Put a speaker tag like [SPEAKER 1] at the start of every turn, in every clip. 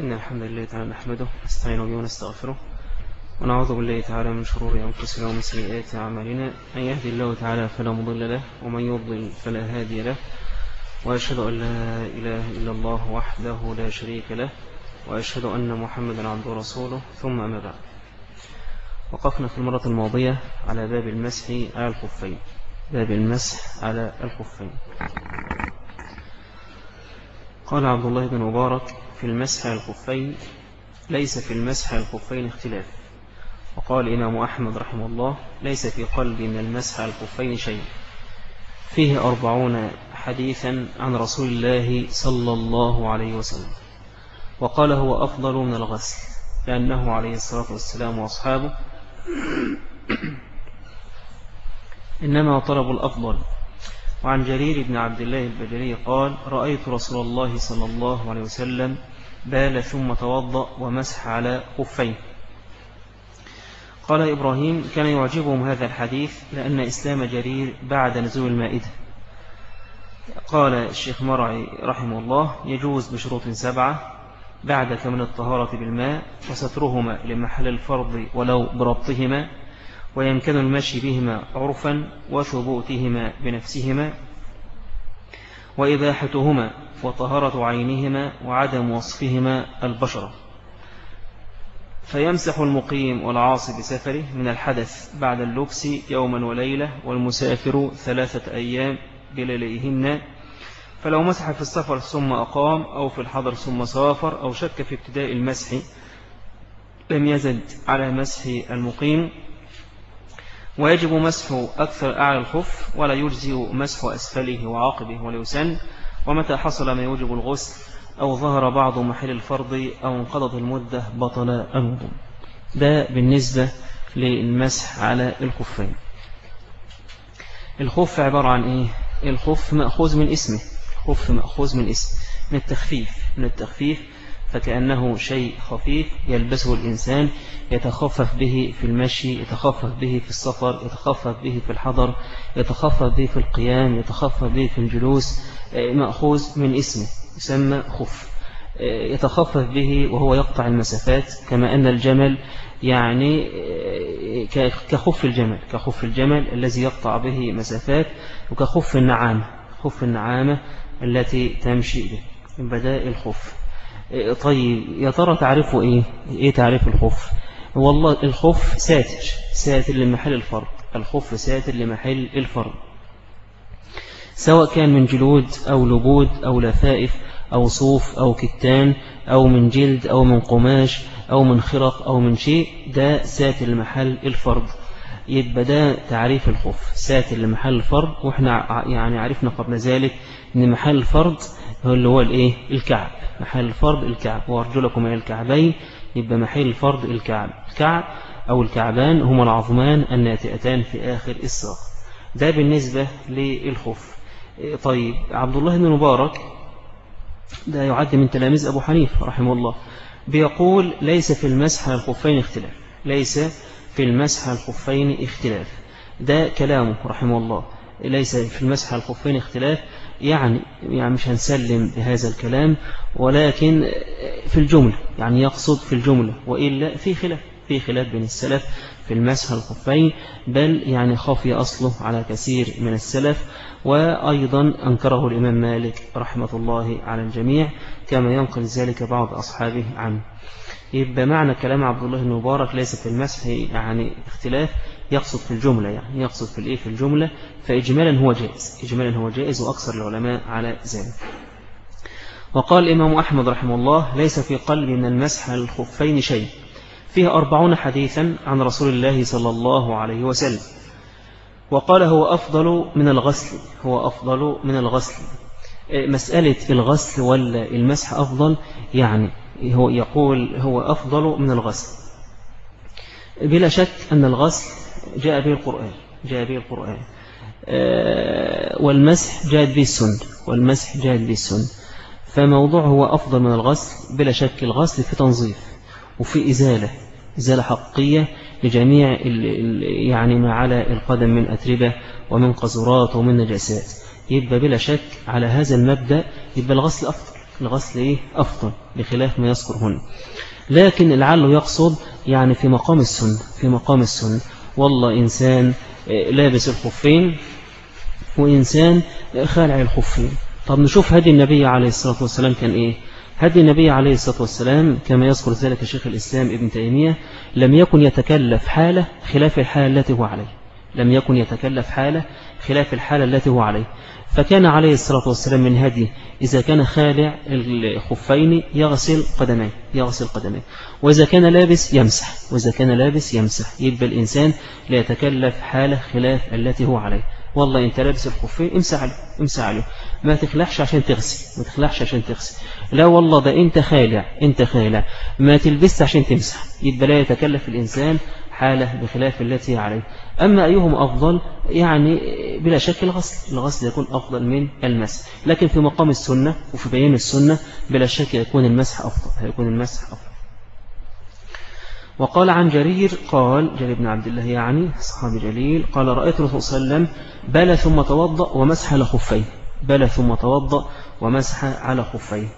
[SPEAKER 1] إن الحمد لله تعالى نحمده نستعين به ونستغفره ونعوذ بالله تعالى من شرور أنفسنا ومن سيئات أعمالنا. من يهدي الله تعالى فلا مضل له ومن يضلل فلا هادي له. وأشهد أن لا إله إلا الله وحده لا شريك له وأشهد أن محمدا عبده ورسوله. ثم أما بعد. وقفنا في المرة الماضية على باب المسح على الخفين. باب المسح على الخفين. قال عبد الله بن مبارك في المسح على الخفين ليس في المسح على الخفين اختلاف. وقال إمام أحمد رحمه الله ليس في قلبي من المسح على الخفين شيء. فيه أربعون حديثا عن رسول الله صلى الله عليه وسلم. وقال هو أفضل من الغسل لأنه عليه الصلاة والسلام وأصحابه. إنما طلب الأفضل وعن جرير بن عبد الله البجري قال رأيت رسول الله صلى الله عليه وسلم بال ثم توضأ ومسح على خفين قال إبراهيم كان يعجبهم هذا الحديث لأن إسلام جرير بعد نزول المائدة. قال الشيخ مرعي رحمه الله يجوز بشروط سبعة بعد كمن الطهارة بالماء وسترهما لمحل الفرض ولو بربطهما. ويمكن المشي بهما عرفا وثبوتهما بنفسهما. وإباحتهما وطهارة عينهما وعدم وصفهما البشرة فيمسح المقيم والعاصي بسفره من الحدث بعد اللبس يوما وليلة والمسافر ثلاثة أيام بليليهن. فلو مسح في السفر ثم أقام أو في الحضر ثم سافر أو شك في ابتداء المسح لم يزد على مسح المقيم. ويجب مسح أكثر أعلى الخف ولا يجزئ مسح أسفله وعاقبه وليسن ومتى حصل ما يوجب الغسل أو ظهر بعض محل الفرض أو انقضت المدة بطل الوضوء. ده بالنسبة للمسح على الخفين. الخف عبارة عن إيه؟ الخف مأخوذ من اسمه. الخف مأخوذ من اسم. من التخفيف. من التخفيف فكأنه شيء خفيف يلبسه الإنسان يتخفف به في المشي يتخفف به في السفر يتخفف به في الحضر يتخفف به في القيام يتخفف به في الجلوس مأخوذ من اسمه يسمى خف. يتخفف به وهو يقطع المسافات كما أن الجمل يعني كخف الجمل كخف الجمل الذي يقطع به مسافات وكخف النعامة خف النعامة التي تمشي به بداء الخف. طيب يا ترى تعرفوا إيه؟ إيه تعريف الخف والله الخف ساتر ساتر لمحل الفرد الخف ساتر لمحل الفرد سواء كان من جلود أو لبود أو لفائف أو صوف أو كتان أو من جلد أو من قماش أو من خرق أو من شيء ده ساتر لمحل الفرد يبقى ده تعريف الخف ساتر لمحل الفرد وإحنا يعني عرفنا قبل ذلك أن محل الفرد اللي هو الإيه؟ الكعب. محل الفرد الكعب. وأرجلكم إلى الكعبين. يبقى محل الفرد الكعب. الكعب أو الكعبان هما العظمان الناتئتان في آخر الساق ده بالنسبة للخف طيب عبد الله بن مبارك ده يعد من تلاميذ أبو حنيفة رحمه الله. بيقول ليس في المسح على الخفين اختلاف. ليس في المسح على الخفين اختلاف. ده كلامه رحمه الله. ليس في المسح على الخفين اختلاف يعني يعني مش هنسلم بهذا الكلام ولكن في الجملة يعني يقصد في الجملة وإلا في خلاف في خلاف بين السلف في المسح الخفين بل يعني خفي أصله على كثير من السلف وأيضا أنكره الإمام مالك رحمة الله على الجميع كما ينقل ذلك بعض أصحابه عنه. يبقى معنى كلام عبد الله بن مبارك ليس في المسح يعني اختلاف يقصد في الجملة يعني يقصد في الإيه في الجملة فإجمالا هو جائز إجمالا هو جائز وأكثر العلماء على ذلك. وقال الإمام أحمد رحمه الله ليس في قلبي من المسح الخفين شيء. فيه أربعون حديثا عن رسول الله صلى الله عليه وسلم. وقال هو أفضل من الغسل هو أفضل من الغسل. مسألة الغسل ولا المسح أفضل؟ يعني هو يقول هو أفضل من الغسل. بلا شك أن الغسل جاء به القرآن جاء به القرآن. والمسح جاءت به السنة والمسح جاءت به السنة فموضوع هو أفضل من الغسل بلا شك الغسل في تنظيف وفي إزالة إزالة حقيقية لجميع يعني ما على القدم من أتربة ومن قذرات ومن نجاسات. يبقى بلا شك على هذا المبدأ يبقى الغسل أفضل الغسل إيه؟ أفضل بخلاف ما يذكر هنا. لكن لعله يقصد يعني في مقام السنة في مقام السنة. والله إنسان آه، لابس الخفين وإنسان خالع الخفين. طب نشوف هدي النبي عليه الصلاة والسلام كان إيه؟ هدي النبي عليه الصلاة والسلام كما يذكر ذلك شيخ الإسلام ابن تيمية لم يكن يتكلف حالة خلاف الحالة التي هو عليه. لم يكن يتكلف حالة خلاف الحالة التي هو عليه. فكان عليه الصلاة والسلام من هدي. إذا كان خالع الخفين يغسل قدميه يغسل قدميه. وإذا كان لابس يمسح وإذا كان لابس يمسح. يبقى الإنسان لا يتكلف حالة خلاف التي هو عليه. والله انت لابس الخفين امسح عليه امسح عليه ما تخلعش عشان تغسل ما تخلعش عشان تغسل. لا والله ده إنت خالع إنت خالع. ما تلبس عشان تمسح. يبقى لا يتكلف الإنسان حالة بخلاف التي عليه. أما أيهم أفضل يعني بلا شك الغسل الغسل يكون أفضل من المسح لكن في مقام السنة وفي بيان السنة بلا شك يكون المسح أفضل يكون المسح أفضل. وقال عن جرير قال جرير بن عبد الله يعني صحابي جليل قال رأيت الرسول صلى الله عليه وسلم بلى ثم توضأ ومسح على خفيه بلى ثم توضأ ومسح على خفيه.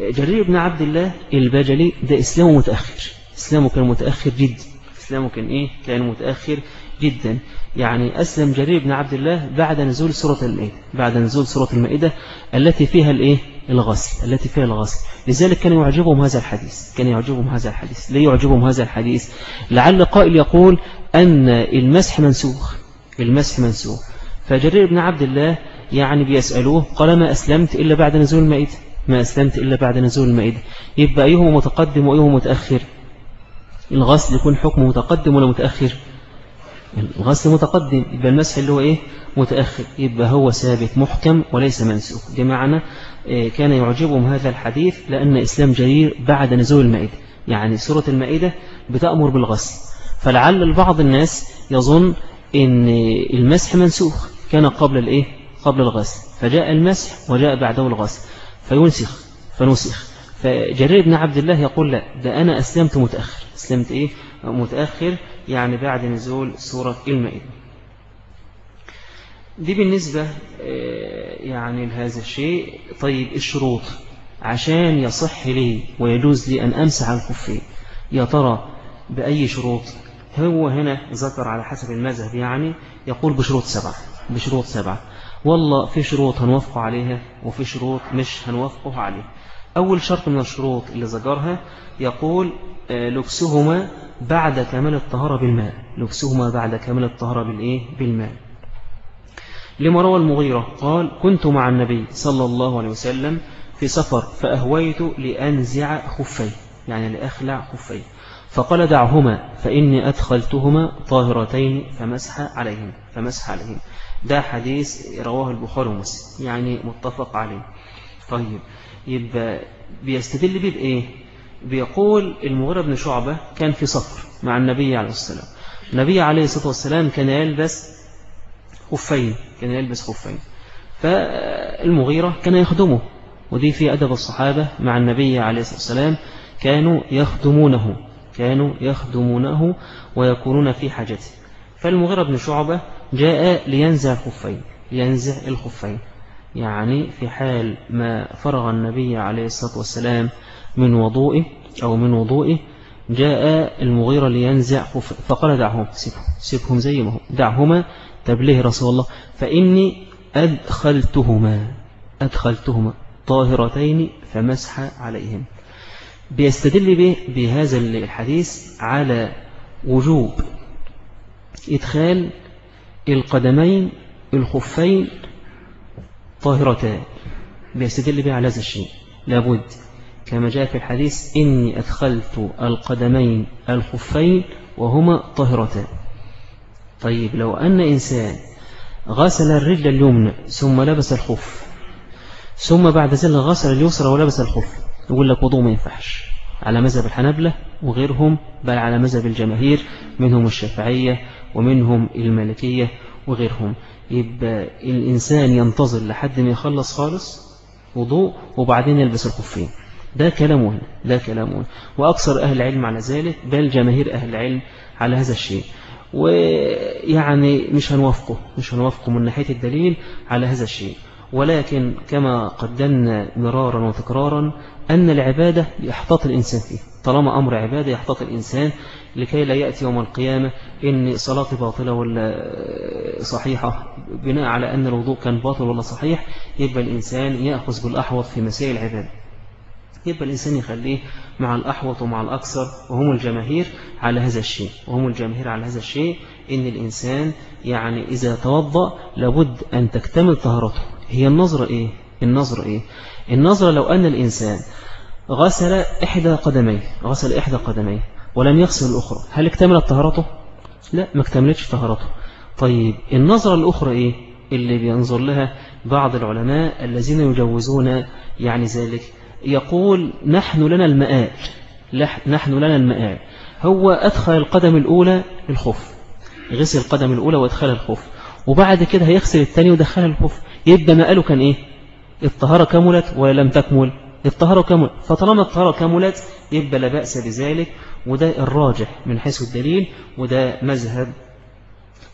[SPEAKER 1] جرير بن عبد الله البجلي ده إسلامه متأخر إسلامه كان متأخر جدا. إسلامه كان إيه؟ كان متأخر جدا. يعني أسلم جرير بن عبد الله بعد نزول سورة المائدة بعد نزول سورة المائدة التي فيها الإيه؟ الغسل التي فيها الغسل. لذلك كان يعجبهم هذا الحديث كان يعجبهم هذا الحديث. ليه يعجبهم هذا الحديث. لعل قائل يقول أن المسح منسوخ المسح منسوخ. فجرير بن عبد الله يعني بيسألوه قال ما أسلمت إلا بعد نزول المائدة؟ ما أسلمت إلا بعد نزول المائدة. يبقى أيهم متقدم وأيهم متأخر؟ الغسل يكون حكمه متقدم ولا متأخر؟ الغسل متقدم يبقى المسح اللي هو إيه؟ متأخر يبقى هو ثابت محكم وليس منسوخ. بمعنى إيه، كان يعجبهم هذا الحديث لأن إسلام جرير بعد نزول المائدة. يعني سورة المائدة بتأمر بالغسل. فلعل البعض الناس يظن إن المسح منسوخ. كان قبل الإيه؟ قبل الغسل. فجاء المسح وجاء بعده الغسل. فينسخ فنسخ. فجرير بن عبد الله يقول لا ده أنا أسلمت متأخر. أسلمت إيه؟ متأخر. يعني بعد نزول سورة المائدة. دي بالنسبة آه، يعني لهذا الشيء. طيب الشروط. عشان يصح لي ويجوز لي أن أمسح الخفين يا ترى بأي شروط؟ هو هنا ذكر على حسب المذهب يعني يقول بشروط سبعة. بشروط سبعة. والله في شروط هنوافق عليها وفي شروط مش هنوافقه عليها. أول شرط من الشروط اللي ذكرها يقول آه، لبسهما بعد كمال الطهارة بالماء. لبسهما بعد كمال الطهارة بالإيه؟ بالماء. لما روى المغيرة قال كنت مع النبي صلى الله عليه وسلم في سفر فأهويت لأنزع خفي يعني لأخلع خفي فقال دعهما فإني أدخلتهما طاهرتين فمسح عليهم فمسح عليهم ده حديث رواه البخاري ومسلم. يعني متفق عليه. طيب. يبقى بيستدل بيه بإيه؟ بيقول المغيرة بن شعبة كان في سفر مع النبي عليه الصلاة والسلام. النبي عليه الصلاة والسلام كان يلبس خفين كان يلبس خفين. فالمغيرة كان يخدمه ودي في أدب الصحابة مع النبي عليه الصلاة والسلام كانوا يخدمونه كانوا يخدمونه ويكونون في حاجته. فالمغيرة بن شعبة جاء لينزع الخفين لينزع الخفين. يعني في حال ما فرغ النبي عليه الصلاة والسلام من وضوئه أو من وضوئه جاء المغيرة لينزع فقال دعهم سيبهم, سيبهم زي ما هم دعهما تبليه رسول الله؟ فإني أدخلتهما أدخلتهما طاهرتين فمسح عليهم. بيستدل به بهذا الحديث على وجوب إدخال القدمين الخفين طاهرتان بيستدل به على هذا الشيء. لابد كما جاء في الحديث إني أدخلت القدمين الخفين وهما طهرتان طيب لو أن إنسان غسل الرجل اليمنى ثم لبس الخف ثم بعد ذلك غسل اليسرى ولبس الخف يقول لك وضوء ما ينفعش. على مذهب الحنبلة وغيرهم بل على مذهب الجماهير منهم الشافعية ومنهم المالكية وغيرهم. يبقى الإنسان ينتظر لحد ما يخلص خالص وضوء وبعدين يلبس الخفين. ده كلامه ده كلامه وأكثر أهل العلم على ذلك بل جماهير أهل العلم على هذا الشيء. ويعني مش هنوافقه مش هنوافقه من ناحية الدليل على هذا الشيء. ولكن كما قدمنا مرارا وتكرارا أن العبادة يحتاط الإنسان فيه طالما أمر عبادة يحتاط الإنسان لكي لا يأتي يوم القيامة. إن صلاة باطلة ولا صحيحة بناء على أن الوضوء كان باطل ولا صحيح. يبقى الإنسان يأخذ بالأحوط في مسائل العبادة يبقى الإنسان يخليه مع الأحوط ومع الأكثر وهم الجماهير على هذا الشيء. وهم الجماهير على هذا الشيء إن الإنسان يعني إذا توضأ لابد أن تكتمل طهارته. هي النظرة إيه؟ النظرة إيه؟ النظرة لو أن الإنسان غسل إحدى قدميه غسل إحدى قدميه ولم يغسل الأخرى. هل اكتملت طهارته؟ لا ما اكتملتش طهارته. طيب النظرة الأخرى إيه؟ اللي بينظر لها بعض العلماء الذين يجوزون يعني ذلك. يقول نحن لنا المآل. نحن لنا المآل. هو أدخل القدم الأولى للخف غسل القدم الأولى وأدخلها الخف وبعد كده هيغسل الثاني ودخلها الخف يبقى مآله كان إيه؟ الطهارة كملت ولا لم تكمل؟ الطهارة كملت فطالما الطهارة كملت يبقى لا بأس بذلك وده الراجح من حيث الدليل وده مذهب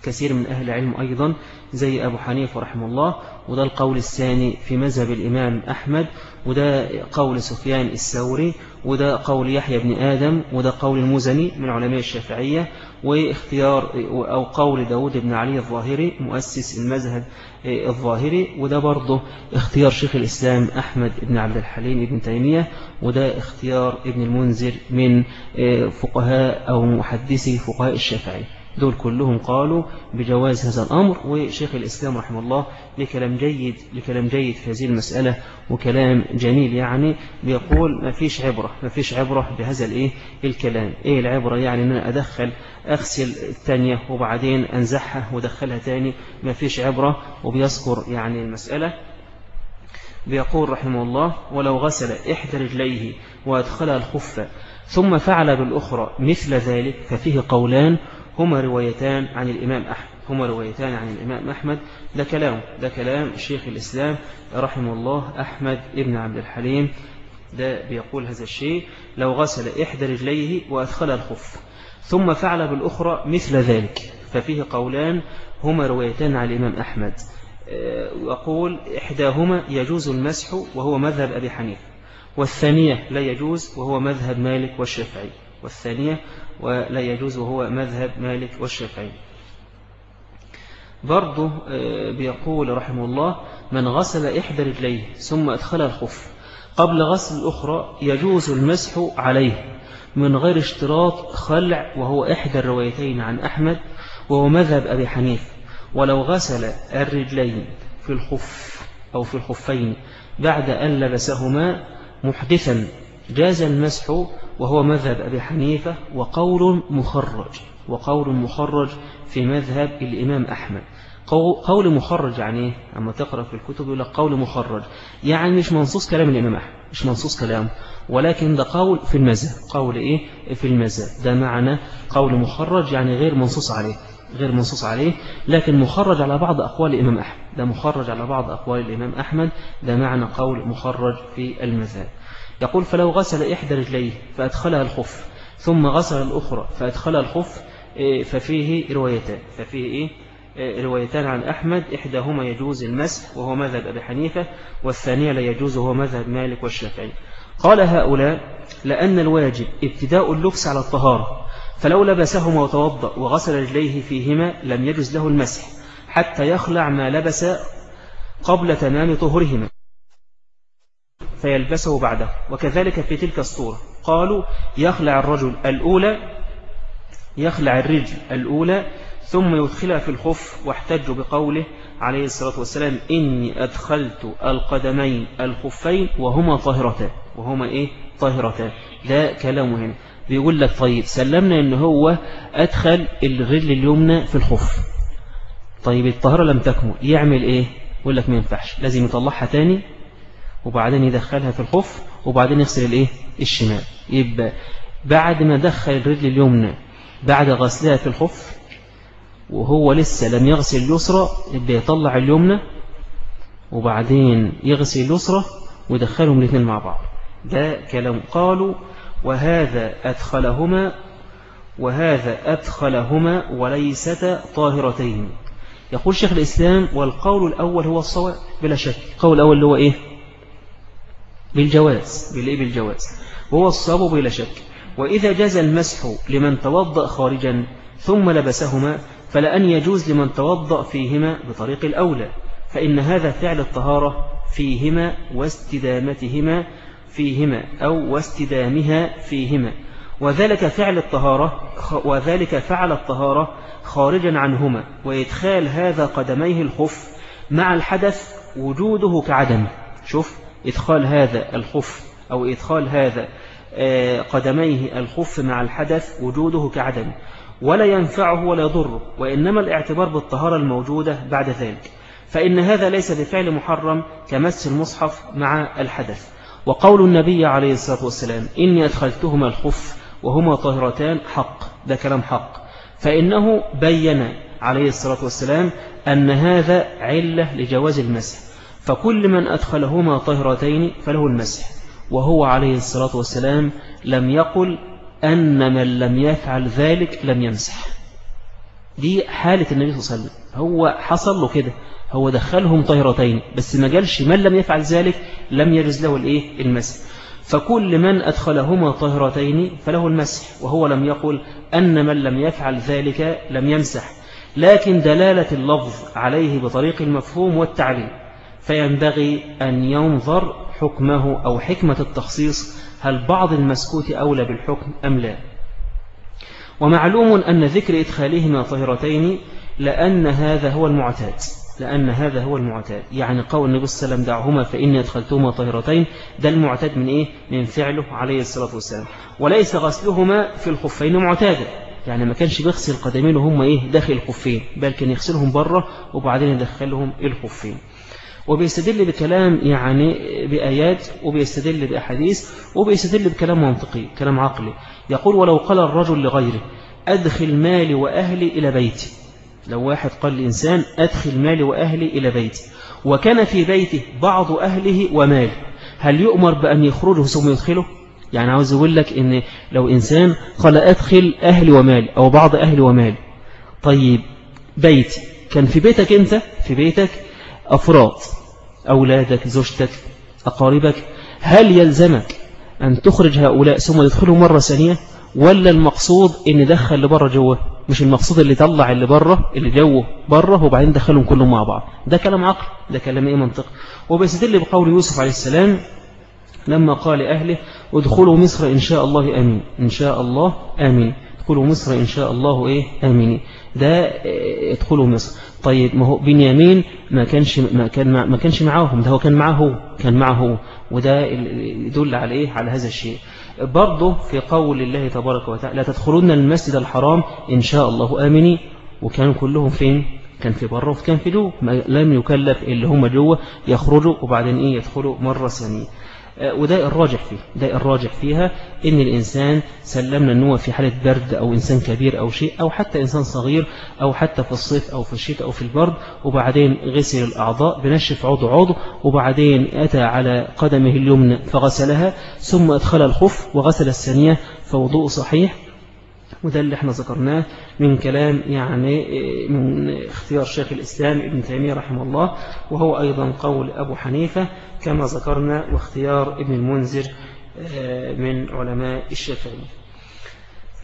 [SPEAKER 1] كثير من أهل العلم أيضا زي أبو حنيفة رحمه الله وده القول الثاني في مذهب الإمام أحمد وده قول سفيان الثوري وده قول يحيى بن آدم وده قول المزني من علماء الشافعية واختيار أو قول داود بن علي الظاهري مؤسس المذهب الظاهري وده برضه اختيار شيخ الإسلام أحمد بن عبد الحليم بن تيمية وده اختيار ابن المنذر من فقهاء أو محدثي فقهاء الشافعي. دول كلهم قالوا بجواز هذا الأمر وشيخ الإسلام رحمه الله لكلام جيد لكلام جيد في هذه المسألة وكلام جميل يعني بيقول ما فيش عبرة ما فيش عبرة بهذا الإيه؟ الكلام. إيه العبرة؟ يعني أن أنا أدخل أغسل الثانية وبعدين أنزحها ودخلها تاني ما فيش عبرة وبيذكر يعني المسألة. بيقول رحمه الله ولو غسل إحدى رجليه وأدخلها الخفة ثم فعل بالأخرى مثل ذلك ففيه قولان هما روايتان عن الإمام أحمد هما روايتان عن الإمام أحمد. ده كلام ده كلام شيخ الإسلام رحمه الله أحمد ابن عبد الحليم. ده بيقول هذا الشيء لو غسل إحدى رجليه وأدخل الخف ثم فعل بالأخرى مثل ذلك. ففيه قولان هما روايتان عن الإمام أحمد. يقول إحداهما يجوز المسح وهو مذهب أبي حنيفة والثانية لا يجوز وهو مذهب مالك والشافعي والثانية ولا يجوز وهو مذهب مالك والشافعي. برضه آه، بيقول رحمه الله من غسل إحدى رجليه ثم أدخل الخف قبل غسل الأخرى يجوز المسح عليه من غير اشتراط خلع وهو إحدى الروايتين عن أحمد وهو مذهب أبي حنيف ولو غسل الرجلين في الخف أو في الخفين بعد أن لبسهما محدثا جاز المسح وهو مذهب أبي حنيفة وقول مخرج وقول مخرج في مذهب الإمام أحمد. قول مخرج يعني إيه؟ أما تقرأ في الكتب يقول لك قول مخرج. يعني مش منصوص كلام الإمام أحمد مش منصوص كلام. ولكن ده قول في المذهب. قول إيه؟ في المذهب. ده معنى قول مخرج يعني غير منصوص عليه غير منصوص عليه. لكن مخرج على بعض أقوال الإمام أحمد. ده مخرج على بعض أقوال الإمام أحمد. ده معنى قول مخرج في المذهب. يقول فلو غسل إحدى رجليه فأدخلها الخف ثم غسل الأخرى فأدخلها الخف إيه، ففيه روايتان ففيه إيه؟, إيه روايتان عن أحمد إحداهما يجوز المسح وهو مذهب أبي حنيفة والثانية لا يجوز وهو مذهب مالك والشافعي قال هؤلاء لأن الواجب ابتداء اللبس على الطهارة فلو لبسهما وتوضأ وغسل رجليه فيهما لم يجوز له المسح حتى يخلع ما لبس قبل تمام طهرهما فيلبسه بعده. وكذلك في تلك الصورة قالوا يخلع الرجل الأولى يخلع الرجل الأولى ثم يدخلها في الخف واحتجوا بقوله عليه الصلاة والسلام إني أدخلت القدمين الخفين وهما طاهرتان. وهما إيه؟ طاهرتان. ده كلامه هنا. بيقول لك طيب سلمنا إن هو أدخل الرجل اليمنى في الخف. طيب الطهارة لم تكمل. يعمل إيه؟ يقول لك ما ينفعش. لازم يطلعها تاني وبعدين يدخلها في الخف وبعدين يغسل الإيه؟ الشمال. يبقى بعد ما دخل الرجل اليمنى بعد غسلها في الخف وهو لسه لم يغسل اليسرى يبقى يطلع اليمنى وبعدين يغسل اليسرى ويدخلهم الاثنين مع بعض. ده كلام قالوا وهذا أدخلهما وهذا أدخلهما وليستا طاهرتين. يقول شيخ الإسلام والقول الأول هو الصواب بلا شك. القول الأول هو إيه؟ بالجواز بالإيه؟ بالجواز. وهو الصواب بلا شك. وإذا جاز المسح لمن توضأ خارجا ثم لبسهما فلأن يجوز لمن توضأ فيهما بطريق الأولى. فإن هذا فعل الطهارة فيهما واستدامتهما فيهما أو واستدامها فيهما. وذلك فعل الطهارة وذلك فعل الطهارة خارجا عنهما. وإدخال هذا قدميه الخف مع الحدث وجوده كعدم. شوف إدخال هذا الخف أو إدخال هذا آه، قدميه الخف مع الحدث وجوده كعدم ولا ينفعه ولا يضره وإنما الاعتبار بالطهارة الموجودة بعد ذلك. فإن هذا ليس بفعل محرم كمس المصحف مع الحدث. وقول النبي عليه الصلاة والسلام إني أدخلتهما الخف وهما طاهرتان حق ده كلام حق. فإنه بين عليه الصلاة والسلام أن هذا علة لجواز المسح. فكل من أدخلهما طاهرتين فله المسح وهو عليه الصلاة والسلام لم يقل أن من لم يفعل ذلك لم يمسح. دي حالة النبي صلى الله عليه وسلم. هو حصل له كده هو دخلهم طهرتين بس ما قالش من لم يفعل ذلك لم يجز له الإيه؟ المسح. فكل من أدخلهما طهرتين فله المسح وهو لم يقل أن من لم يفعل ذلك لم يمسح. لكن دلالة اللفظ عليه بطريق المفهوم والتعليم فينبغي أن ينظر حكمه أو حكمة التخصيص هل بعض المسكوت أولى بالحكم أم لا. ومعلوم أن ذكر إدخالهما طهرتين لأن هذا هو المعتاد لأن هذا هو المعتاد. يعني قول النبي صلى الله عليه وسلم دعهما فإني أدخلتهما طهرتين ده المعتاد من إيه؟ من فعله عليه الصلاة والسلام. وليس غسلهما في الخفين معتادا. يعني ما كانش بيغسل القدمين وهم إيه؟ داخل الخفين بل كان يغسلهم بره وبعدين يدخلهم الخفين. وبيستدل بكلام يعني بآيات وبيستدل بأحاديث وبيستدل بكلام منطقي كلام عقلي. يقول ولو قال الرجل لغيره أدخل مالي وأهلي إلى بيتي. لو واحد قال لإنسان أدخل مالي وأهلي إلى بيتي. وكان في بيته بعض أهله وماله. هل يؤمر بأن يخرجه ثم يدخله؟ يعني عاوز أقول لك إن لو إنسان قال أدخل أهلي ومالي أو بعض أهلي ومالي. طيب بيتي. كان في بيتك أنت؟ في بيتك أفراد. أولادك زوجتك أقاربك هل يلزمك أن تخرج هؤلاء ثم يدخلوا مرة ثانية؟ ولا المقصود إن دخل اللي بره جوه؟ مش المقصود اللي طلع اللي بره اللي جوه بره وبعدين دخلهم كلهم مع بعض. ده كلام عقل ده كلام إيه منطق؟ وبيستدل بقول يوسف عليه السلام لما قال لأهله ادخلوا مصر إن شاء الله آمين. إن شاء الله آمين. ادخلوا مصر إن شاء الله إيه؟ آمين. ده ادخلوا مصر. طيب ما هو بنيامين ما كانش ما كان ما كانش معاهم ده هو كان معه كان معه وده يدل على إيه؟ على هذا الشيء. برضه في قول الله تبارك وتعالى لا تدخلون المسجد الحرام إن شاء الله. آمنين وكانوا كلهم فين؟ كان في بره وكان في جوه. لم يكلف اللي هم جوه. يخرجوا وبعدين إيه؟ يدخلوا مرة ثانية. آه، وده الراجح فيه ده الراجح فيها إن الإنسان سلمنا أنه في حالة برد أو إنسان كبير أو شيء أو حتى إنسان صغير أو حتى في الصيف أو في الشتاء أو في البرد وبعدين غسل الأعضاء بنشف عضو عضو وبعدين أتى على قدمه اليمنى فغسلها ثم أدخل الخف وغسل الثانية فوضوء صحيح وده اللي إحنا ذكرناه من كلام يعني من اختيار شيخ الإسلام ابن تيمية رحمه الله وهو أيضا قول أبو حنيفة كما ذكرنا واختيار ابن المنذر آه، من علماء الشافعي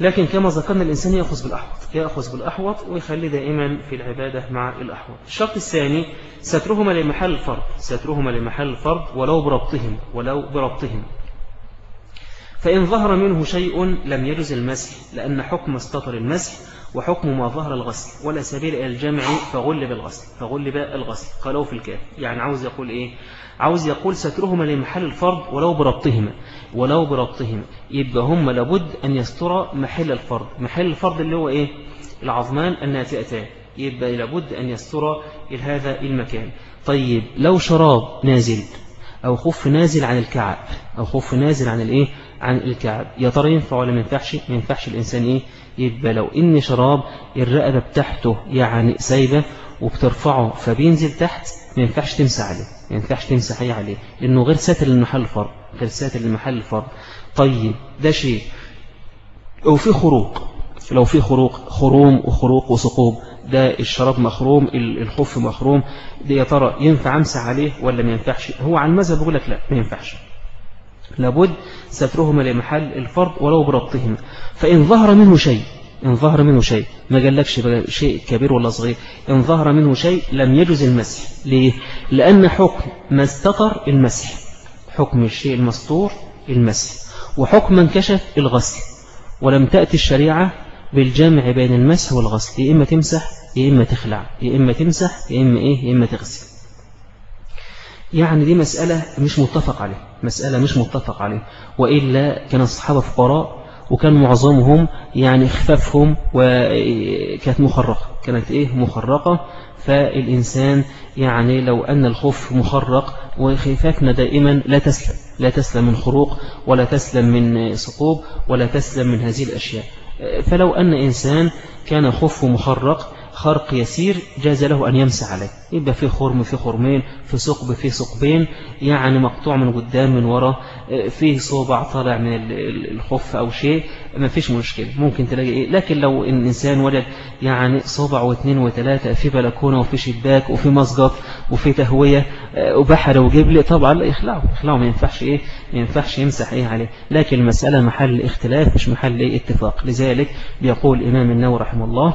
[SPEAKER 1] لكن كما ذكرنا الإنسان يأخذ بالأحوط يأخذ بالأحوط ويخلي دائما في العبادة مع الأحوط. الشرط الثاني سترهما لمحل الفرض سترهما لمحل الفرض ولو بربطهم ولو بربطهم. فإن ظهر منه شيء لم يجز المسح لأن حكم استطر المسح وحكم ما ظهر الغسل ولا سبيل إلى الجمع فغلب الغسل فغلب الغسل قالوا في الكاف. يعني عاوز يقول إيه؟ عاوز يقول سترهما لمحل الفرض ولو بربطهما ولو بربطهما. يبقى هم لابد أن يستر محل الفرض. محل الفرض اللي هو إيه؟ العظمان الناتئتان يبقى لابد أن يستر هذا المكان. طيب لو شراب نازل أو خف نازل عن الكعب أو خف نازل عن الإيه؟ عن الكعب. يا ترى ينفع ولا ما ينفعش؟ ما ينفعش الإنسان إيه؟ يبقى لو إن شراب الرقبة بتاعته يعني سايبة وبترفعه فبينزل تحت ما ينفعش تمسح عليه ما ينفعش تمسح إيه عليه لأنه غير ساتر للمحل الفرد غير ساتر للمحل الفرد طيب ده شيء. لو في خروق لو في خروق خروم وخروق وثقوب ده الشراب مخروم الخف مخروم ده يا ترى ينفع أمسح عليه ولا ما ينفعش؟ هو على المذهب بيقول لك لا ما ينفعش. لابد سترهما لمحل الفرض ولو بربطهما. فإن ظهر منه شيء إن ظهر منه شيء ما قالكش شيء كبير ولا صغير إن ظهر منه شيء لم يجوز المسح. ليه؟ لأن حكم ما استطر المسح. حكم الشيء المستور المسح. وحكم من كشف الغسل. ولم تأتي الشريعة بالجمع بين المسح والغسل. يا إما تمسح يا إما تخلع. يا إما تمسح يا إما إيه؟ يا إما تغسل. يعني دي مسألة مش متفق عليه مسألة مش متفق عليه وإلا كان الصحابة فقراء وكان معظمهم يعني خفافهم وكانت مخرقة. كانت إيه؟ مخرقة. فالإنسان يعني لو أن الخف مخرق وخفافنا دائما لا تسلم لا تسلم من خروق ولا تسلم من سقوب ولا تسلم من هذه الأشياء. فلو أن إنسان كان خفه مخرق خرق يسير جاز له أن يمسح عليه. يبقى في خرم في خرمين في ثقب في ثقبين يعني مقطوع من قدام من وراء فيه صوبع طالع من الخف أو شيء ما فيش مشكلة. ممكن تلاقي إيه؟ لكن لو الإنسان وجد يعني صوبع واثنين وثلاثة في بلكونة وفي شباك وفي مسقط وفي تهوية وبحر وجبل طبعا لا يخلعه. يخلعه ما ينفعش إيه؟ ما ينفعش يمسح إيه عليه. لكن المسألة محل اختلاف مش محل إيه؟ اتفاق. لذلك بيقول إمام النووي رحمه الله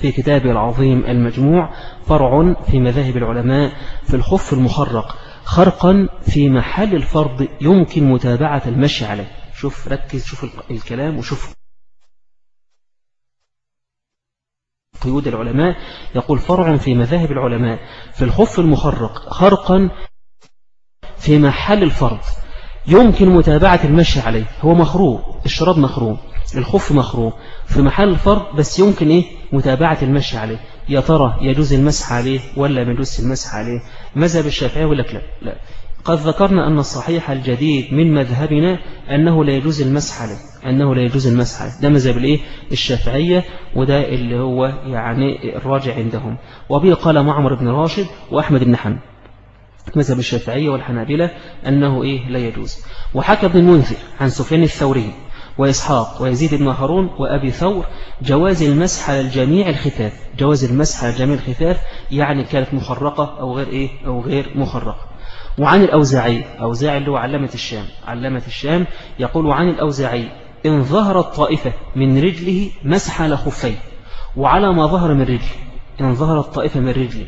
[SPEAKER 1] في كتابه العظيم المجموع فرع في مذاهب العلماء في الخف المخرق خرقا في محل الفرض يمكن متابعة المشي عليه. شوف ركز شوف الكلام وشوف قيود العلماء. يقول فرع في مذاهب العلماء في الخف المخرق خرقا في محل الفرض يمكن متابعة المشي عليه. هو مخروم الشراب مخروم الخف مخروم في محل الفرض بس يمكن إيه؟ متابعة المشي عليه. يا ترى يجوز المسح عليه ولا ما يجوز المسح عليه؟ مذهب الشافعي ولا لا لا. قد ذكرنا أن الصحيح الجديد من مذهبنا أنه لا يجوز المسح عليه أنه لا يجوز المسح عليه. ده مذهب الإيه؟ الشافعية وده اللي هو يعني الراجع عندهم. وبه قال معمر بن راشد وأحمد بن حنبل. مذهب الشافعية والحنابلة أنه إيه؟ لا يجوز. وحكى ابن المنذر عن سفيان الثوري. وإسحاق ويزيد بن هارون وأبي ثور. جواز المسح على الجميع الخفاف. جواز المسح على الجميع الخفاف يعني كانت مخرقة أو غير إيه؟ أو غير مخرقة. وعن الأوزاعي أوزاعي اللي هو علامة الشام. علامة الشام يقول عن الأوزاعي إن ظهرت طائفة من رجله مسح على خفيه وعلى ما ظهر من رجله إن ظهرت طائفة من رجله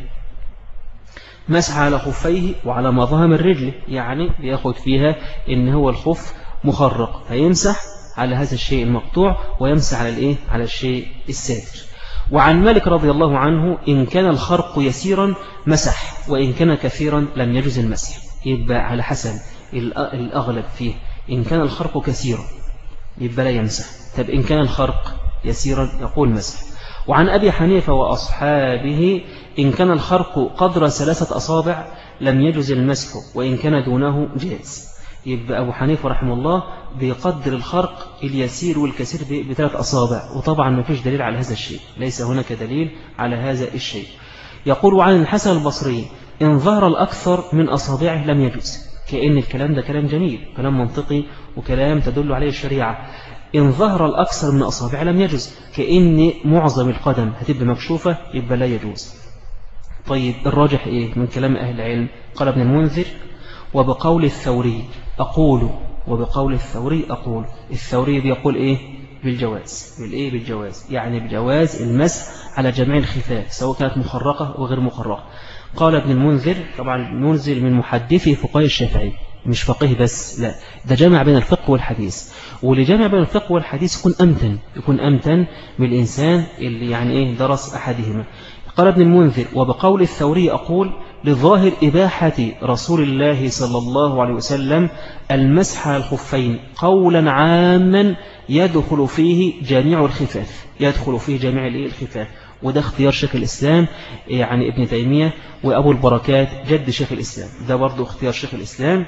[SPEAKER 1] مسح على خفيه وعلى ما ظهر من رجله يعني ياخد فيها إن هو الخف مخرق فيمسح على هذا الشيء المقطوع ويمسح على الإيه؟ على الشيء الساتر. وعن مالك رضي الله عنه إن كان الخرق يسيرا مسح وإن كان كثيرا لم يجز المسح. يبقى على حسب الأغلب فيه. إن كان الخرق كثيرا يبقى لا يمسح. طب إن كان الخرق يسيرا يقول مسح. وعن أبي حنيفة وأصحابه إن كان الخرق قدر ثلاثة أصابع لم يجز المسح وإن كان دونه جاز يبقى أبو حنيفة رحمه الله بيقدر الخرق اليسير والكثير بثلاث أصابع وطبعا ما فيش دليل على هذا الشيء ليس هناك دليل على هذا الشيء. يقول عن الحسن البصري إن ظهر الأكثر من أصابعه لم يجوز. كأن الكلام ده كلام جميل كلام منطقي وكلام تدل عليه الشريعة. إن ظهر الأكثر من أصابع لم يجوز. كأن معظم القدم هتبقى مكشوفة يبقى لا يجوز. طيب الراجح إيه من كلام أهل العلم؟ قال ابن المنذر وبقول الثوري أقول وبقول الثوري أقول. الثوري بيقول إيه؟ بالجواز. بالإيه؟ بالجواز. يعني بجواز المسح على جميع الخفاف سواء كانت مخرقة وغير مخرقة. قال ابن المنذر طبعا المنذر من محدثي فقهاء الشافعي مش فقيه بس لا. ده جمع بين الفقه والحديث. واللي جمع بين الفقه والحديث يكون أمتن يكون أمتن من الإنسان اللي يعني إيه؟ درس أحدهما. قال ابن المنذر وبقول الثوري أقول لظاهر إباحة رسول الله صلى الله عليه وسلم المسح على الخفين قولا عاما يدخل فيه جميع الخفاف يدخل فيه جميع الخفاف. وده اختيار شيخ الإسلام يعني ابن تيمية وأبو البركات جد شيخ الإسلام. ده برضو اختيار شيخ الإسلام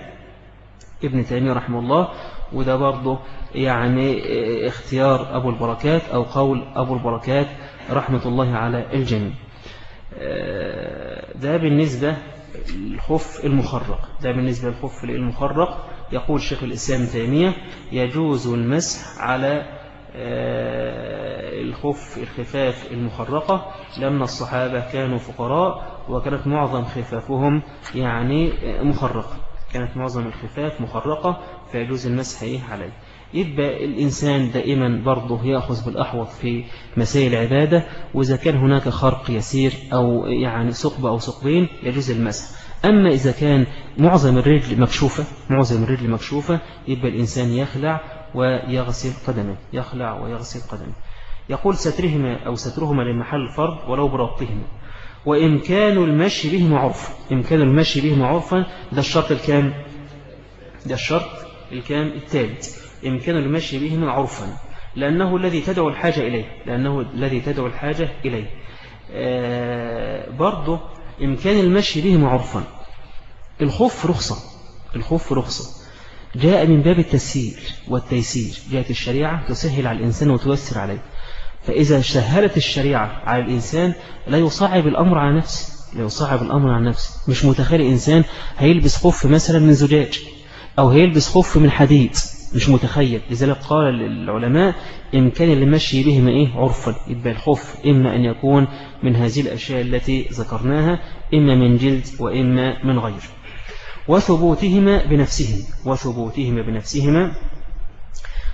[SPEAKER 1] ابن تيمية رحمه الله. وده برضو يعني اختيار أبو البركات أو قول أبو البركات رحمة الله على الجميع. ده بالنسبة للخف المخرق. ده بالنسبة للخف المخرق. يقول شيخ الإسلام تيمية يجوز المسح على آه، الخف الخفاف المخرقة لأن الصحابة كانوا فقراء وكانت معظم خفافهم يعني مخرقة كانت معظم الخفاف مخرقة فيجوز المسح عليه. يبقى الإنسان دائما برضه يأخذ بالأحوط في مسائل العبادة وإذا كان هناك خرق يسير أو يعني ثقب أو ثقبين يجوز المسح. أما إذا كان معظم الرجل مكشوفة معظم الرجل مكشوفة يبقى الإنسان يخلع ويغسل قدمه يخلع ويغسل قدمه. يقول سترهما أو سترهما للمحل الفرض ولو بربطهما. وإمكان المشي بهما عرفا إمكان المشي بهما عرفا ده الشرط الكام؟ ده الشرط الكام؟ الثالث إمكان المشي بهما عرفا لأنه الذي تدعو الحاجة إليه لأنه الذي تدعو الحاجة إليه. آه برضه إمكان المشي بهما عرفا الخوف رخصة الخوف رخصة. جاء من باب التسهيل والتيسير جاءت الشريعة تسهل على الإنسان وتوسر عليه. فإذا سهلت الشريعة على الإنسان لا يصعب الأمر على نفسه لا يصعب الأمر على نفسه. مش متخيل إنسان هيلبس خف مثلا من زجاج أو هيلبس خف من حديد. مش متخيل. لذلك قال العلماء إمكان المشي بهما إيه؟ عرفا يبقى الخف إما أن يكون من هذه الأشياء التي ذكرناها إما من جلد وإما من غير. وثبوتهما بنفسهم وثبوتهما بنفسهما.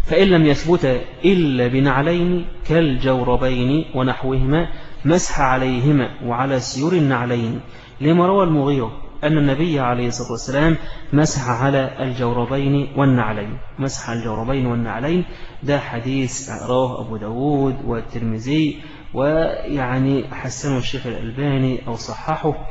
[SPEAKER 1] فإن لم يثبت إلا بنعلين كالجوربين ونحوهما مسح عليهما وعلى سيور النعلين لما روى المغيرة أن النبي عليه الصلاة والسلام مسح على الجوربين والنعلين. مسح الجوربين والنعلين. ده حديث رواه أبو داود والترمذي ويعني حسنه الشيخ الألباني أو صححه.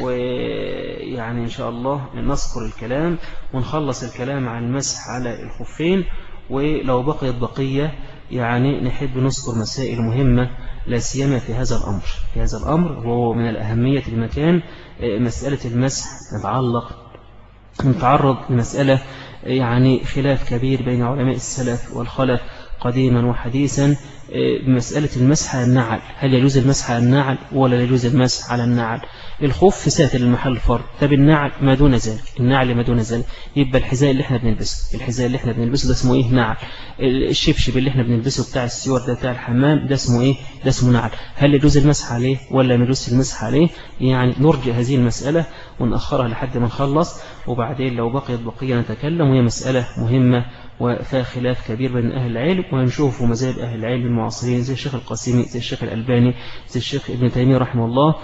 [SPEAKER 1] ويعني إن شاء الله نذكر الكلام ونخلص الكلام عن المسح على الخفين. ولو بقيت بقية يعني نحب نذكر مسائل مهمة لا سيما في هذا الأمر. في هذا الأمر وهو من الأهمية المكان مسألة المسح نتعلق نتعرض لمسألة يعني خلاف كبير بين علماء السلف والخلف قديما وحديثا. بمسألة المسح على النعل. هل يجوز المسح على النعل ولا يجوز المسح على النعل؟ الخوف في ساتر المحل فرد طب النعل ما دون ذلك. النعل ما دون ذلك. يبقى الحذاء اللي إحنا بنلبسه. الحذاء اللي إحنا بنلبسه ده اسمه إيه؟ نعل. الشبشب اللي إحنا بنلبسه بتاع السيور ده بتاع الحمام ده اسمه إيه؟ ده اسمه نعل. هل يجوز المسح عليه ولا ما يجوز المسح عليه؟ يعني نرجع هذه المسألة ونأخرها لحد ما نخلص. وبعدين لو بقيت بقية نتكلم. وهي مسألة مهمة وفيها خلاف كبير بين أهل العلم وهنشوف مذاهب أهل العلم المعاصرين زي الشيخ القاسمي زي الشيخ الألباني زي الشيخ ابن تيمية رحمه الله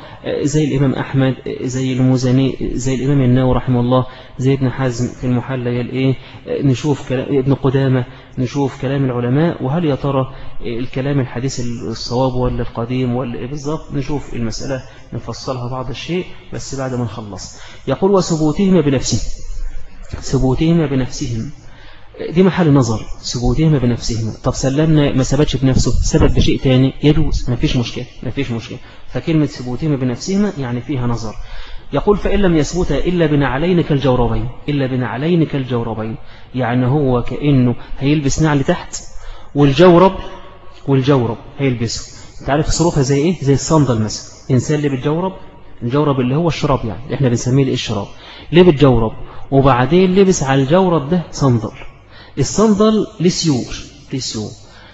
[SPEAKER 1] زي الإمام أحمد زي الموزني زي الإمام الناوي رحمه الله زي ابن حزم في المحلى الإيه نشوف ابن قدامة نشوف كلام العلماء وهل يا ترى الكلام الحديث الصواب ولا القديم ولا إيه بالظبط نشوف المسألة نفصلها بعض الشيء بس بعد ما نخلص. يقول وثبوتهما بنفسهم ثبوتهما بنفسهم. دي محل نظر. ثبوتهما بنفسهما طب سلمنا ما ثبتش بنفسه ثبت بشيء تاني يجوز. ما فيش مشكلة ما فيش مشكلة. فكلمة ثبوتهما بنفسهما يعني فيها نظر. يقول فإن لم يثبتا إلا بنعلين كالجوربين إلا بنعلين كالجوربين. يعني هو كأنه هيلبس نعل تحت والجورب والجورب هيلبسه. تعرف صروفها زي إيه؟ زي الصندل مثلا. إنسان اللي بالجورب؟ الجورب اللي هو الشراب يعني. إحنا بنسميه الشراب ليه بالجورب؟ وبعدين لبس على الجورب ده صندل. الصندل لسيور لسيور.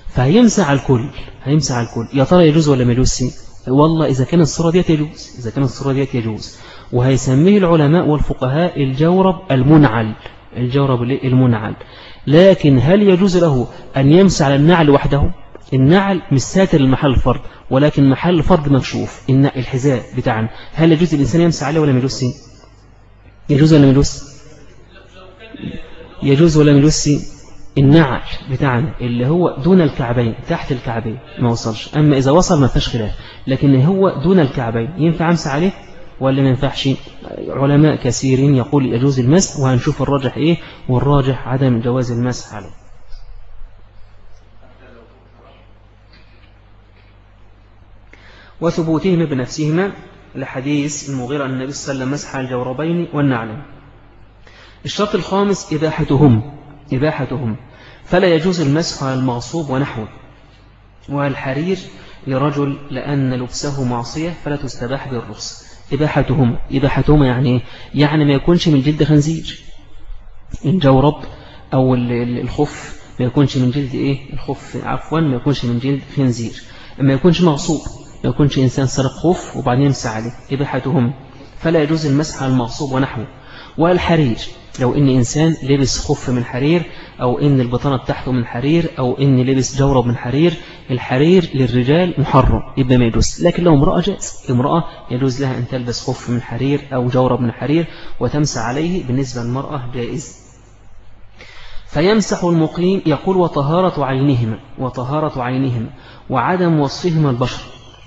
[SPEAKER 1] فهيمسح على الكل هيمسح على الكل. يا ترى يجوز ولا ما يجوز؟ والله إذا كان الصورة ديت يجوز إذا كان الصورة ديت يجوز. وهيسميه العلماء والفقهاء الجورب المنعل الجورب المنعل. لكن هل يجوز له أن يمسح على النعل وحده؟ النعل مش ساتر المحل الفرد ولكن محل الفرد مكشوف. الحذاء بتاعنا هل يجوز الإنسان يمسح عليه ولا ما يجوز؟ يجوز ولا ما يجوز؟ يجوز ولا يجوز النعل بتاعنا اللي هو دون الكعبين تحت الكعبين ما وصلش. أما إذا وصل ما فيش خلاف لكن هو دون الكعبين ينفع أمسح عليه ولا ما ينفعش؟ علماء كثيرين يقول يجوز المسح وهنشوف الراجح إيه؟ والراجح عدم جواز المسح عليه. وثبوتهما بنفسهما لحديث المغيرة النبي صلى الله عليه وسلم مسح الجوربين والنعلين. الشرط الخامس إباحتهم إباحتهم. فلا يجوز المسح على المغصوب ونحوه. والحرير لرجل لأن لبسه معصية فلا تستباح بالرخص. إباحتهم إباحتهم يعني يعني ما يكونش من جلد خنزير. الجورب أو الخف ما يكونش من جلد إيه؟ الخف عفوا ما يكونش من جلد خنزير. ما يكونش مغصوب ما يكونش إنسان سرق خف وبعدين يمسح عليه. إباحتهم. فلا يجوز المسح على المغصوب ونحوه. والحرير لو إن إنسان لبس خف من حرير أو إن البطانة بتاعته من حرير أو إن لبس جورب من حرير الحرير للرجال محرم يبقى ما يجوز. لكن لو امرأة جاز امرأة يجوز لها أن تلبس خف من حرير أو جورب من حرير وتمسح عليه بالنسبة للمرأة جائز. فيمسح المقيم يقول وطهارة عينهما وطهارة عينهما وعدم وصفهما البشر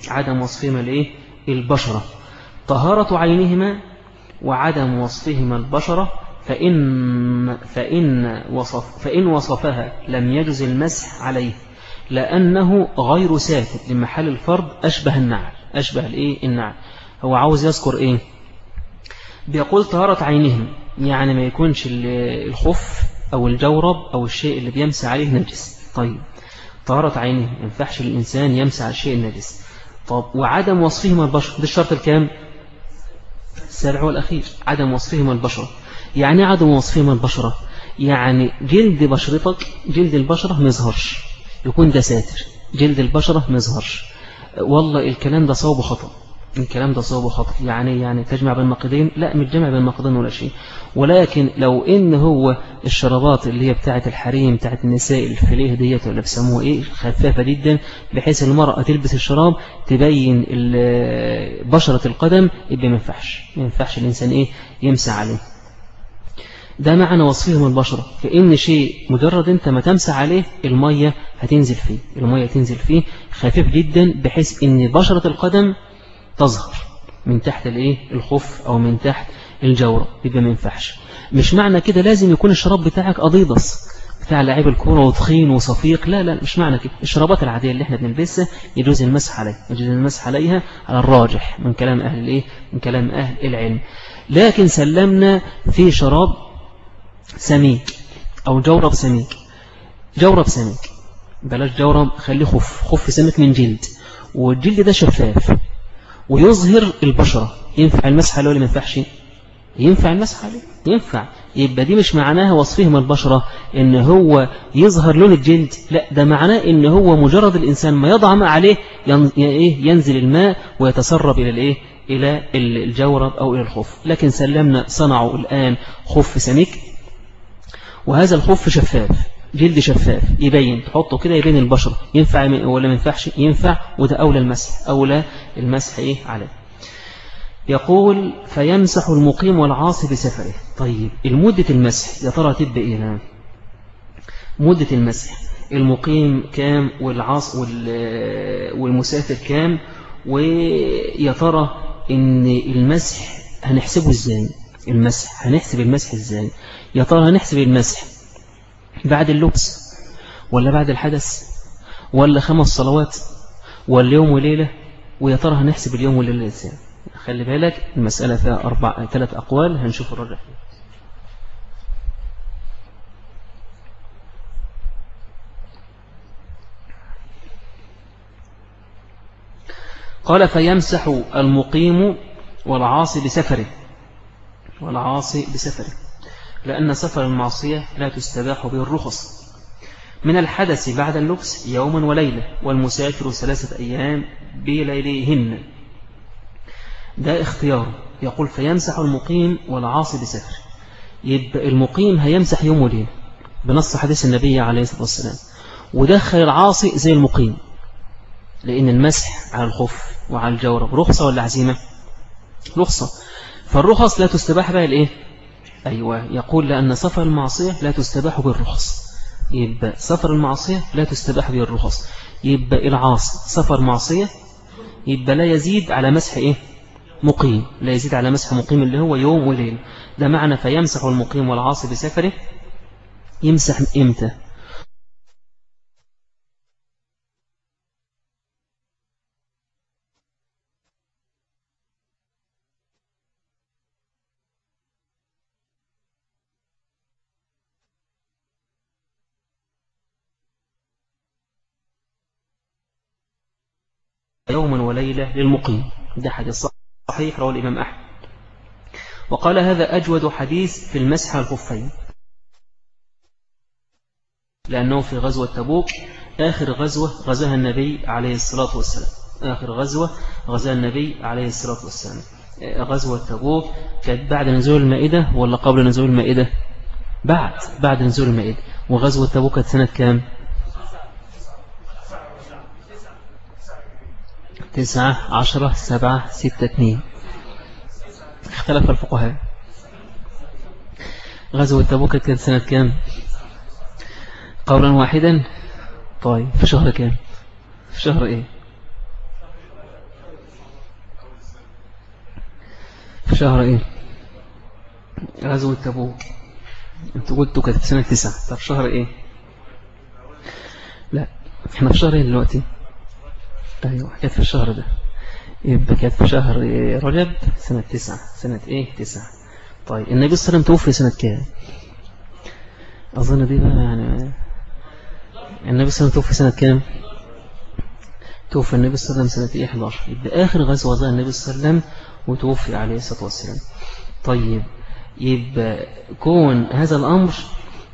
[SPEAKER 1] عدم وصفهما الايه البشرة. طهارة عينهما وعدم وصفهما البشرة فإن, فإن, وصف فإن وصفها لم يجز المسح عليه لأنه غير ساكت لمحل الفرض أشبه النعل. أشبه الإيه؟ النعل. هو عاوز يذكر إيه؟ بيقول طهارة عينهم يعني ما يكونش الخف أو الجورب أو الشيء اللي بيمسى عليه نجس. طيب. طهارة عينهم. ما ينفعش الإنسان يمسى على الشيء النجس طب وعدم وصفهما البشر. ده الشرط الكام؟ السابع والأخير. عدم وصفهما البشرة يعني عدم وصفهما البشرة يعني جلد بشرتك جلد البشرة ما يظهرش يكون ده ساتر. جلد البشرة ما يظهرش والله الكلام ده صواب وخطأ الكلام ده صواب وخطأ يعني يعني تجمع بين النقيضين لا مش جمع بين النقيضين ولا شيء. ولكن لو إن هو الشرابات اللي هي بتاعه الحريم بتاعه النساء الفليه ديت ولا بيسموها إيه خفافة جدا بحيث المرأة تلبس الشراب تبين بشرة القدم يبقى ما ينفعش. ما ينفعش الإنسان إيه يمسح عليه. ده معنى وصفهم البشرة فإن شيء مجرد أنت ما تمسح عليه المية هتنزل فيه المية تنزل فيه خفيف جدا بحيث أن بشرة القدم تظهر من تحت الإيه؟ الخف أو من تحت الجورة يبقى ما ينفعش. مش معنى كده لازم يكون الشراب بتاعك أضيضس بتاع لعيب الكورة وتخين وصفيق لا لا مش معنى كده. الشرابات العادية اللي إحنا بنلبسها يجوز المسح عليها يجوز المسح عليها على الراجح من كلام أهل الإيه؟ من كلام أهل العلم. لكن سلمنا في شراب سميك أو جورب سميك. جورب سميك. بلاش جورب خليه خف. خف سميك من جلد. والجلد ده شفاف. ويظهر البشرة. ينفع المسح عليه ولا ما ينفعش؟ ينفع المسح عليه ينفع. يبقى دي مش معناها وصفهم البشرة إن هو يظهر لون الجلد. لا ده معناه إن هو مجرد الإنسان ما يضع ماء عليه إيه؟ ينزل الماء ويتسرب إلى الإيه؟ إلى الجورب أو إلى الخف. لكن سلمنا صنعوا الآن خف سميك. وهذا الخف شفاف جلد شفاف يبين تحطه كده يبين البشرة ينفع ولا ما ينفعش ينفع وده أولى المسح أولى المسح إيه؟ عليه. يقول فيمسح المقيم والعاصي بسفره طيب المدة المسح يا ترى تبقى إيه نعم مدة المسح المقيم كام والعاص والمسافر كام؟ ويا ترى إن المسح هنحسبه إزاي؟ المسح. هنحسب المسح إزاي؟ يا ترى هنحسب المسح بعد اللبس ولا بعد الحدث ولا خمس صلوات ولا يوم وليلة؟ ويا ترى هنحسب اليوم والليلة إزاي؟ خلي بالك المسألة فيها أربع ثلاث أقوال هنشوف الرجح قال فيمسح المقيم والعاصي بسفره. والعاصي بسفره لأن سفر المعصية لا تستباح به الرخص. من الحدث بعد اللبس يوما وليلة والمسافر ثلاثة أيام بليليهن. ده اختيار. يقول فيمسح المقيم والعاصي بسفر يبقى المقيم هيمسح يوم وليلة بنص حديث النبي عليه الصلاة والسلام. ودخل العاصي زي المقيم لأن المسح على الخف وعلى الجورب رخصة ولا عزيمة؟ رخصة. فالرخص لا تستباح بها الإيه؟ أيوة يقول لأن سفر المعصية لا تستباح بالرخص. يبقى سفر المعصية لا تستباح به الرخص. يبقى العاص سفر معصية يبقى لا يزيد على مسح إيه؟ مقيم. لا يزيد على مسح مقيم اللي هو يوم وليل ده معنى فيمسح المقيم والعاصي بسفره يمسح إمتى؟ يوما وليلة للمقيم. ده حديث صحيح رواه الإمام أحمد. وقال هذا أجود حديث في المسح الخفين لأنه في غزوة تبوك آخر غزوة غزاها النبي عليه الصلاة والسلام. آخر غزوة غزاها النبي عليه الصلاة والسلام. غزوة تبوك كانت بعد نزول المائدة ولا قبل نزول المائدة؟ بعد بعد نزول المائدة. وغزوة تبوك كانت سنة كام؟ تسعة عشرة سبعة ستة اثنين. اختلف الفقهاء. غزوة تبوك كانت سنة كام؟ قولا واحدا؟ طيب في شهر كام؟ في شهر إيه؟ في شهر إيه؟ غزوة تبوك. أنتوا قلتوا كانت سنة تسعة. طب شهر إيه؟ لا إحنا في شهر إيه دلوقتي؟ أيوه. كانت في الشهر ده. يبقى كانت في شهر رجب سنة تسعة. سنة إيه؟ تسعة. طيب النبي صلى الله عليه وسلم توفي سنة كام؟ أظن دي بقى يعني النبي صلى الله عليه وسلم توفي سنة كام؟ توفي النبي صلى الله عليه وسلم سنة إيه؟ 11 يبقى آخر غزوة زي النبي صلى الله عليه وسلم وتوفي عليه الصلاة والسلام. طيب يبقى كون هذا الأمر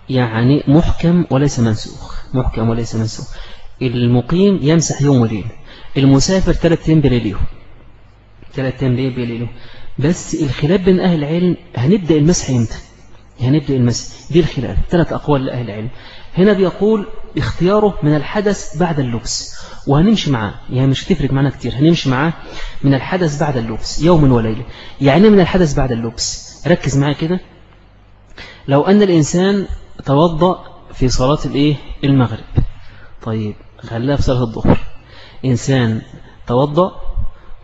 [SPEAKER 1] يعني محكم وليس منسوخ. محكم وليس منسوخ. المقيم يمسح يوم وليل المسافر ثلاث أيام بليلهم ثلاث أيام بليلهم بس الخلاف بين أهل العلم هنبدأ المسح إمتى؟ هنبدأ المسح. دي الخلاف. ثلاث أقوال لأهل العلم. هنا بيقول اختياره من الحدث بعد اللبس. وهنمشي معاه. يعني مش تفرق معنا كتير. هنمشي معاه من الحدث بعد اللبس. يوم وليلة. يعني من الحدث بعد اللبس؟ ركز معايا كده. لو أن الإنسان توضأ في صلاة الإيه؟ المغرب. طيب خليها في صلاة الظهر. إنسان توضأ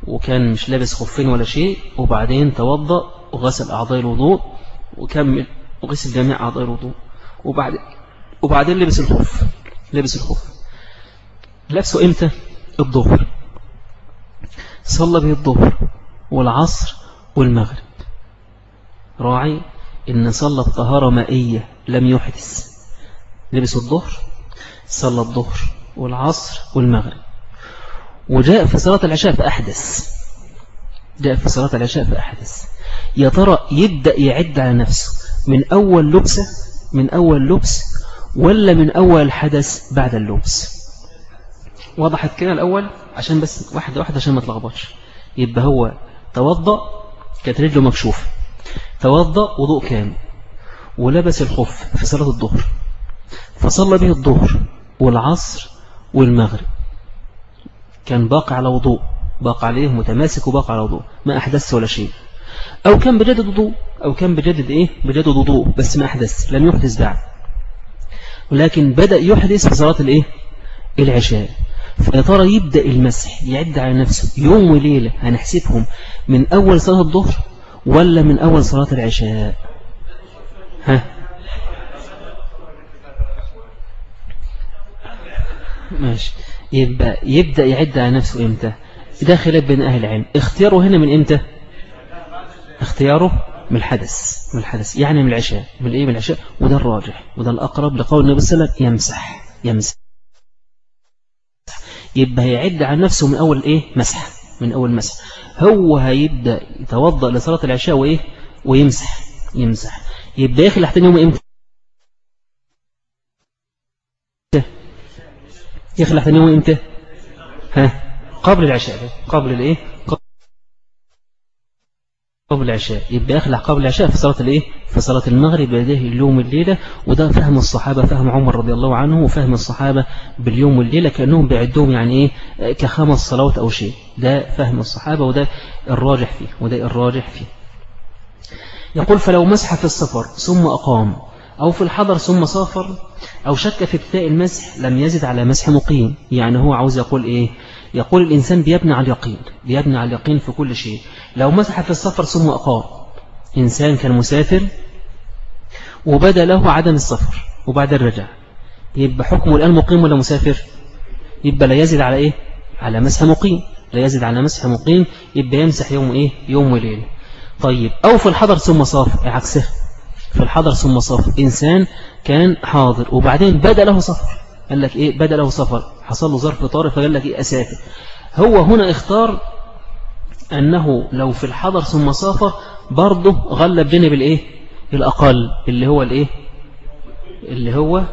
[SPEAKER 1] وكان مش لابس خفين ولا شيء وبعدين توضأ وغسل أعضاء الوضوء وكمل وغسل جميع أعضاء الوضوء. وبعدين وبعدين لبس الخف لبس الخف لبسه إمتى؟ الظهر. صلى به الظهر والعصر والمغرب. راعي إن صلى بطهارة مائية لم يحدث. لبس الظهر صلى الظهر والعصر والمغرب. وجاء في صلاة العشاء فأحدث. جاء في صلاة العشاء فأحدث. يا ترى يبدأ يعد على نفسه من أول لبسة من أول لبس ولا من أول الحدث بعد اللبس؟ وضحت كده الأول عشان بس واحدة واحدة عشان ما تلخبطش. يبقى هو توضأ كانت رجله مكشوفة. توضأ وضوء كامل. ولبس الخف في صلاة الظهر. فصلى به الظهر والعصر والمغرب. كان باقي على وضوء باقي عليه متماسك وباقي على وضوء ما أحدث ولا شيء. أو كان بجدد وضوء أو كان بجدد إيه؟ بجدد وضوء بس ما أحدث لم يحدث بعد. ولكن بدأ يحدث في صلاة الإيه؟ العشاء. فيا ترى يبدأ المسح يعد على نفسه يوم وليلة هنحسبهم من أول صلاة الظهر ولا من أول صلاة العشاء؟ ها؟ ماشي. يبقى يبدأ يعد على نفسه إمتى؟ ده خلاف بين أهل العلم. اختياره هنا من إمتى؟ اختياره من الحدث من الحدث. يعني من العشاء. من الايه من العشاء. وده الراجح. وده الأقرب لقول النبي صلى الله عليه وسلم يمسح. يمسح. يبقى هيعد عن نفسه من أول إيه؟ مسح. من أول مسح. هو هيبدأ يتوضأ لصلاة العشاء وإيه؟ ويمسح. يمسح. يبقى يخلع تاني يوم إمتى؟ يخلع تاني يوم إمتى؟ ها؟ قبل العشاء. قبل الإيه؟ قبل العشاء. يبقى يخلع قبل العشاء في صلاة الإيه؟ في صلاة المغرب يديه اليوم والليلة وده فهم الصحابة فهم عمر رضي الله عنه وفهم الصحابة باليوم والليلة كأنهم بيعدوهم يعني إيه؟ كخمس صلوات أو شيء. ده فهم الصحابة وده الراجح فيه وده الراجح فيه. يقول فلو مسح في السفر ثم أقام أو في الحضر ثم سافر أو شك في ابتداء المسح لم يزد على مسح مقيم. يعني هو عاوز يقول إيه؟ يقول الإنسان بيبني على اليقين بيبني على اليقين في كل شيء. لو مسح في السفر ثم أقام. إنسان كان مسافر وبدأ له عدم السفر وبعد الرجع. يبقى حكمه الآن مقيم ولا مسافر؟ يبقى لا يزد على إيه؟ على مسح مقيم. لا يزد على مسح مقيم يبقى يمسح يوم إيه؟ يوم وليلة. طيب أو في الحضر ثم صاف عكسه في الحضر ثم صاف إنسان كان حاضر وبعدين بدا له سفر. قال لك إيه؟ بدا له سفر. حصل له ظرف طارئ فقال لك إيه؟ أسافر. هو هنا اختار أنه لو في الحضر ثم سافر برضه غلب جانب الإيه؟ الأقل اللي هو الإيه؟ اللي هو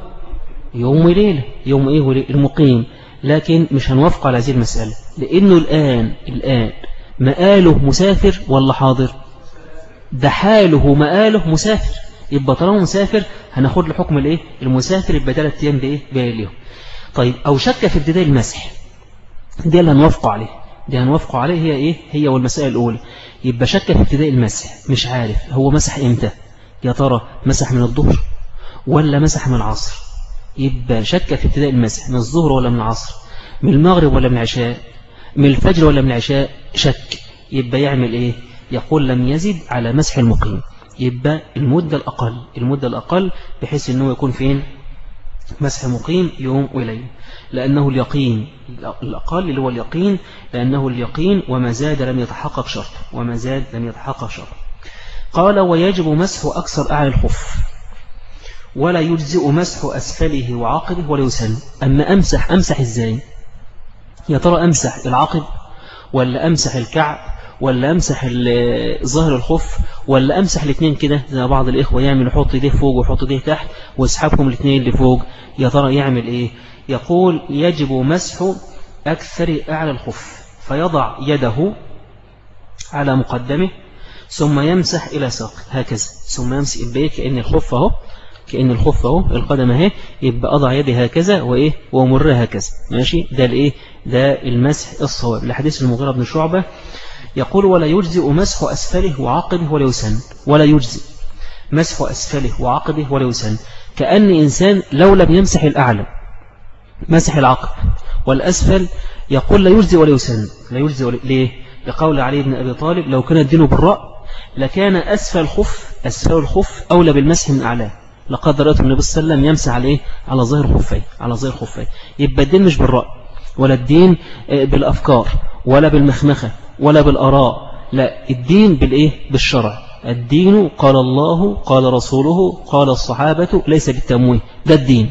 [SPEAKER 1] يوم وليلة يوم إيه؟ وليلة المقيم. لكن مش هنوافق على هذه المسألة لأنه الآن الآن مآله مسافر ولا حاضر؟ ده حاله مآله مسافر. يبقى طالما مسافر هناخد له حكم الإيه؟ المسافر يبقى ثلاث أيام بإيه؟ بايه طيب أو شك في ابتداء المسح. دي اللي هنوافقه عليه. دي هنوافقه عليه هي إيه؟ هي والمسائل الأولى. يبقى شك في ابتداء المسح. مش عارف هو مسح إمتى. يا ترى مسح من الظهر ولا مسح من العصر؟ يبقى شك في ابتداء المسح. من الظهر ولا من العصر؟ من المغرب ولا من العشاء؟ من الفجر ولا من العشاء؟ شك. يبقى يعمل إيه؟ يقول لم يزد على مسح المقيم. يبقى المدة الأقل المدة الأقل بحيث أنه يكون فين؟ مسح مقيم يوم وليل. لأنه اليقين الأقل اللي هو اليقين لأنه اليقين وما زاد لم يتحقق شرط وما زاد لم يتحقق شرط. قال ويجب مسح أكثر أعلى الخف ولا يجزئ مسح أسفله وعقبه ولا يسن أما أمسح أمسح إزاي؟ يا ترى أمسح العقب ولا أمسح الكعب؟ ولا أمسح ظهر الخف ولا أمسح الاثنين كده زي بعض الإخوة يعمل يحط ايديه فوق ويحط ايديه تحت ويسحبهم الاثنين اللي فوق. يا ترى يعمل إيه؟ يقول يجب مسح أكثر أعلى الخف فيضع يده على مقدمه ثم يمسح إلى ساق. هكذا. ثم يمسح البيت كأن الخف أهو كأن الخف أهو القدم أهي يبقى أضع يدي هكذا وإيه؟ ومرها هكذا. ماشي؟ ده الإيه؟ ده المسح الصواب. لحديث المغيرة بن شعبة يقول ولا يجزئ مسح أسفله وعقبه ولا يسن. ولا يجزئ مسح أسفله وعقبه ولا يسن. كأن إنسان لو لم يمسح الأعلى مسح العقب والأسفل يقول لا يجزئ ولا يسن. لا يجزئ ولا... ليه؟ لقول علي بن أبي طالب لو كان الدين بالرأ لكان أسفل الخف أسفل الخف أولى بالمسح من أعلاه. لقد رأيت النبي صلى الله عليه وسلم يمسح عليه على ظهر خفيه على ظهر خفيه. يبقى الدين مش بالرأي ولا الدين بالأفكار ولا بالمخمخة. ولا بالأراء. لا الدين بالإيه؟ بالشرع. الدين قال الله قال رسوله قال الصحابة ليس بالتمويه. ده الدين.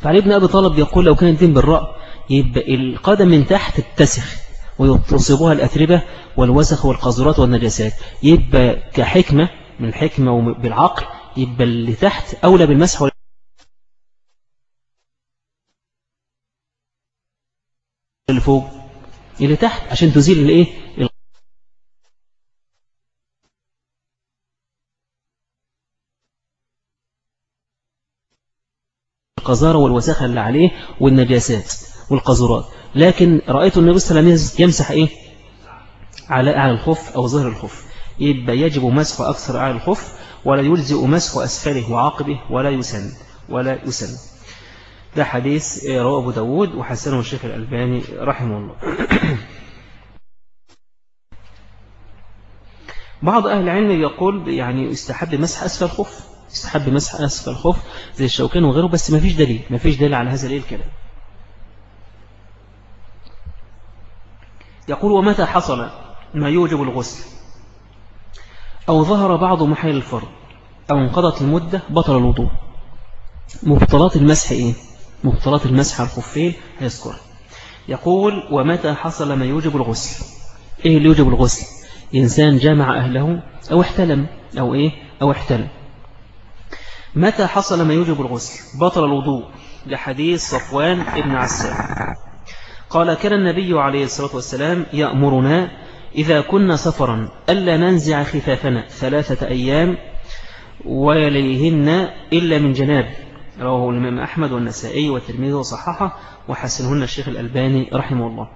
[SPEAKER 1] فعلي بن أبي طالب يقول لو كان الدين بالرأي يبقى القدم من تحت تتسخ ويتصبها الأتربة والوسخ والقذرات والنجاسات. يبقى كحكمة من الحكمة وبالعقل يبقى اللي تحت أولى بالمسح اللي فوق. اللي تحت عشان تزيل الايه؟ القذارة والوساخة اللي عليه والنجاسات والقذرات لكن رأيت النبي صلى الله عليه وسلم يمسح إيه؟ على أعلى الخف أو ظهر الخف. يبقى يجب مسح أكثر أعلى الخف ولا يلزئ مسح أسفله وعاقبه ولا يسن ولا يسن. ده حديث رواه أبو داود وحسنه الشيخ الألباني رحمه الله. بعض أهل العلم يقول يعني استحب مسح أسفل الخف استحب مسح أسفل الخف زي الشوكان وغيره بس ما فيش دليل ما فيش دليل على هذا الكلام يقول ومتى حصل ما يوجب الغسل؟ أو ظهر بعض محيل الفرض أو انقضت المدة بطل الوضوء. مبطلات المسح إيه؟ مبطلات المسح على الخفين هيذكر يقول ومتى حصل ما يوجب الغسل؟ إيه اللي يوجب الغسل؟ إنسان جامع أهله أو احتلم أو إيه؟ أو احتلم. متى حصل ما يوجب الغسل؟ بطل الوضوء لحديث صفوان ابن عسان قال كان النبي عليه الصلاة والسلام يأمرنا إذا كنا سفرا ألا ننزع خفافنا ثلاثة أيام ويليهن إلا من جناب. رواه الإمام أحمد والنسائي والترمذي وصححه وحسنهن الشيخ الألباني رحمه الله.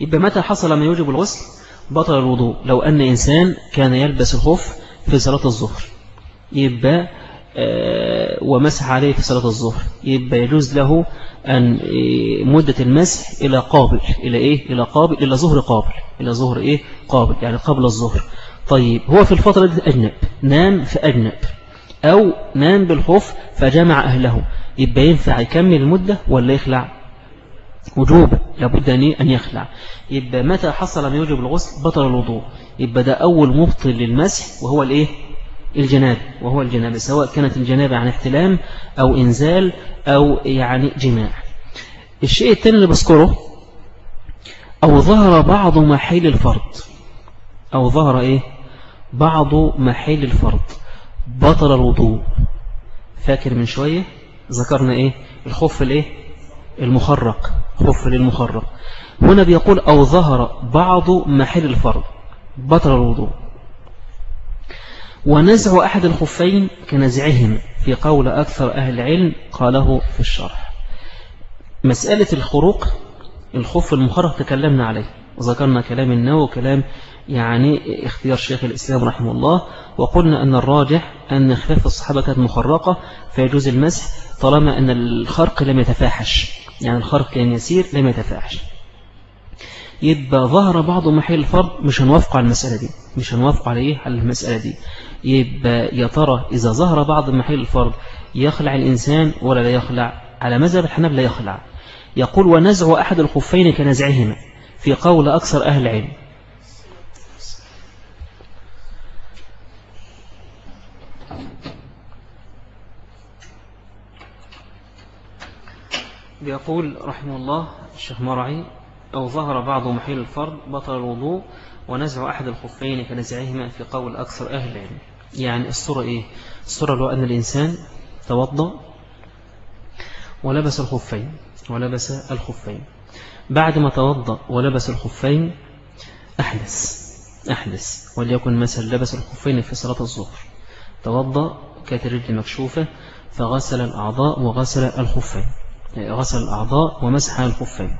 [SPEAKER 1] يبقى متى حصل ما يوجب الغسل؟ بطل الوضوء. لو أن إنسان كان يلبس الخف في صلاة الظهر. يبقى آه، ومسح عليه في صلاة الظهر. يبقى يجوز له أن آه، مدة المسح إلى قابل. إلى إيه؟ إلى قابل إلى ظهر قابل. إلى ظهر إيه؟ قابل يعني قبل الظهر. طيب هو في الفترة دي أجنب. نام في أجنب أو نام بالخوف فجمع أهله. يبقى ينفع يكمل المدة ولا يخلع؟ وجوب لابد أن يخلع. يبقى متى حصل ما يوجب الغسل؟ بطل الوضوء. يبقى ده أول مبطل للمسح وهو الإيه؟ الجناب وهو الجناب سواء كانت الجنابة عن احتلام أو إنزال أو يعني جماع. الشيء الثاني اللي بذكره أو ظهر بعض محيل الفرد أو ظهر إيه؟ بعض محيل الفرد بطل الوضوء. فاكر من شوية؟ ذكرنا إيه؟ الخف الإيه؟ المخرق. خف للمخرق هنا بيقول أو ظهر بعض محل الفرض. بطل الوضوء. ونزع أحد الخفين كنزعهم في قول أكثر أهل العلم قاله في الشرح. مسألة الخروق الخف المخرق تكلمنا عليه. وذكرنا كلام النووي وكلام يعني اختيار شيخ الإسلام رحمه الله وقلنا أن الراجح أن خلاف الصحابة كانت مخرقة فيجوز المسح طالما أن الخرق لم يتفاحش. يعني الخرق كان يسير لم يتفاحش. يبقى ظهر بعض محل الفرض مش هنوافق على المسألة دي مش هنوافق على إيه على المسألة دي. يبقى يا ترى إذا ظهر بعض محل الفرض يخلع الإنسان ولا لا يخلع؟ على مذهب الحناب لا يخلع. يقول ونزع أحد الخفين كنزعهما في قول أكثر أهل العلم. بيقول رحمه الله الشيخ مرعي أو ظهر بعض محيل الفرد بطل الوضوء ونزع أحد الخفين كنزعهما في قول أكثر أهل العلم يعني الصورة إيه؟ الصورة لو أن الإنسان توضأ ولبس الخفين ولبس الخفين. بعد ما توضأ ولبس الخفين أحدث أحدث وليكن مثلا لبس الخفين في صلاة الظهر. توضأ كانت الرجل مكشوفة فغسل الأعضاء وغسل الخفين. غسل الأعضاء ومسح الخفين.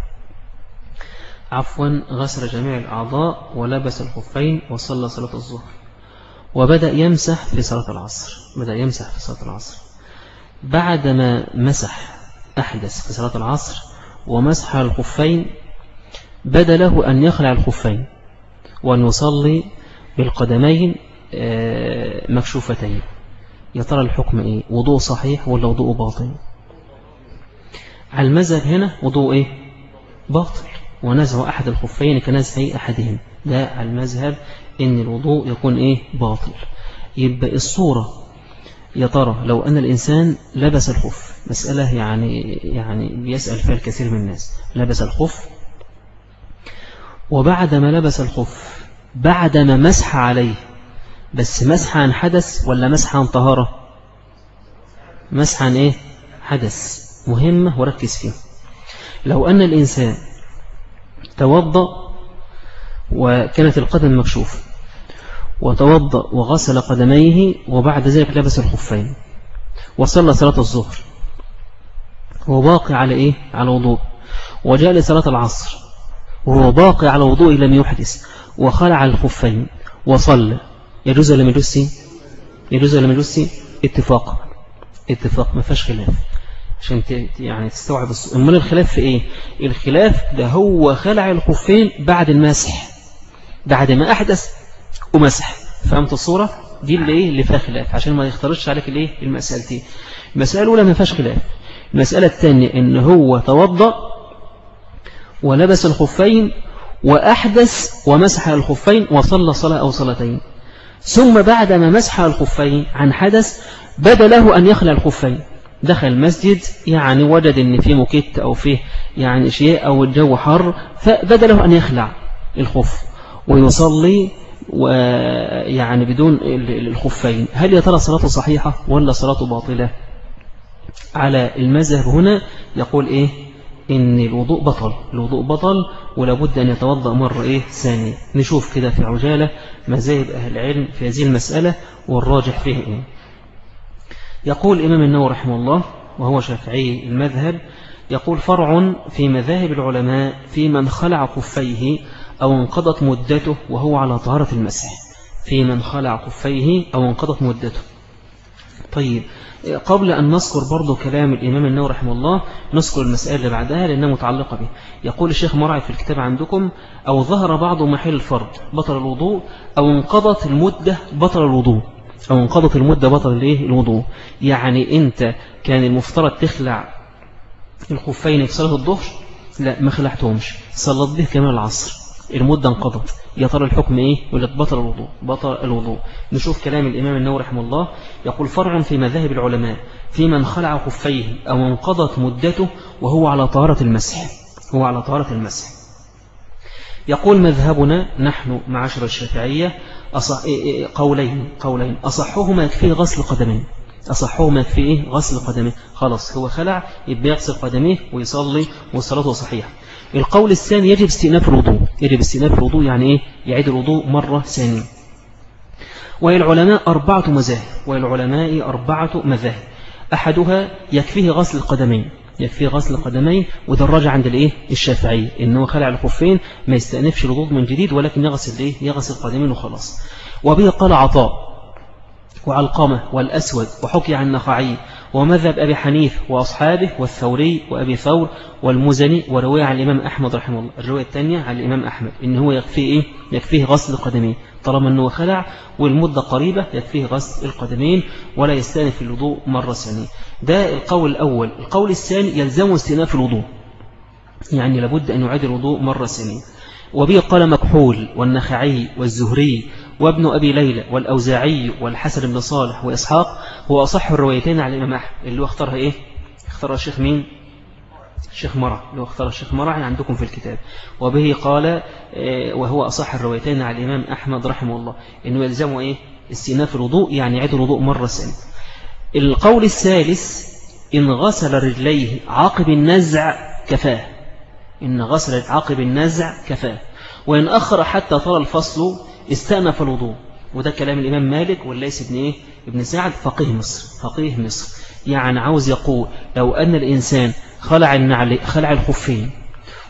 [SPEAKER 1] عفوا غسل جميع الأعضاء ولبس الخفين وصلى صلاة الظهر. وبدأ يمسح في صلاة العصر. بدأ يمسح في صلاة العصر. بعدما مسح أحدث في صلاة العصر ومسح الخفين بدا له أن يخلع الخفين وأن يصلي بالقدمين آه، مكشوفتين. يا ترى الحكم إيه؟ وضوء صحيح ولا وضوء باطل على المذهب هنا وضوء إيه؟ باطل. ونزع أحد الخفين كنزع أحدهم. ده على المذهب إن الوضوء يكون إيه؟ باطل. يبقى الصورة يا ترى لو أن الإنسان لبس الخف مسألة يعني يعني بيسأل فيها الكثير من الناس. لبس الخف وبعدما لبس الخف بعدما مسح عليه بس مسح عن حدث ولا مسح عن طهارة؟ مسح عن إيه؟ حدث. مهمة وركز فيه لو أن الإنسان توضأ وكانت القدم مكشوفة وتوضأ وغسل قدميه وبعد ذلك لبس الخفين وصلى صلاة الظهر وباقي على إيه؟ على وضوء وجاء لصلاة العصر وهو باقي على وضوء لم يحدث وخلع الخفين وصلى يجوز ولا يجوز؟ يجوز ولا يجوز؟ اتفاق اتفاق ما فيهاش خلاف. عشان يعني تستوعب أمال الخلاف في إيه؟ الخلاف ده هو خلع الخفين بعد المسح. بعد ما أحدث ومسح. فهمت الصورة؟ دي اللي إيه؟ اللي فيها خلاف. عشان ما يختارش عليك الإيه؟ المسألتين المسألة الأولى ما فيهاش خلاف. المسألة الثانية إن هو توضأ ولبس الخفين وأحدث ومسح الخفين وصلى صلاة أو صلاتين. ثم بعد ما مسح الخفين عن حدث بدا له أن يخلع الخفين. دخل المسجد يعني وجد إن فيه مكت أو فيه يعني شيء أو الجو حر فبدا له أن يخلع الخف ويصلي ويعني بدون الخفين. هل يا ترى صلاته صحيحة ولا صلاته باطلة؟ على المذهب هنا يقول إيه؟ إن الوضوء بطل الوضوء بطل ولابد أن يتوضأ مرة إيه؟ ثانية. نشوف كده في عجالة مذاهب أهل العلم في هذه المسألة والراجح فيه إيه؟ يقول الإمام النووي رحمه الله وهو شافعي المذهب يقول فرع في مذاهب العلماء في من خلع خفيه أو انقضت مدته وهو على طهارة المسح في من خلع خفيه أو انقضت مدته. طيب قبل أن نذكر برضو كلام الإمام النووي رحمه الله نذكر المسألة اللي بعدها لأنها متعلقة به يقول الشيخ مرعي في الكتاب عندكم؟ أو ظهر بعض محل الفرد بطل الوضوء أو انقضت المدة بطل الوضوء. أو انقضت المدة بطل الإيه؟ الوضوء. يعني أنت كان المفترض تخلع الخفين في صلاة الظهر؟ لا ما خلعتهمش. صلت به كمان العصر. المدة انقضت. يا ترى الحكم إيه؟ يقول لك بطل الوضوء بطل الوضوء. نشوف كلام الإمام النووي رحمه الله يقول فرع في مذاهب العلماء في من خلع خفيه أو انقضت مدته وهو على طهارة المسح هو على طهارة المسح. يقول مذهبنا نحن معاشر الشافعية أصح... قولين قولين. أصحهما يكفيه غسل قدمين أصحهما في إيه؟ غسل قدميه. خلاص هو خلع يبقى يغسل قدميه ويصلي وصلاته صحيحة. القول الثاني يجب استئناف الوضوء. يجب استئناف الوضوء يعني إيه؟ يعيد الوضوء مرة ثانية. وللعلماء أربعة مذاهب. وللعلماء أربعة مذاهب. أحدها يكفيه غسل القدمين. يكفيه غسل القدمين وده الراجع عند الإيه؟ الشافعي. ان هو خلع الخفين ما يستأنفش الوضوء من جديد ولكن يغسل الايه يغسل القدمين وخلاص. وبه قال عطاء وعلقمة والأسود وحكي عن نخعي ومذهب أبي حنيف وأصحابه والثوري وأبي ثور والمزني وروي عن الإمام أحمد رحمه الله. الرواية الثانية عن الإمام أحمد إن هو يكفيه إيه؟ يكفيه غسل القدمين. طالما أنه خلع والمدة قريبة يكفيه غسل القدمين ولا يستأنف الوضوء مرة ثانية. ده القول الأول. القول الثاني يلزم استئناف الوضوء. يعني لابد أن يعيد الوضوء مرة ثانية. وبه قال مكحول والنخعي والزهري وابن أبي ليلى والأوزاعي والحسن بن صالح وإسحاق. هو أصح الروايتين على الإمام أحمد. اللي هو اختارها إيه؟ اختارها الشيخ مين؟ الشيخ مرع اللي هو اختار الشيخ مرع يعني عندكم في الكتاب. وبه قال آه، وهو أصح الروايتين على الإمام أحمد رحمه الله. إنه يلزمه إيه؟ استئناف الوضوء يعني يعيد الوضوء مرة سنة القول الثالث إن غسل رجليه عقب النزع كفاه. إن غسل عقب النزع كفاه. وإن أخر حتى طال الفصل استأنف الوضوء. وده كلام الإمام مالك والليس ابن إيه؟ ابن سعد فقيه مصر فقيه مصر. يعني عاوز يقول لو أن الإنسان خلع النعل خلع الخفين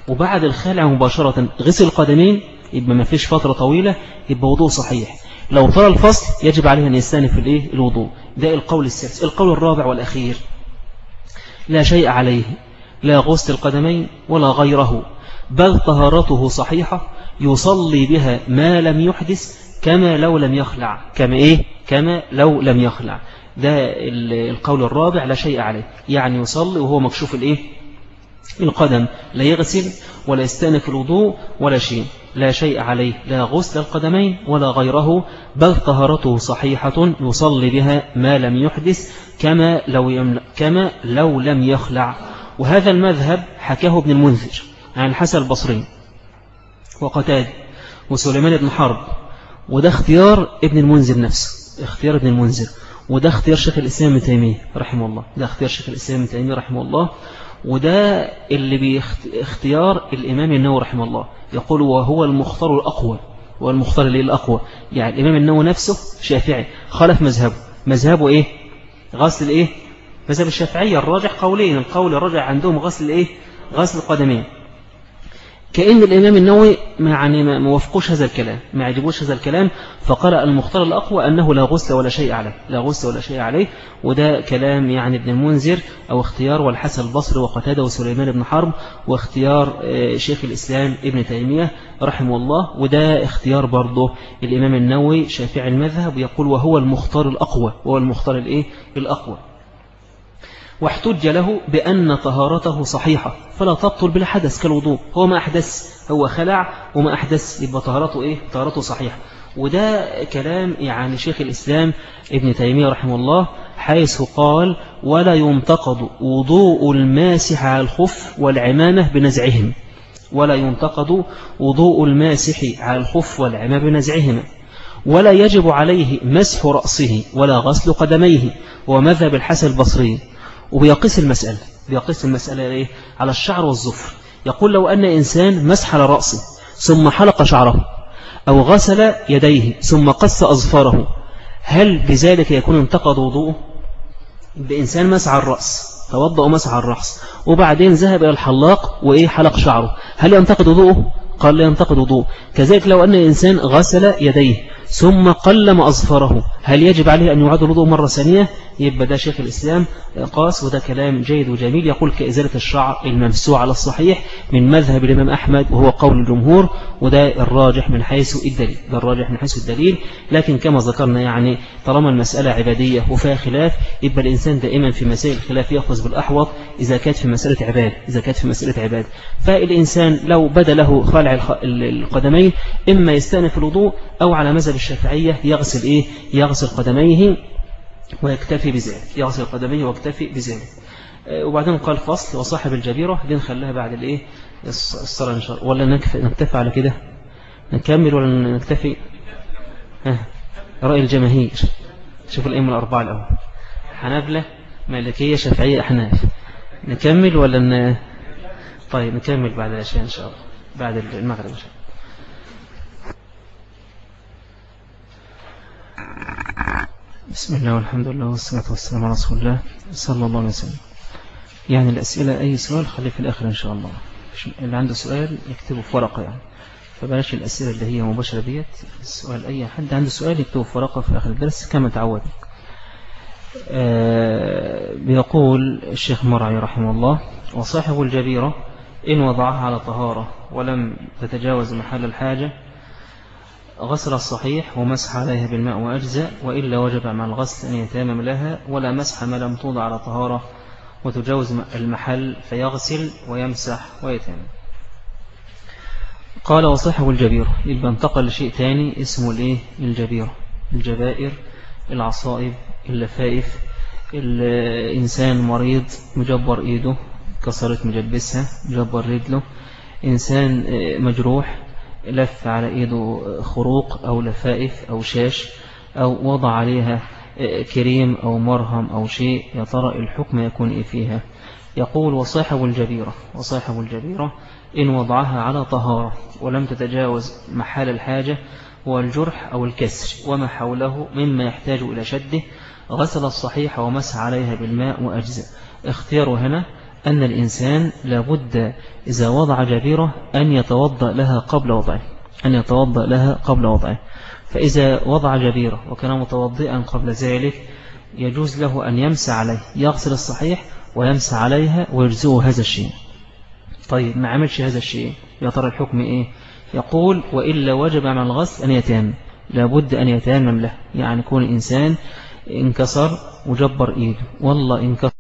[SPEAKER 1] وبعد الخلع مباشرة غسل القدمين يبقى ما فيش فترة طويلة يبقى وضوء صحيح. لو طال الفصل يجب عليه أن يستأنف الإيه؟ الوضوء. ده القول السادس. القول الرابع والأخير. لا شيء عليه. لا غسل القدمين ولا غيره. بل طهارته صحيحة. يصلي بها ما لم يحدث كما لو لم يخلع. كما إيه؟ كما لو لم يخلع. ده القول الرابع. لا شيء عليه. يعني يصلي وهو مكشوف الإيه؟ القدم. لا يغسل ولا يستأنف الوضوء ولا شيء. لا شيء عليه لا غسل القدمين ولا غيره بل طهارته صحيحة يصلي بها ما لم يحدث كما لو. كما لو لم يخلع. وهذا المذهب حكاه ابن المنذر عن الحسن البصري وقتاد وسليمان بن حرب وده اختيار ابن المنذر نفسه اختيار ابن المنذر. وده اختيار شيخ الإسلام ابن تيمية رحمه الله ده اختيار شيخ الإسلام ابن تيمية رحمه الله. وده اللي باختيار الإمام النووي رحمه الله. يقول وهو المختار الأقوى والمختار اللي الأقوى يعني الإمام النووي نفسه شافعي خالف مذهبه. مذهبه إيه؟ غسل إيه؟ مذهب الشافعية الراجح قولين القول الراجح عندهم غسل إيه؟ غسل القدمين. كأن الإمام النووي يعني ما وفقوش هذا الكلام ما عجبوش هذا الكلام فقال المختار الأقوى أنه لا غسل ولا شيء عليه لا غسل ولا شيء عليه وده كلام يعني ابن المنذر أو اختيار والحسن البصري وقتادة وسليمان بن حرب واختيار آه، شيخ الإسلام ابن تيمية رحمه الله وده اختيار برضه الإمام النووي شافع المذهب يقول وهو المختار الأقوى وهو المختار الإيه؟ الأقوى. واحتج له بأن طهارته صحيحة فلا تبطل بلا حدث كالوضوء. هو ما أحدث هو خلع وما أحدث يبقى طهارته إيه؟ طهارته صحيحة. وده كلام يعني شيخ الإسلام ابن تيمية رحمه الله حيث قال ولا ينتقد وضوء الماسح على الخف والعمامة بنزعهم. ولا ينتقد وضوء الماسح على الخف والعمامة بنزعهما ولا يجب عليه مسح رأسه ولا غسل قدميه. ومذهب الحسن البصري وبيقيس المسألة. بيقيس المسألة إيه؟ على الشعر والظفر. يقول لو أن إنسان مسح على رأسه ثم حلق شعره أو غسل يديه ثم قص أظفاره هل بذلك يكون انتقض وضوءه؟ بإنسان مسح الرأس توضأ ومسح الرأس وبعدين ذهب إلى الحلاق وإيه؟ حلق شعره. هل ينتقد وضوءه؟ قال لا ينتقد وضوء كذلك لو أن إنسان غسل يديه ثم قلم أظفره. هل يجب عليه أن يعاد الوضوء مرة ثانية؟ يبقى ده شيخ الإسلام قاس وده كلام جيد وجميل. يقول كإزالة الشعر الممسوع على الصحيح من مذهب الإمام أحمد وهو قول الجمهور وده الراجح من حيث الدليل. ده الراجح من حيث الدليل. لكن كما ذكرنا يعني طالما المسألة عبادية وفيها خلاف يبقى الإنسان دائما في مسائل الخلاف يأخذ بالأحوط إذا كانت في مسألة عباد إذا كانت في مسألة عباد. فالإنسان لو بدا له خلع القدمين إما يستأنف الوضوء أو على مذهب الشافعية يغسل إيه؟ يغسل قدميه ويكتفي بذلك يغسل قدميه ويكتفي بذلك. آه، وبعدين قال فصل وصاحب الجبيرة دي نخليها بعد الإيه؟ الصلاة إن شاء الله. ولا نكتفي على كده؟ نكمل ولا نكتفي؟ ها رأي الجماهير. شوف الأئمة الأربعة الأول. حنابلة مالكية شافعية أحناف. نكمل ولا ن... طيب نكمل بعد العشاء إن شاء الله بعد المغرب إن شاء الله. بسم الله والحمد لله والصلاة والسلام على رسول الله صلى الله عليه وسلم. يعني الأسئلة أي سؤال خليه في الآخر إن شاء الله. اللي عنده سؤال يكتبه في ورقة يعني. فبلاش الأسئلة اللي هي مباشرة ديت. السؤال أي حد عنده سؤال يكتبه في ورقة في آخر الدرس كما تعود آه بيقول الشيخ مرعي رحمه الله وصاحب الجبيرة إن وضعها على طهارة ولم تتجاوز محل الحاجة غسل الصحيح ومسح عليها بالماء وأجزاء وإلا وجب مع الغسل أن يتامم لها ولا مسح ما لم توضع على طهارة وتجاوز المحل فيغسل ويمسح ويتامم قال وصحه الجبير. يبقى انتقل لشيء تاني اسمه الإيه؟ الجبير. الجبائر العصائب اللفائف الإنسان مريض مجبر إيده كسرت مجبسها مجبر رجله. إنسان مجروح لف على إيده خروق أو لفائف أو شاش أو وضع عليها كريم أو مرهم أو شيء يا ترى الحكم يكون إيه فيها؟ يقول وصاحب الجبيرة. وصاحب الجبيرة إن وضعها على طهارة ولم تتجاوز محال الحاجة والجرح أو الكسر وما حوله مما يحتاج إلى شده غسل الصحيح ومسح عليها بالماء وأجزاء. اختياره هنا أن الإنسان لابد إذا وضع جبيرة أن يتوضأ لها قبل وضعه أن يتوضأ لها قبل وضعه. فإذا وضع جبيرة وكان متوضئا قبل ذلك يجوز له أن يمسح عليه يغسل الصحيح ويمسح عليها ويجزئه هذا الشيء. طيب ما عملش هذا الشيء؟ يا ترى الحكم إيه؟ يقول وإلا وجب على الغسل أن يتيمم. لابد أن يتيمم له يعني يكون الإنسان انكسر وجبر إيده. والله انكسر.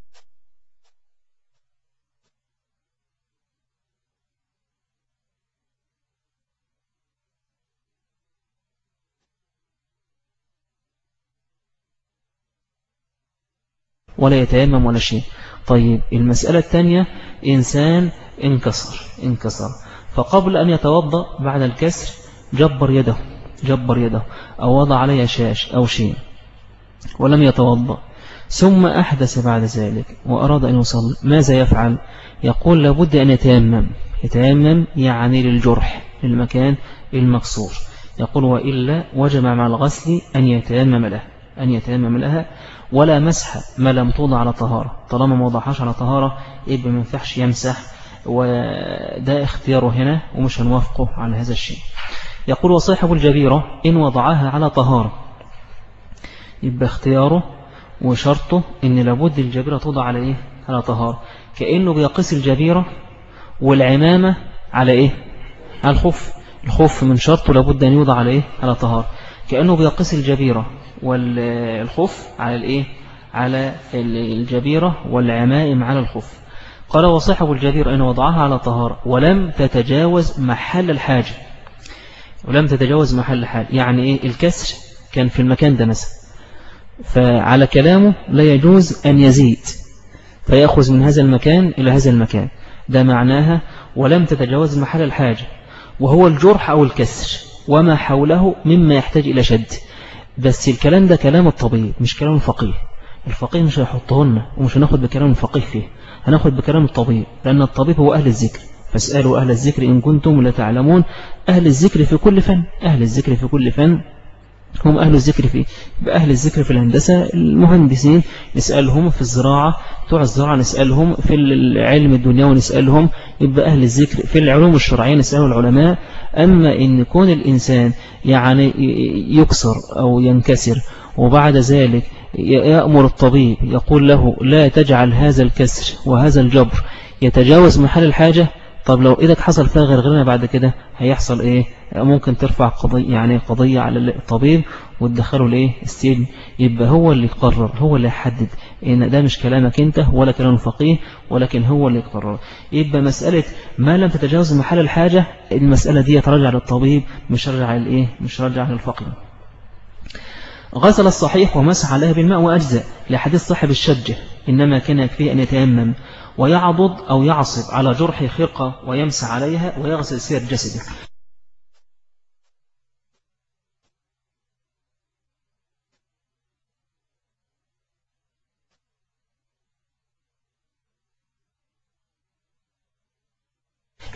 [SPEAKER 1] ولا يتيمم ولا شيء. طيب المسألة الثانية إنسان انكسر انكسر. فقبل أن يتوضأ بعد الكسر جبر يده جبر يده أو وضع عليها شاش أو شيء ولم يتوضأ. ثم أحدث بعد ذلك وأراد أن يصلي. ماذا يفعل؟ يقول لابد أن يتيمم. يتيمم يعني للجرح للمكان المكسور. يقول وإلا وجب مع الغسل أن يتيمم له أن يتيمم لها. ولا مسح ما لم توضع على طهارة. طالما ما وضعهاش على طهارة يبقى ما ينفعش يمسح؟ وده اختياره هنا ومش هنوافقه على هذا الشيء. يقول وصاحب الجبيرة إن وضعها على طهارة. يبقى اختياره وشرطه إن لابد الجبيرة توضع على إيه؟ على طهارة. كأنه بيقيس الجبيرة والعمامة على إيه؟ على الخف الخف من شرطه لابد أن يوضع على إيه؟ على طهارة. كأنه بيقيس الجبيرة والخف على الإيه؟ على الجبيرة والعمائم على الخف قال وصاحب الجبيرة إن وضعها على طهارة ولم تتجاوز محل الحاجة. ولم تتجاوز محل الحاجة. يعني إيه؟ الكسر كان في المكان ده مثلا. فعلى كلامه لا يجوز أن يزيد. فيأخذ من هذا المكان إلى هذا المكان. ده معناها ولم تتجاوز محل الحاجة. وهو الجرح أو الكسر. وما حوله مما يحتاج إلى شد. بس الكلام ده كلام الطبيب مش كلام الفقيه الفقيه مش هيحطه لنا ومش هناخد بكلام الفقيه فيه. هناخد بكلام الطبيب لأن الطبيب هو أهل الذكر. فاسألوا أهل الذكر إن كنتم لا تعلمون. أهل الذكر في كل فن أهل الذكر في كل فن هم أهل الذكر في بأهل الذكر في الهندسة. المهندسين نسألهم في الزراعة بتوع الزراعة نسألهم في العلم الدنيا ونسألهم يبقى أهل الذكر في العلوم الشرعية نسأله العلماء. أما إن يكون الإنسان يعني يكسر أو ينكسر وبعد ذلك يأمر الطبيب يقول له لا تجعل هذا الكسر وهذا الجبر يتجاوز محل الحاجة طب لو إذا حصل فيها غرغرنا بعد كده هيحصل إيه؟ ممكن ترفع قضية يعني قضية على الطبيب وتدخله لإيه؟ السجن. يبقى هو اللي يقرر هو اللي يحدد إن ده مش كلامك أنت ولا كلام الفقيه ولكن هو اللي يقرر. يبقى مسألة ما لم تتجاوز محل الحاجة المسألة دي ترجع للطبيب مش رجع لإيه مش رجع للفقيه. غسل الصحيح ومسح عليها بالماء وأجزاء لحديث صاحب الشجة إنما كان يكفيه أن يتيمم. ويعضد أو يعصب على جرح خرقة ويمس عليها ويغسل سير جسده.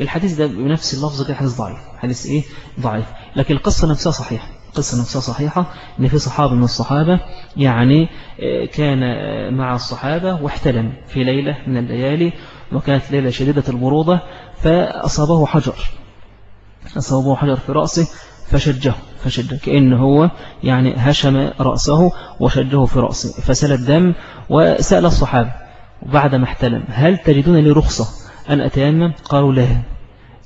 [SPEAKER 1] الحديث ده بنفس اللفظ كده حديث ضعيف. حديث إيه؟ ضعيف. لكن القصة نفسها صحيحة. القصة نفسها صحيحة إن في صحابة من الصحابة يعني آه، كان آه، مع الصحابة واحتلم في ليلة من الليالي وكانت ليلة شديدة البرودة فأصابه حجر. أصابه حجر في رأسه فشجه فشجه كأنه هو يعني هشم رأسه وشجه في رأسه فسال الدم وسأل الصحابة وبعد ما احتلم هل تجدون لي رخصة؟ أن أتيمم؟ قالوا لا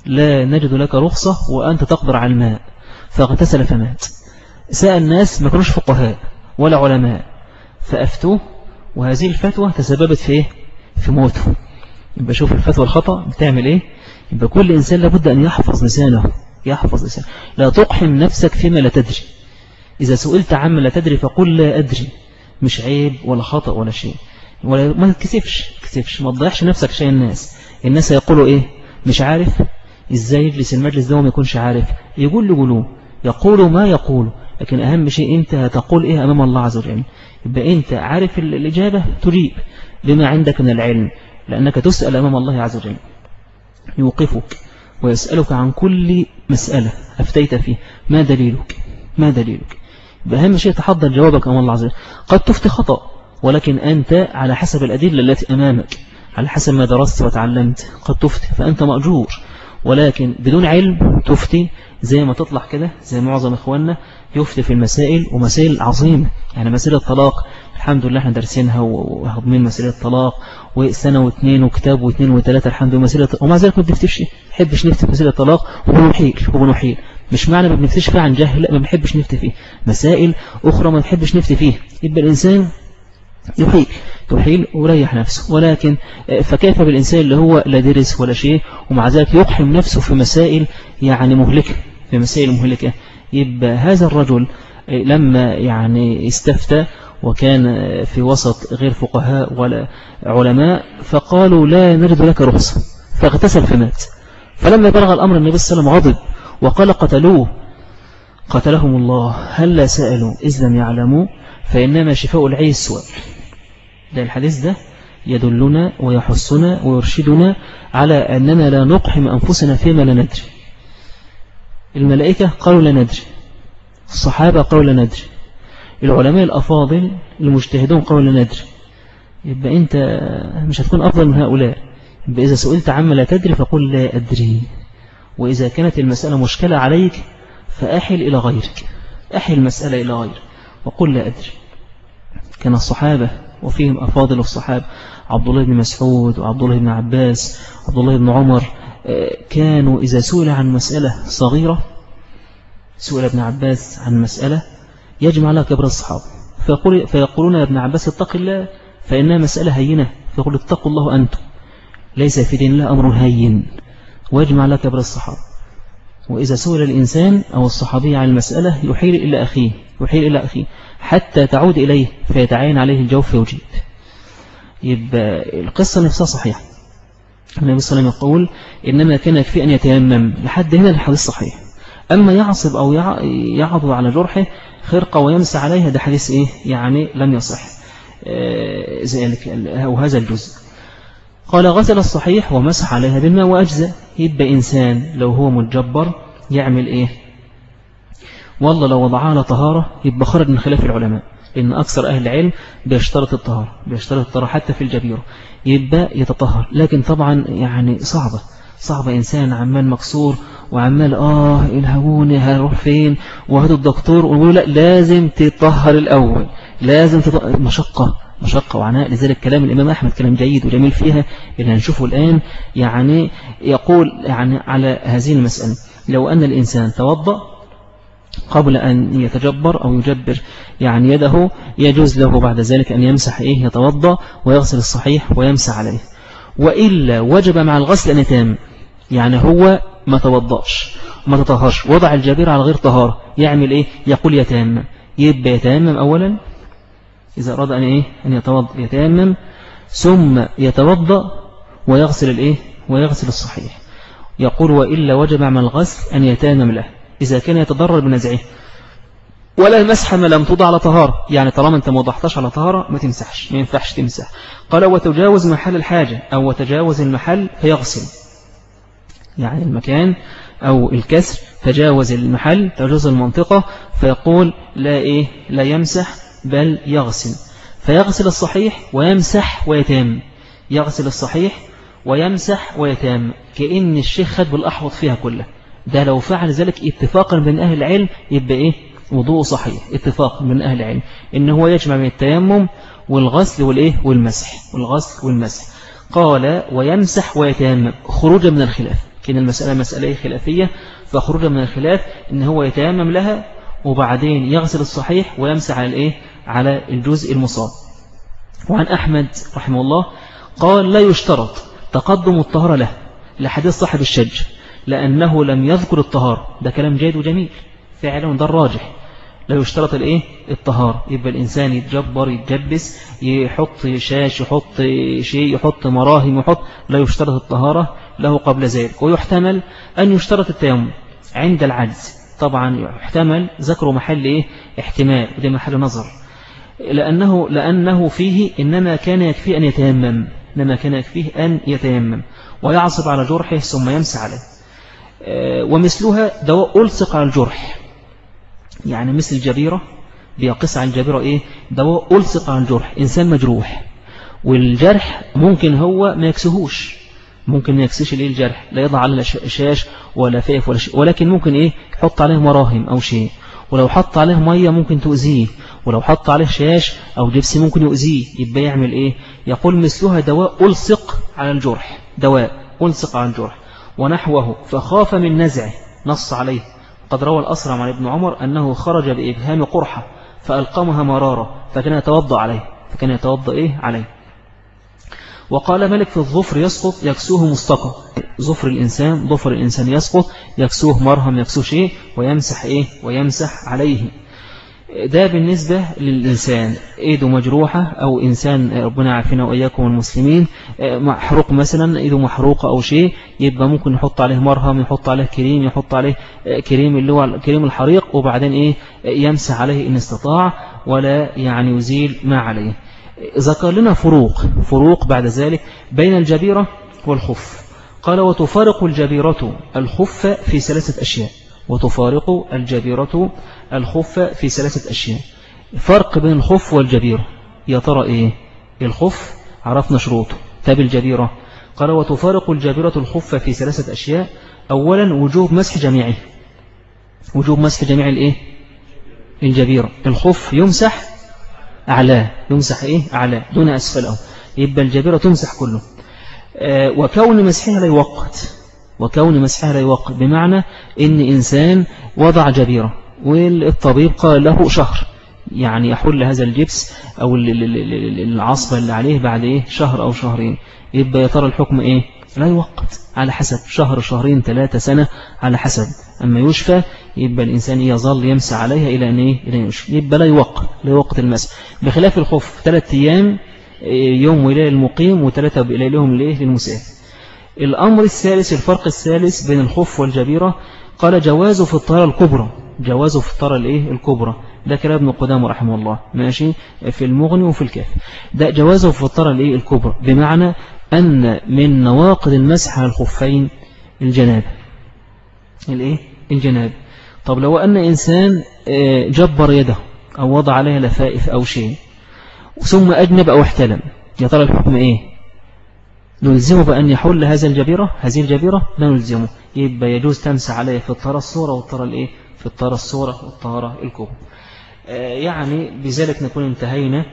[SPEAKER 1] لا نجد لك رخصة وأنت تقدر على الماء فاغتسل فمات. سأل الناس ما كانوش فقهاء ولا علماء. فأفتوه وهذه الفتوى تسببت في إيه؟ في موته. يبقى شوف الفتوى الخطأ بتعمل إيه؟ يبقى كل إنسان لابد أن يحفظ لسانه يحفظ لسانه. لا تقحم نفسك فيما لا تدري. إذا سئلت عما لا تدري فقل لا أدري. مش عيب ولا خطأ ولا شيء. ولا ما تكسفش كسفش ما تضيعش نفسك شيء الناس. الناس يقولوا إيه؟ مش عارف. إزاي يجلس المجلس ده وما يكونش عارف؟ يقول لقلوه يقولوا ما يقولوا لكن أهم شيء أنت تقول إيه أمام الله عز وجل. يبقى أنت عارف الإجابة تجيب بما عندك من العلم لأنك تسأل أمام الله عز وجل. يوقفك ويسألك عن كل مسألة أفتيت فيه. ما دليلك؟ ما دليلك؟ بأهم شيء تحضر جوابك أمام الله عز وجل. قد تفتي خطأ ولكن أنت على حسب الأدلة التي أمامك على حسب ما درست وتعلمت قد تفتي فأنت مأجور. ولكن بدون علم تفتي زي ما تطلع كده زي معظم إخواننا يفتي في المسائل ومسائل عظيمة. يعني مسائل الطلاق الحمد لله إحنا دارسينها وهضمين مسائل الطلاق وسنة واثنين وكتاب واثنين وثلاثة الحمد لله. مسائل ومع ذلك ما بنفتش بنحبش نفتي في مسائل الطلاق وبنحيل وبنحيل. مش معنى ما بنفتش فيه عن جهل لا ما بنحبش نفتي فيه. مسائل أخرى ما بنحبش نفتي فيه. يبقى الإنسان يحيل يحيل وريح نفسه. ولكن آه، فكيف بالإنسان اللي هو لا درس ولا شيء ومع ذلك يقحم نفسه في مسائل يعني مهلكة في مسائل مهلكة؟ يبقى هذا الرجل آه، لما يعني استفتى وكان في وسط غير فقهاء ولا علماء فقالوا لا نرد لك رخصة فاغتسل فمات. فلما بلغ الأمر النبي صلى الله عليه وسلم غضب وقال قتلوه قتلهم الله هل سألوا؟ إذ لم يعلموا فإنما شفاء العي السؤال ده الحديث ده يدلنا ويحثنا ويرشدنا على أننا لا نقحم أنفسنا فيما لا ندري. الملائكة قالوا لا ندري. الصحابة قالوا لا ندري. العلماء الأفاضل المجتهدون قالوا لا ندري. يبقى أنت مش هتكون أفضل من هؤلاء. يبقى إذا سئلت عما لا تدري فقل لا أدري. وإذا كانت المسألة مشكلة عليك فأحل إلى غيرك. أحل المسألة إلى غيرك. وقل لا أدري. كان الصحابة وفيهم أفاضل الصحابة. عبد الله بن مسعود وعبد الله بن عباس وعبد الله بن عمر كانوا إذا سئل عن مسألة صغيرة سئل ابن عباس عن مسألة يجمع لها كبر الصحابة. فيقول فيقولون يا ابن عباس اتق الله فإنها مسألة هينة. فيقول اتقوا الله أنتم. ليس في دين الله أمر هين. ويجمع لها كبر الصحابة. وإذا سئل الإنسان أو الصحابي عن المسألة يحيل إلى أخيه يحيل إلى أخيه حتى تعود إليه فيتعين عليه الجوف فيجيب يبقى القصة نفسها صحيحة. النبي صلى الله عليه وسلم يقول إنما كان يكفي أن يتيمم. لحد هنا الحديث صحيح. أما يعصب أو يعض على جرحه خرقة ويمسى عليها ده حديث إيه؟ يعني لم يصح. آه، ذلك أو هذا الجزء. قال غسل الصحيح ومسح عليها بالماء وأجزاء يبقى إنسان لو هو متجبر يعمل إيه؟ والله لو وضعها على طهارة يبقى خرج من خلاف العلماء. إن أكثر أهل العلم بيشترط الطهارة بيشترط الطهارة حتى في الجبيرة يبقى يتطهر. لكن طبعا يعني صعبة صعبة إنسان عمال مكسور وعمال آه الهوني هروح فين؟ وهذا الدكتور ويقول لا لازم تطهر الأول لازم تطهر مشقة مشقة وعناء. لذلك كلام الإمام أحمد كلام جيد وجميل فيها اللي هنشوفه الآن. يعني يقول يعني على هذه المسألة لو أن الإنسان توضأ قبل أن يتجبر أو يجبر يعني يده يجوز له بعد ذلك أن يمسح إيه يتوضأ ويغسل الصحيح ويمسح عليه. وإلا وجب مع الغسل أن يتام يعني هو ما توضأش ما تطهرش. وضع الجبير على غير طهارة يعمل إيه؟ يقول يتيمم يبقى يتيمم أولا إذا أراد أن إيه؟ أن يتوضأ يتيمم ثم يتوضأ ويغسل الإيه؟ ويغسل الصحيح. يقول وإلا وجب مع الغسل أن يتيمم له. إذا كان يتضرر بنزعه. ولا المسح ما لم توضع على طهارة. يعني طالما أنت ما على طهارة ما تمسحش ما ينفعش تمسح. قال وتجاوز محل الحاجة أو وتجاوز المحل فيغسل. يعني المكان أو الكسر تجاوز المحل تجاوز المنطقة فيقول لا إيه لا يمسح بل يغسل. فيغسل الصحيح ويمسح ويتام يغسل الصحيح ويمسح ويتام كأن الشيخ خد بالأحوط فيها كلها. ده لو فعل ذلك اتفاقا بين أهل العلم يبقى إيه؟ وضوء صحيح اتفاق من أهل العلم. إن هو يجمع بين التيمم والغسل والإيه؟ والمسح والغسل والمسح. قال ويمسح ويتيمم خروجا من الخلاف. كان المسألة مسألة خلافية. فخروجا من الخلاف إن هو يتيمم لها وبعدين يغسل الصحيح ويمسح على الإيه؟ على الجزء المصاب. وعن أحمد رحمه الله قال لا يشترط تقدم الطهارة له لحديث صاحب الشج. لأنه لم يذكر الطهارة ده كلام جيد وجميل. فعلا ده الراجح. لا يشترط الإيه؟ الطهارة يبقى الإنسان يتجبر يتجبس يحط شاش يحط شيء يحط مراهم يحط. لا يشترط الطهارة له قبل ذلك. ويحتمل أن يشترط التيمم عند العجز. طبعا يحتمل ذكر محل إيه؟ احتمال. وده محل نظر. لأنه, لأنه فيه إنما كان يكفي أن يتيمم. إنما كان يكفيه أن يتيمم. ويعصب على جرحه ثم يمس عليه. ومثلها دواء ألصق على الجرح. يعني مثل الجبيرة بيقص على الجبيرة إيه؟ دواء ألصق على الجرح إنسان مجروح. والجرح ممكن هو ما يكسهوش. ممكن ما يكسيش الايه الجرح؟ لا يضع على شاش ولا فيف ولا شيء ولكن ممكن إيه؟ يحط عليه مراهم أو شيء. ولو حط عليه مية ممكن تؤذيه. ولو حط عليه شاش أو جبس ممكن يؤذيه. يبقى يعمل إيه؟ يقول مثلها دواء ألصق على الجرح. دواء ألصق على الجرح. ونحوه فخاف من نزعه نص عليه. قد روى الأسرع عن ابن عمر أنه خرج بإبهام قرحة فألقمها مرارة فكان يتوضأ عليه فكان يتوضأ إيه؟ عليه. وقال ملك في الظفر يسقط يكسوه مستقى ظفر الإنسان ظفر الإنسان يسقط يكسوه مرهم يكسوه شيء ويمسح إيه؟ ويمسح عليه. ده بالنسبة للإنسان. إيده مجروحة أو إنسان ربنا عافينا وإياكم المسلمين. محروق مثلا إيده محروقة أو شيء يبقى ممكن يحط عليه مرهم يحط عليه كريم يحط عليه كريم اللي هو كريم الحريق وبعدين إيه يمسح عليه إن استطاع ولا يعني يزيل ما عليه. ذكر لنا فروق فروق بعد ذلك بين الجبيرة والخف. قال وتفارق الجبيرة الخف في ثلاثة أشياء وتفارق الجبيرة الخف في ثلاثة أشياء. فرق بين الخف والجبيرة. يا ترى إيه؟ الخف عرفنا شروطه. تاب الجبيرة. قال وتفارق الجبيرة الخف في ثلاثة أشياء. أولا وجوب مسح جميعه. وجوب مسح جميع الإيه؟ الجبيرة. الخف يمسح أعلاه. يمسح إيه؟ أعلاه. دون أسفله. يبقى الجبيرة تمسح كله. آه وكون مسحها لا يوقت وكون مسحها لا يوقت بمعنى إن إنسان وضع جبيرة والطبيب قال له شهر يعني يحل هذا الجبس أو العصبة اللي عليه بعد إيه؟ شهر أو شهرين. يبقى يا ترى الحكم إيه؟ لا يوقت على حسب. شهر شهرين ثلاثة سنة على حسب. أما يشفى يبقى الإنسان يظل يمسى عليها إلى أن إيه؟ إلى يشفى. يبقى لا يوقت لا يوقت المسح. بخلاف الخوف ثلاثة أيام يوم وليلة المقيم وثلاثة بليلهم لإيه للمسافر الأمر الثالث الفرق الثالث بين الخف والجبيرة. قال جوازه في الطهارة الكبرى. جوازه في الطهارة الإيه؟ الكبرى. ده كلام ابن قدامة رحمه الله. ماشي؟ في المغني وفي الكاف. ده جوازه في الطهارة الإيه؟ الكبرى. بمعنى أن من نواقض المسح على الخفين الجنابة الإيه؟ الجنابة طب لو أن إنسان آه، جبر يده أو وضع عليها لفائف أو شيء ثم أجنب أو احتلم يا ترى الحكم إيه؟ نلزمه بأن يحل هذا الجبيرة هذه الجبيرة لا نلزمه. يبقى يجوز تمسح عليه في الطهارة الصورة والطهارة الإيه؟ في الطهارة الصورة والطهارة الكبرى آه، يعني بذلك نكون انتهينا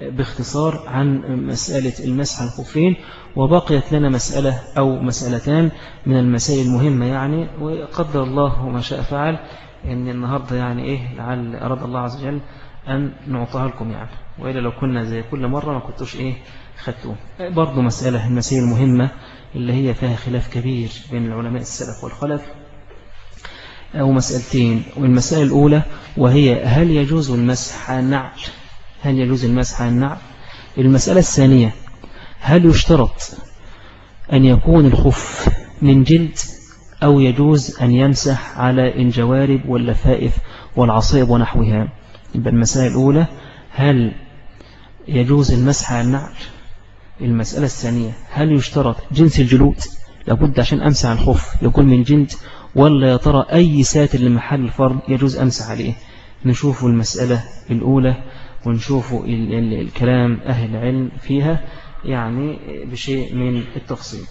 [SPEAKER 1] باختصار عن مسألة المسح على الخفين وبقيت لنا مسألة أو مسألتان من المسائل المهمة يعني وقدر الله ما شاء فعل أن النهاردة يعني إيه لعل أراد الله عز وجل أن نعطيها لكم يعني. وإلا لو كنا زي كل مرة ما كنتوش إيه خدتوه. برضو مسألة المسائل المهمة اللي هي فيها خلاف كبير بين العلماء السلف والخلف. أو مسألتين. والمسألة الأولى وهي هل يجوز المسح على النعل هل يجوز المسح على النعل المسألة الثانية هل يشترط أن يكون الخف من جلد أو يجوز أن يمسح على الجوارب واللفائف والعصيب ونحوها؟ يبقى المسألة الأولى هل يجوز المسح على النعل المسألة الثانية هل يشترط جنس الجلود؟ لابد عشان أمسح الخف يكون من جلد ولا يا ترى أي ساتر لمحل الفرض يجوز أمسح عليه؟ نشوف المسألة الأولى ونشوف الكلام أهل العلم فيها يعني بشيء من التفصيل.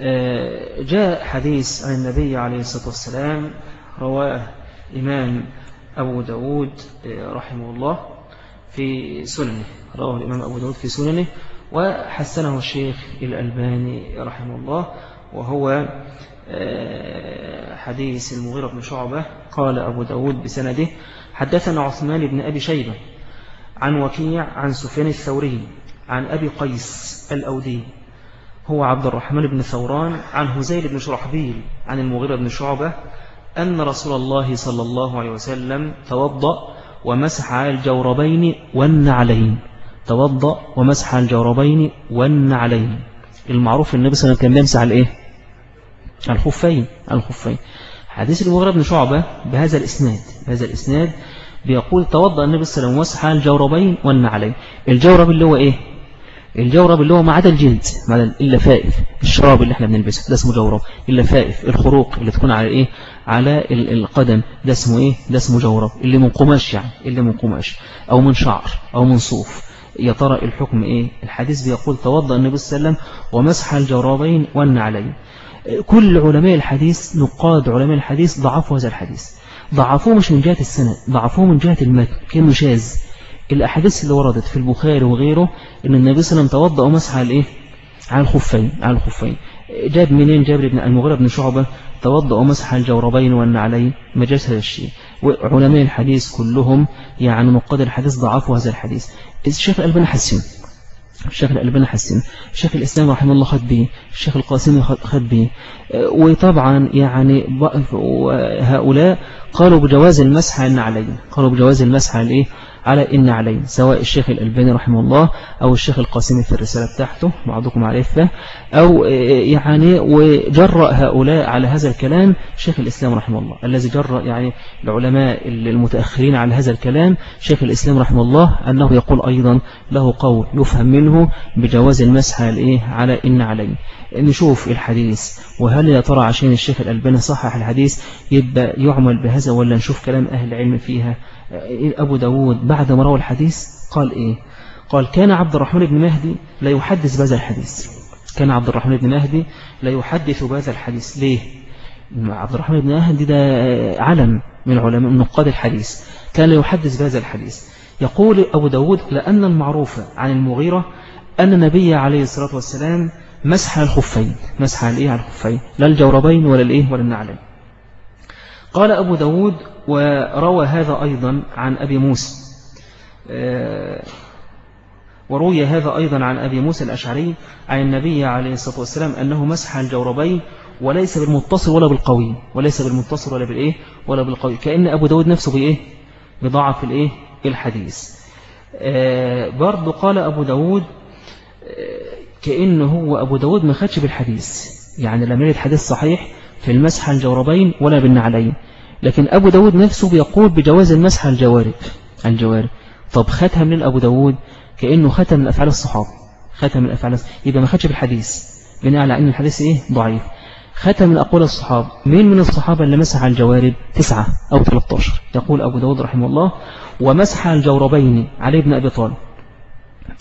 [SPEAKER 1] آه، جاء حديث عن النبي عليه الصلاة والسلام رواه إمام أبو داود آه، رحمه الله في سننه. رواه الإمام أبو داود في سننه. وحسنه الشيخ الألباني رحمه الله وهو آه، حديث المغيرة بن شعبة. قال أبو داود بسنده حدثنا عثمان بن أبي شيبة عن وكيع عن سفيان الثوري عن أبي قيس الأودي هو عبد الرحمن بن ثوران عن هزيل بن شرحبيل عن المغيرة بن شعبة أن رسول الله صلى الله عليه وسلم توضأ ومسح على الجوربين والنعلين توضأ ومسح على الجوربين والنعلين المعروف النبي صلى الله عليه وسلم كان بيمسح على الإيه؟ الخفين الخفين. حديث المغيرة بن شعبة بهذا الإسناد بهذا الإسناد بيقول توضأ النبي صلى الله عليه وسلم ومسح على الجوربين والنعلين الجورب اللي هو إيه؟ الجورب اللي هو ما عدا الجلد ما عدا اللفائف الشراب اللي إحنا بنلبسه ده اسمه جورب اللفائف الخروق اللي تكون على إيه؟ على القدم ده اسمه إيه؟ ده اسمه جورب اللي من قماش يعني اللي من قماش أو من شعر أو من صوف. يا ترى الحكم إيه؟ الحديث بيقول توضأ النبي صلى الله عليه وسلم ومسح الجوربين والنعلين. كل علماء الحديث نقاد علماء الحديث ضعفوا هذا الحديث. ضعفوه مش من جهة السنة ضعفوه من جهة المتن كانه شاذ الأحاديث اللي وردت في البخاري وغيره إن النبي صلى الله عليه وسلم توضأ ومسح على إيه؟ على الخفين على الخفين. جاب منين؟ جابر بن المغيرة بن شعبة توضأ ومسح الجوربين والنعلين ما جاش هذا الشيء. وعلماء الحديث كلهم يعني نقاد الحديث ضعفوا هذا الحديث. الشيخ الألباني حسن. الشيخ الألباني حسن. الشيخ الإسلام رحمه الله خد به. الشيخ القاسمي خد به. وطبعا يعني هؤلاء قالوا بجواز المسح النعلين. قالوا بجواز المسح على الايه على النعلين سواء الشيخ الألباني رحمه الله أو الشيخ القاسمي في الرسالة بتاعته بعضكم عارفها أو يعني وجرأ هؤلاء على هذا الكلام شيخ الإسلام رحمه الله. الذي جرأ يعني العلماء المتأخرين على هذا الكلام شيخ الإسلام رحمه الله أنه يقول أيضا له قول يفهم منه بجواز المسح على النعلين نشوف الحديث. وهل يا ترى عشان الشيخ الألباني صحح الحديث يبقى يعمل بهذا ولا نشوف كلام أهل العلم فيها؟ أبو داود بعد ما روى الحديث قال إيه؟ قال كان عبد الرحمن بن مهدي لا يحدث بهذا الحديث. كان عبد الرحمن بن مهدي لا يحدث بهذا الحديث. ليه؟ عبد الرحمن بن مهدي ده علم من علماء نقاد الحديث. كان لا يحدث بهذا الحديث. يقول أبو داود لأن المعروف عن المغيرة أن النبي عليه الصلاة والسلام مسح الخفين. مسح الإيه؟ على الخفين. لا الجوربين ولا الإيه؟ ولا النعلين. قال أبو داود وروى هذا أيضا عن أبي موسى. آه، وروي هذا أيضا عن أبي موسى الأشعري عن النبي عليه الصلاة والسلام أنه مسح الجوربين وليس بالمتصل ولا بالقوي وليس بالمتصل ولا بالإيه؟ ولا بالقوي. كأن أبو داود نفسه بإيه؟ بضعف الإيه؟ الحديث. آه، برضو قال أبو داود آه، كأنه هو أبو داود ما خدش بالحديث. يعني لم يرد حديث صحيح في المسح الجوربين ولا بالنعلين. لكن أبو داود نفسه بيقول بجواز المسح الجوارب الجوارب طب ختم من أبو داود كأنه ختم من أفعال الصحابة ختم من أفعال يبقى ما خدش بالحديث. بناء على أن الحديث إيه؟ ضعيف. ختم من أقوال الصحابة. مين من الصحابة اللي مسح الجوارب؟ تسعة أو 13 يقول أبو داود رحمه الله ومسح الجوربين علي بن أبي طالب.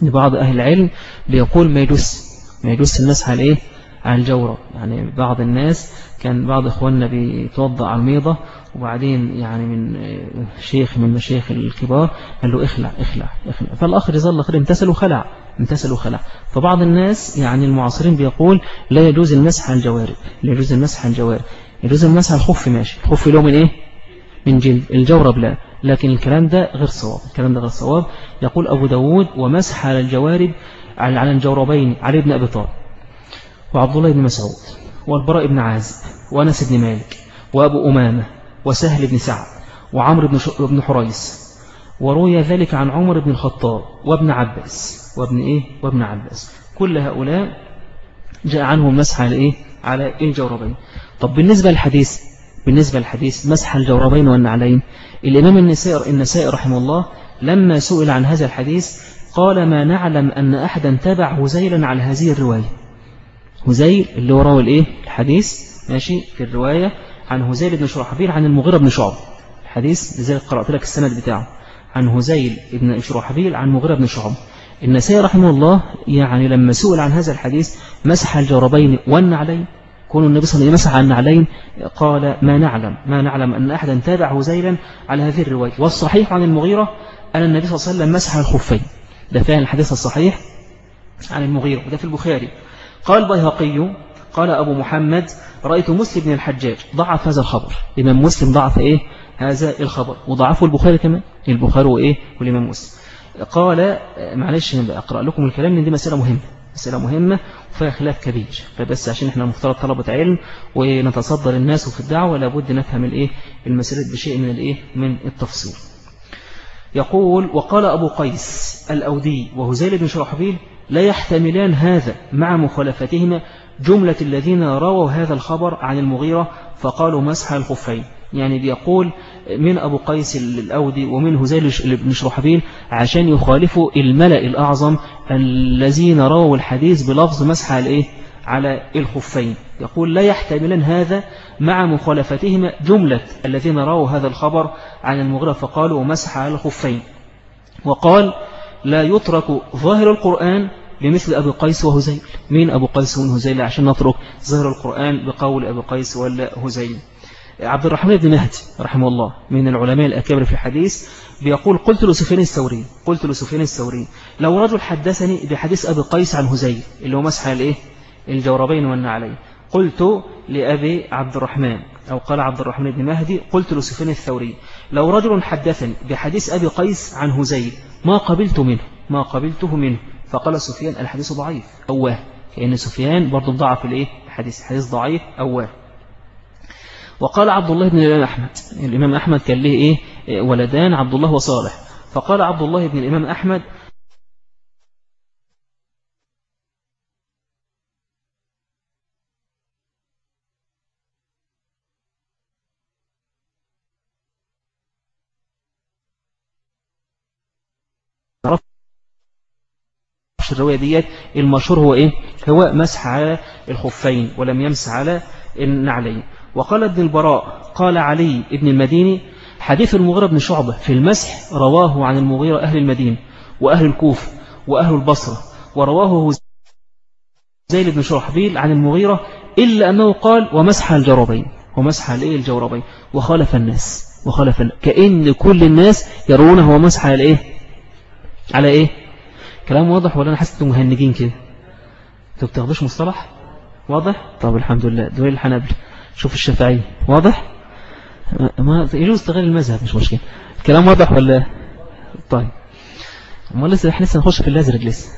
[SPEAKER 1] بعض أهل العلم بيقول ما يجوز ما يجوز المسح على إيه على الجورب يعني بعض الناس كان بعض إخواننا بيتوضأ على الميضة وبعدين يعني من شيخ من مشايخ الكبار قال له اخلع اخلع اخلع. فالآخر جزاه خير امتثل وخلع امتثل وخلع. فبعض الناس يعني المعاصرين بيقول لا يجوز المسح على الجوارب لا يجوز المسح على الجوارب. يجوز المسح على الخف ماشي. الخف له من إيه؟ من جلد. الجورب لا لكن الكلام ده غير صواب. الكلام ده غير صواب. يقول أبو داود ومسح على الجوارب على الجوربين. علي بن أبي طالب. وعبد الله بن مسعود والبراء بن عازب وأنس بن مالك وأبو أمامة وسهل بن سعد وعمر بن, بن حريس وروي ذلك عن عمر بن الخطاب وابن عباس. وابن إيه؟ وابن عباس. كل هؤلاء جاء عنهم مسح على إيه؟ على الجوربين. طب بالنسبة للحديث بالنسبة للحديث مسح الجوربين والنعلين. الإمام النسائي النسائي رحمه الله لما سئل عن هذا الحديث قال ما نعلم أن أحدا تبع هزيلا على هذه الرواية. هزيل اللي هو راوي الايه؟ الحديث. ماشي؟ في الرواية عن هزيل بن شرحبيل عن المغيرة بن شعب. الحديث لذلك قرأت لك السند بتاعه. عن هزيل بن شرحبيل عن مغيرة بن شعب. النسائي رحمه الله يعني لما سئل عن هذا الحديث مسح الجربين والنعلين. كون النبي صلى الله عليه وسلم مسح النعلين قال ما نعلم ما نعلم أن أحدا تابع هزيلا على هذه الرواية. والصحيح عن المغيرة أن النبي صلى الله عليه وسلم مسح الخفين. ده فعلا الحديث الصحيح عن المغيرة. وده في البخاري. قال بيهقي قال أبو محمد رأيت مسلم بن الحجاج ضعف هذا الخبر. الإمام مسلم ضعف إيه؟ هذا الخبر. وضعفه البخاري كمان؟ البخاري وإيه؟ والإمام مسلم. قال معلش أقرأ لكم الكلام لأن دي مسألة مهمة. مسألة مهمة وفيها خلاف كبير. فبس عشان إحنا مفترض طلبة علم ونتصدر الناس في الدعوة لابد نفهم الإيه؟ المسألة بشيء من الإيه؟ من التفصيل. يقول وقال أبو قيس الأودي وهزيل بن شرحبيل لا يحتملان هذا مع مخالفتهما جملة الذين رووا هذا الخبر عن المغيرة فقالوا مسح الخفين. يعني بيقول من أبو قيس الأودي ومن هزيل بن شرحبيل عشان يخالفوا الملأ الأعظم الذين رووا الحديث بلفظ مسح على على الخفين. يقول لا يحتملن هذا مع مخالفتهما جملة الذين رووا هذا الخبر عن المغيرة فقالوا مسح على الخفين. وقال لا يترك ظاهر القرآن بمثل أبي قيس وهزيل. مين أبو قيس وهزيل عشان نترك ظاهر القرآن بقول أبي قيس ولا هزيل. عبد الرحمن بن مهدي رحمه الله من العلماء الأكابر في الحديث بيقول قلت لسفيان الثوري قلت لسفيان الثوري لو رجل حدثني بحديث أبي قيس عن هزيل اللي هو مسح الايه الجوربين والنعلين قلت لأبي عبد الرحمن أو قال عبد الرحمن بن مهدي قلت لسفيان الثوري لو رجل حدثني بحديث أبي قيس عن هزيل ما قبلت منه ما قبلته منه. فقال سفيان الحديث ضعيف أواه. كأن سفيان برضو ضعف الإيه؟ الحديث حديث ضعيف أواه. وقال عبد الله بن الإمام أحمد الإمام أحمد كان له إيه؟ ولدان عبد الله وصالح. فقال عبد الله بن الإمام أحمد الرواية ديت المشهور هو إيه؟ هو مسح على الخفين ولم يمسح على النعلين. وقال ابن البراء قال علي ابن المديني حديث المغيرة بن شعبة في المسح رواه عن المغيرة أهل المدينة وأهل الكوفة وأهل البصرة ورواه زيد بن شرحبيل عن المغيرة إلا أنه قال ومسح الجربين ومسح الإيه الجوربين وخالف الناس. وخالف كأن كل الناس يرونه ومسح على إيه؟ على إيه؟ كلام واضح ولا أنا حاسس مهنجين كده؟ أنتم بتاخدوش مصطلح؟ واضح؟ طب الحمد لله. دول الحنابل. شوف الشافعي. واضح؟ ما يجوز تغير المذهب مش مشكلة. الكلام واضح ولا؟ طيب. ما لسه إحنا لسه نخش في الأزرق لسه.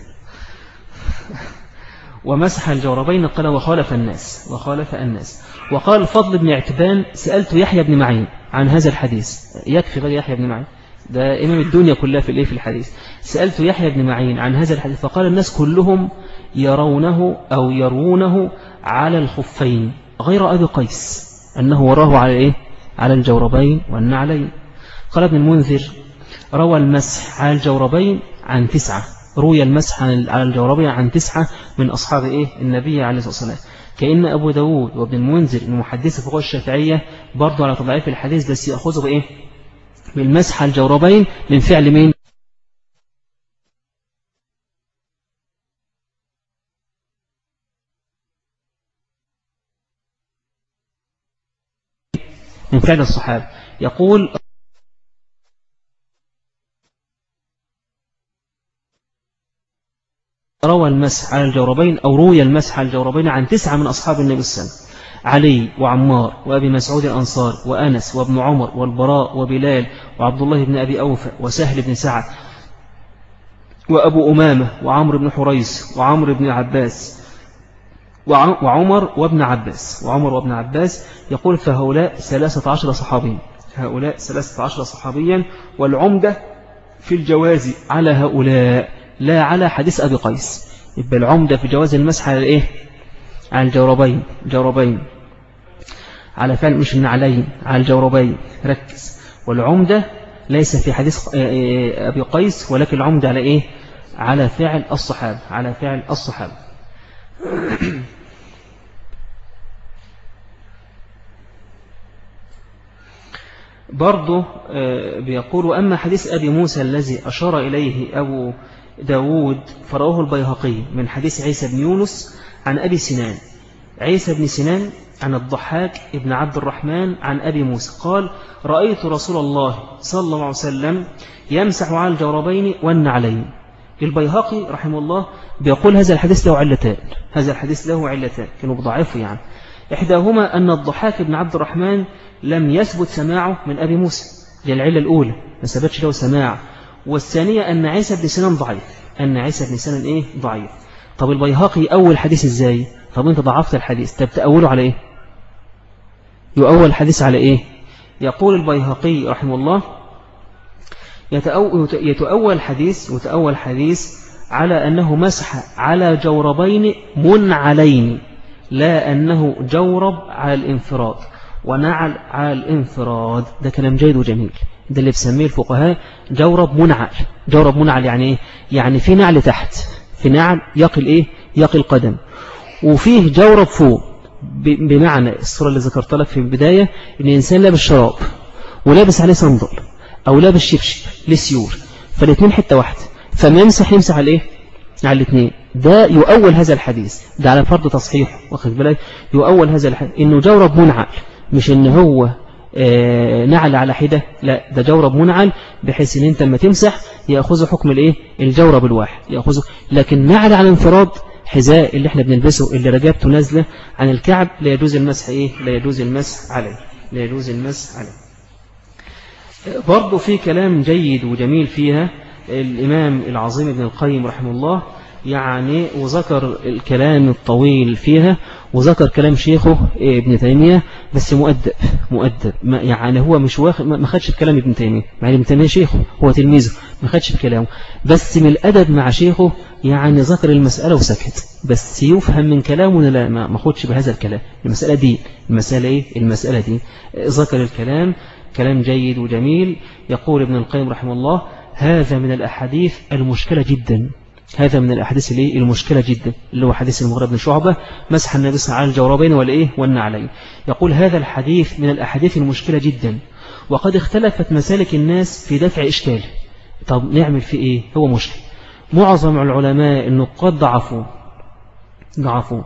[SPEAKER 1] ومسح الجوربين قال وخالف الناس. وخالف الناس. وقال فضل بن اعتبان سألت يحيى بن معين عن هذا الحديث. يكفي غير يحيى بن معين. ده إمام الدنيا كلها في الإيه؟ في الحديث. سألت يحيى بن معين عن هذا الحديث فقال الناس كلهم يرونه أو يرونه على الخفين غير أبي قيس أنه وراه على إيه؟ على الجوربين والنعلين. قال ابن المنذر روى المسح على الجوربين عن تسعة روي المسح على الجوربين عن تسعة من أصحاب إيه؟ النبي عليه الصلاة والسلام. كأن أبو داود وابن المنذر المحدث فقه الشافعية برضو على تضعيف الحديث بس يأخذه بإيه؟ بالمسح الجوربين من فعل مين؟ من فعل الصحابة. يقول روى المسح على الجوربين أو روي المسح على الجوربين عن تسعة من أصحاب النبي وسلم. علي وعمار وأبي مسعود الأنصار وأنس وابن عمر والبراء وبلال وعبد الله بن أبي أوفى وسهل بن سعد وأبو أمامة وعمر بن حريس وعمر بن عباس وعمر وابن عباس وعمر وابن عباس يقول فهؤلاء ثلاثة عشر صحابيا. هؤلاء ثلاثة عشر صحابيا والعمدة في الجواز على هؤلاء لا على حديث أبي قيس. يبقى العمدة في جواز المسح على الإيه على الجوربين جوربين. على فعل مش النعلين على الجوربين ركز. والعمدة ليس في حديث آه، آه، أبي قيس ولكن العمدة على إيه؟ على فعل الصحابة على فعل الصحابة. برضه آه، بيقول أما حديث أبي موسى الذي أشار إليه أبو داود فرأوه البيهقي من حديث عيسى بن يونس عن أبي سنان. عيسى بن سنان عن الضحاك ابن عبد الرحمن عن أبي موسى قال رأيت رسول الله صلى الله عليه وسلم يمسح على الجوربين والنعلين. البيهقي رحمه الله بيقول هذا الحديث له علتان هذا الحديث له علتان كانوا بضعفه يعني. إحداهما أن الضحاك بن عبد الرحمن لم يثبت سماعه من أبي موسى دي العلة الأولى ما ثبتش له سماع. والثانية أن عيسى بن سنان ضعيف أن عيسى بن سنان إيه؟ ضعيف. طب البيهقي أول حديث إزاي؟ طب أنت ضعفت الحديث. طب تأوله على إيه؟ يؤول الحديث على إيه؟ يقول البيهقي رحمه الله يتأول الحديث وتأول الحديث على أنه مسح على جوربين منعلين لا أنه جورب على الانفراد. ونعل على الانفراد ده كلام جيد وجميل. ده اللي بسميه الفقهاء جورب منعل. جورب منعل يعني إيه؟ يعني في نعل تحت. في نعل يقل إيه؟ يقل قدم. وفيه جورب فوق بمعنى الصورة اللي ذكرت لك في البداية إن الإنسان لابس شراب ولابس عليه صندل أو لابس شبشب لسيور فالاثنين حتة واحدة. فما يمسح يمسح على إيه؟ على الاثنين ده يؤول هذا الحديث. ده على فرض تصحيح واخد بالك؟ يؤول هذا الحديث إنه جورب منعل مش إن هو نعل على حدة. لا ده جورب منعل بحيث إن أنت لما تمسح يأخذ حكم الإيه؟ الجورب الواحد يأخذه لكن نعل على انفراد حذاء اللي إحنا بنلبسه اللي رجبته نازلة عن الكعب لا يجوز المسح إيه؟ لا يجوز المسح عليه. لا يجوز المسح عليه. برضه في كلام جيد وجميل فيها الإمام العظيم ابن القيم رحمه الله يعني وذكر الكلام الطويل فيها وذكر كلام شيخه ابن تيمية بس مؤدب مؤدب. يعني هو مش واخد ما خدش الكلام ابن تيمية. مع ابن تيمية شيخه هو تلميذه ما خدش الكلام بس من الأدب مع شيخه يعني ذكر المسألة وسكت. بس يفهم من كلامه لا؟ ما خدش بهذا الكلام. المسألة دي المسألة إيه؟ المسألة دي. ذكر الكلام كلام جيد وجميل. يقول ابن القيم رحمه الله هذا من الأحاديث المشكلة جدا. هذا من الأحاديث اللي المشكلة جدا اللي هو حديث المغرب بن شعبة مسح النبي صلى الله عليه وسلم على الجوربين والإيه؟ والنعلين يقول هذا الحديث من الأحاديث المشكلة جدا وقد اختلفت مسالك الناس في دفع إشكاله طب نعمل في إيه؟ هو مشكل. معظم العلماء النقاد ضعفوا ضعفوا.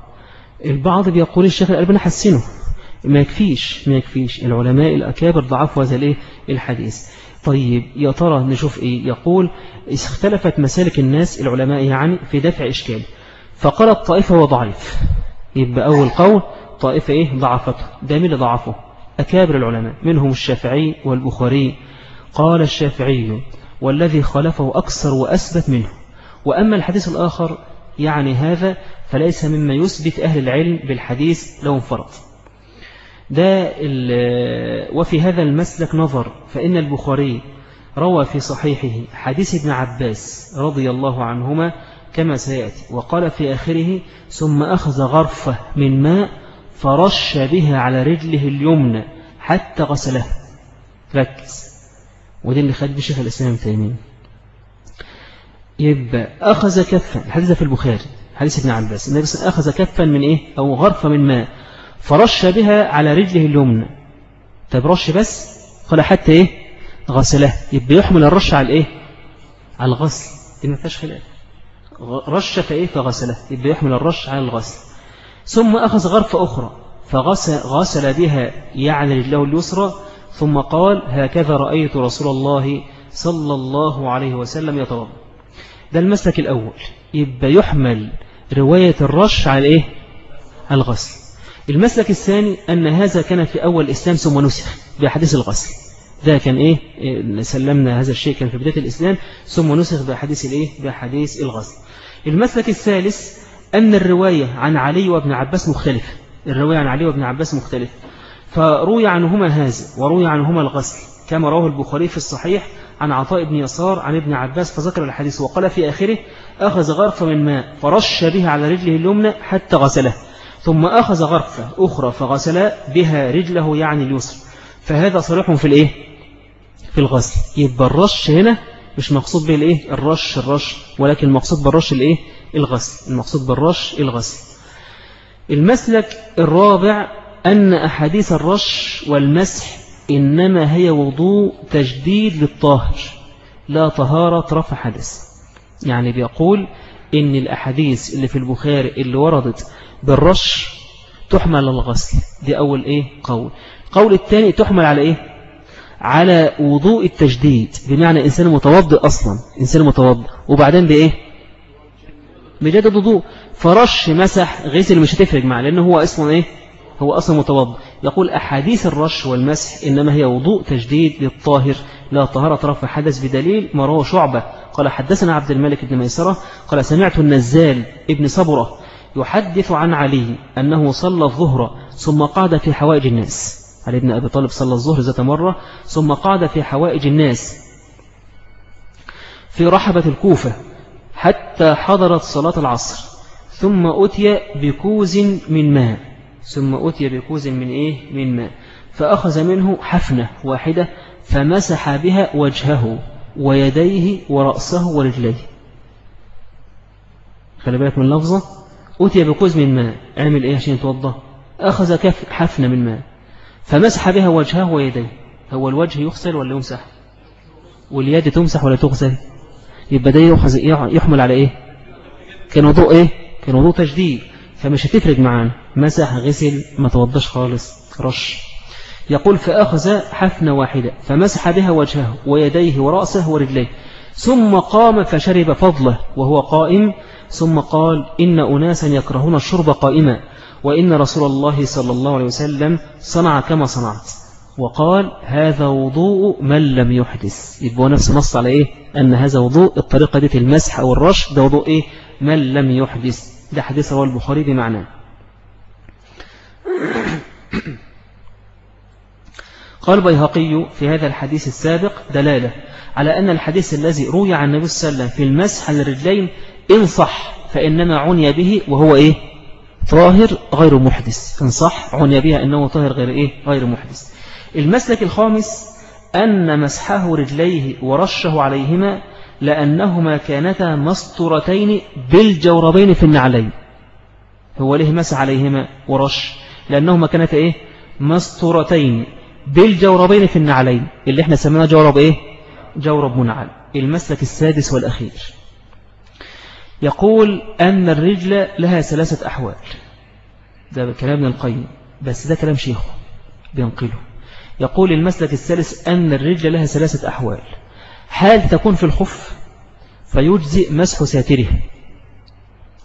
[SPEAKER 1] البعض بيقول الشيخ الألباني حسنه. ما يكفيش ما يكفيش. العلماء الأكابر ضعفوا هذا الإيه؟ الحديث. طيب يا ترى نشوف إيه؟ يقول اختلفت مسالك الناس العلماء يعني في دفع إشكال. فقالت طائفة هو ضعيف. يبقى أول قول طائفة إيه؟ ضعفته. ده من ضعفه؟ أكابر العلماء منهم الشافعي والبخاري. قال الشافعي والذي خالفه أكثر وأثبت منه. وأما الحديث الآخر يعني هذا فليس مما يثبت أهل العلم بالحديث لو انفرط ده وفي هذا المسلك نظر فإن البخاري روى في صحيحه حديث ابن عباس رضي الله عنهما كما سيأتي وقال في آخره ثم أخذ غرفة من ماء فرش بها على رجله اليمنى حتى غسله. ركز. ودي اللي خد بشيخ الإسلام تيمين يبقى أخذ كفا الحديث في البخاري حديث ابن عباس. النبي أخذ كفا من إيه؟ أو غرفة من ماء. فرش بها على رجله اليمنى. طب رش بس؟ قال حتى إيه؟ غسله يبقى يحمل الرش على الإيه؟ على الغسل. دي ما فيهاش خلاف. رش فإيه؟ فغسله يبقى يحمل الرش على الغسل. ثم أخذ غرفة أخرى فغسل غسل بها يعني رجله اليسرى ثم قال هكذا رأيت رسول الله صلى الله عليه وسلم يتوضأ. ده المسلك الأول. يبقى يحمل رواية الرش على إيه؟ الغسل. المسلك الثاني أن هذا كان في أول الإسلام ثم نسخ بأحاديث الغسل. ده كان إيه؟ سلمنا هذا الشيء كان في بداية الإسلام ثم نسخ بأحاديث الإيه؟ بأحاديث الغسل. المسلك الثالث أن الرواية عن علي وابن عباس مختلفة. الرواية عن علي وابن عباس مختلفة. فروي عنهما هذا وروي عنهما الغسل. كما رواه البخاري في الصحيح عن عطاء بن يسار عن ابن عباس فذكر الحديث وقال في آخره أخذ غرفة من ماء فرش بها على رجله اليمنى حتى غسله. ثم أخذ غرفة أخرى فغسل بها رجله يعني اليسر فهذا صريح في الإيه؟ في الغسل. يبقى الرش هنا مش مقصود به الايه الرش الرش. ولكن المقصود بالرش الإيه؟ الغسل. المقصود بالرش الغسل. المسلك الرابع أن أحاديث الرش والمسح إنما هي وضوء تجديد للطاهر. لا طهارة رفع حدث. يعني بيقول إن الأحاديث اللي في البخاري اللي وردت بالرش تحمل الغسل. دي أول إيه؟ قول. قول الثاني تحمل على إيه؟ على وضوء التجديد. بمعنى إنسان متوضئ أصلا. إنسان متوضئ. وبعدين بإيه؟ بجدد وضوء فرش مسح غسل مش هتفرق معه لأنه هو أصلا إيه؟ هو أصلا متوضئ. يقول أحاديث الرش والمسح إنما هي وضوء تجديد للطاهر. لا طهارة رفع حدث بدليل ما شعبة. قال حدثنا عبد الملك بن ميسرة. قال سمعت النزال ابن صبرة. يحدث عن علي أنه صلى الظهر ثم قعد في حوائج الناس. علي بن أبي طالب صلى الظهر ذات مرة ثم قعد في حوائج الناس في رحبة الكوفة حتى حضرت صلاة العصر. ثم أتي بكوز من ماء. ثم أتي بكوز من إيه؟ من ماء. فأخذ منه حفنة واحدة فمسح بها وجهه ويديه ورأسه ورجليه. خلي بالك من اللفظة أتي بكوز من ماء عمل إيه عشان يتوضى أخذ كف حفنة من ماء. فمسح بها وجهه ويديه. هو الوجه يغسل ولا يمسح؟ واليد تمسح ولا تغسل؟ يبقى ده يحمل على إيه؟ كان وضوء إيه؟ كان وضوء تجديد. فمش هتفرق معانا. مسح غسل ما توضاش خالص. رش يقول فأخذ حفنة واحدة. فمسح بها وجهه ويديه ورأسه ورجليه. ثم قام فشرب فضله وهو قائم. ثم قال إن أناسا يكرهون الشرب قائما وإن رسول الله صلى الله عليه وسلم صنع كما صنعت. وقال هذا وضوء من لم يحدث. يبقى نفس نص على إيه؟ أن هذا وضوء الطريقة دي في المسح أو الرش ده وضوء إيه؟ من لم يحدث. ده حديث رواه البخاري بمعنى. قال بيهقي في هذا الحديث السابق دلالة على أن الحديث الذي روي عن النبي صلى الله عليه وسلم في المسح على الرجلين إن صح فإنما عني به وهو إيه؟ طاهر غير محدث. إن صح عني بها أنه طاهر غير إيه؟ غير محدث. المسلك الخامس أن مسحه رجليه ورشه عليهما لأنهما كانتا مسطرتين بالجوربين في النعلين. هو ليه مسح عليهما ورش لأنهما كانتا إيه؟ مسطرتين بالجوربين في النعلين. اللي إحنا سميناه جورب إيه؟ جورب منعل. المسلك السادس والأخير. يقول أن الرجل لها ثلاثة أحوال. ده كلام ابن القيم بس ده كلام شيخه بينقله. يقول المسلك الثالث أن الرجل لها ثلاثة أحوال. حال تكون في الخف؟ فيجزئ مسح ساتره.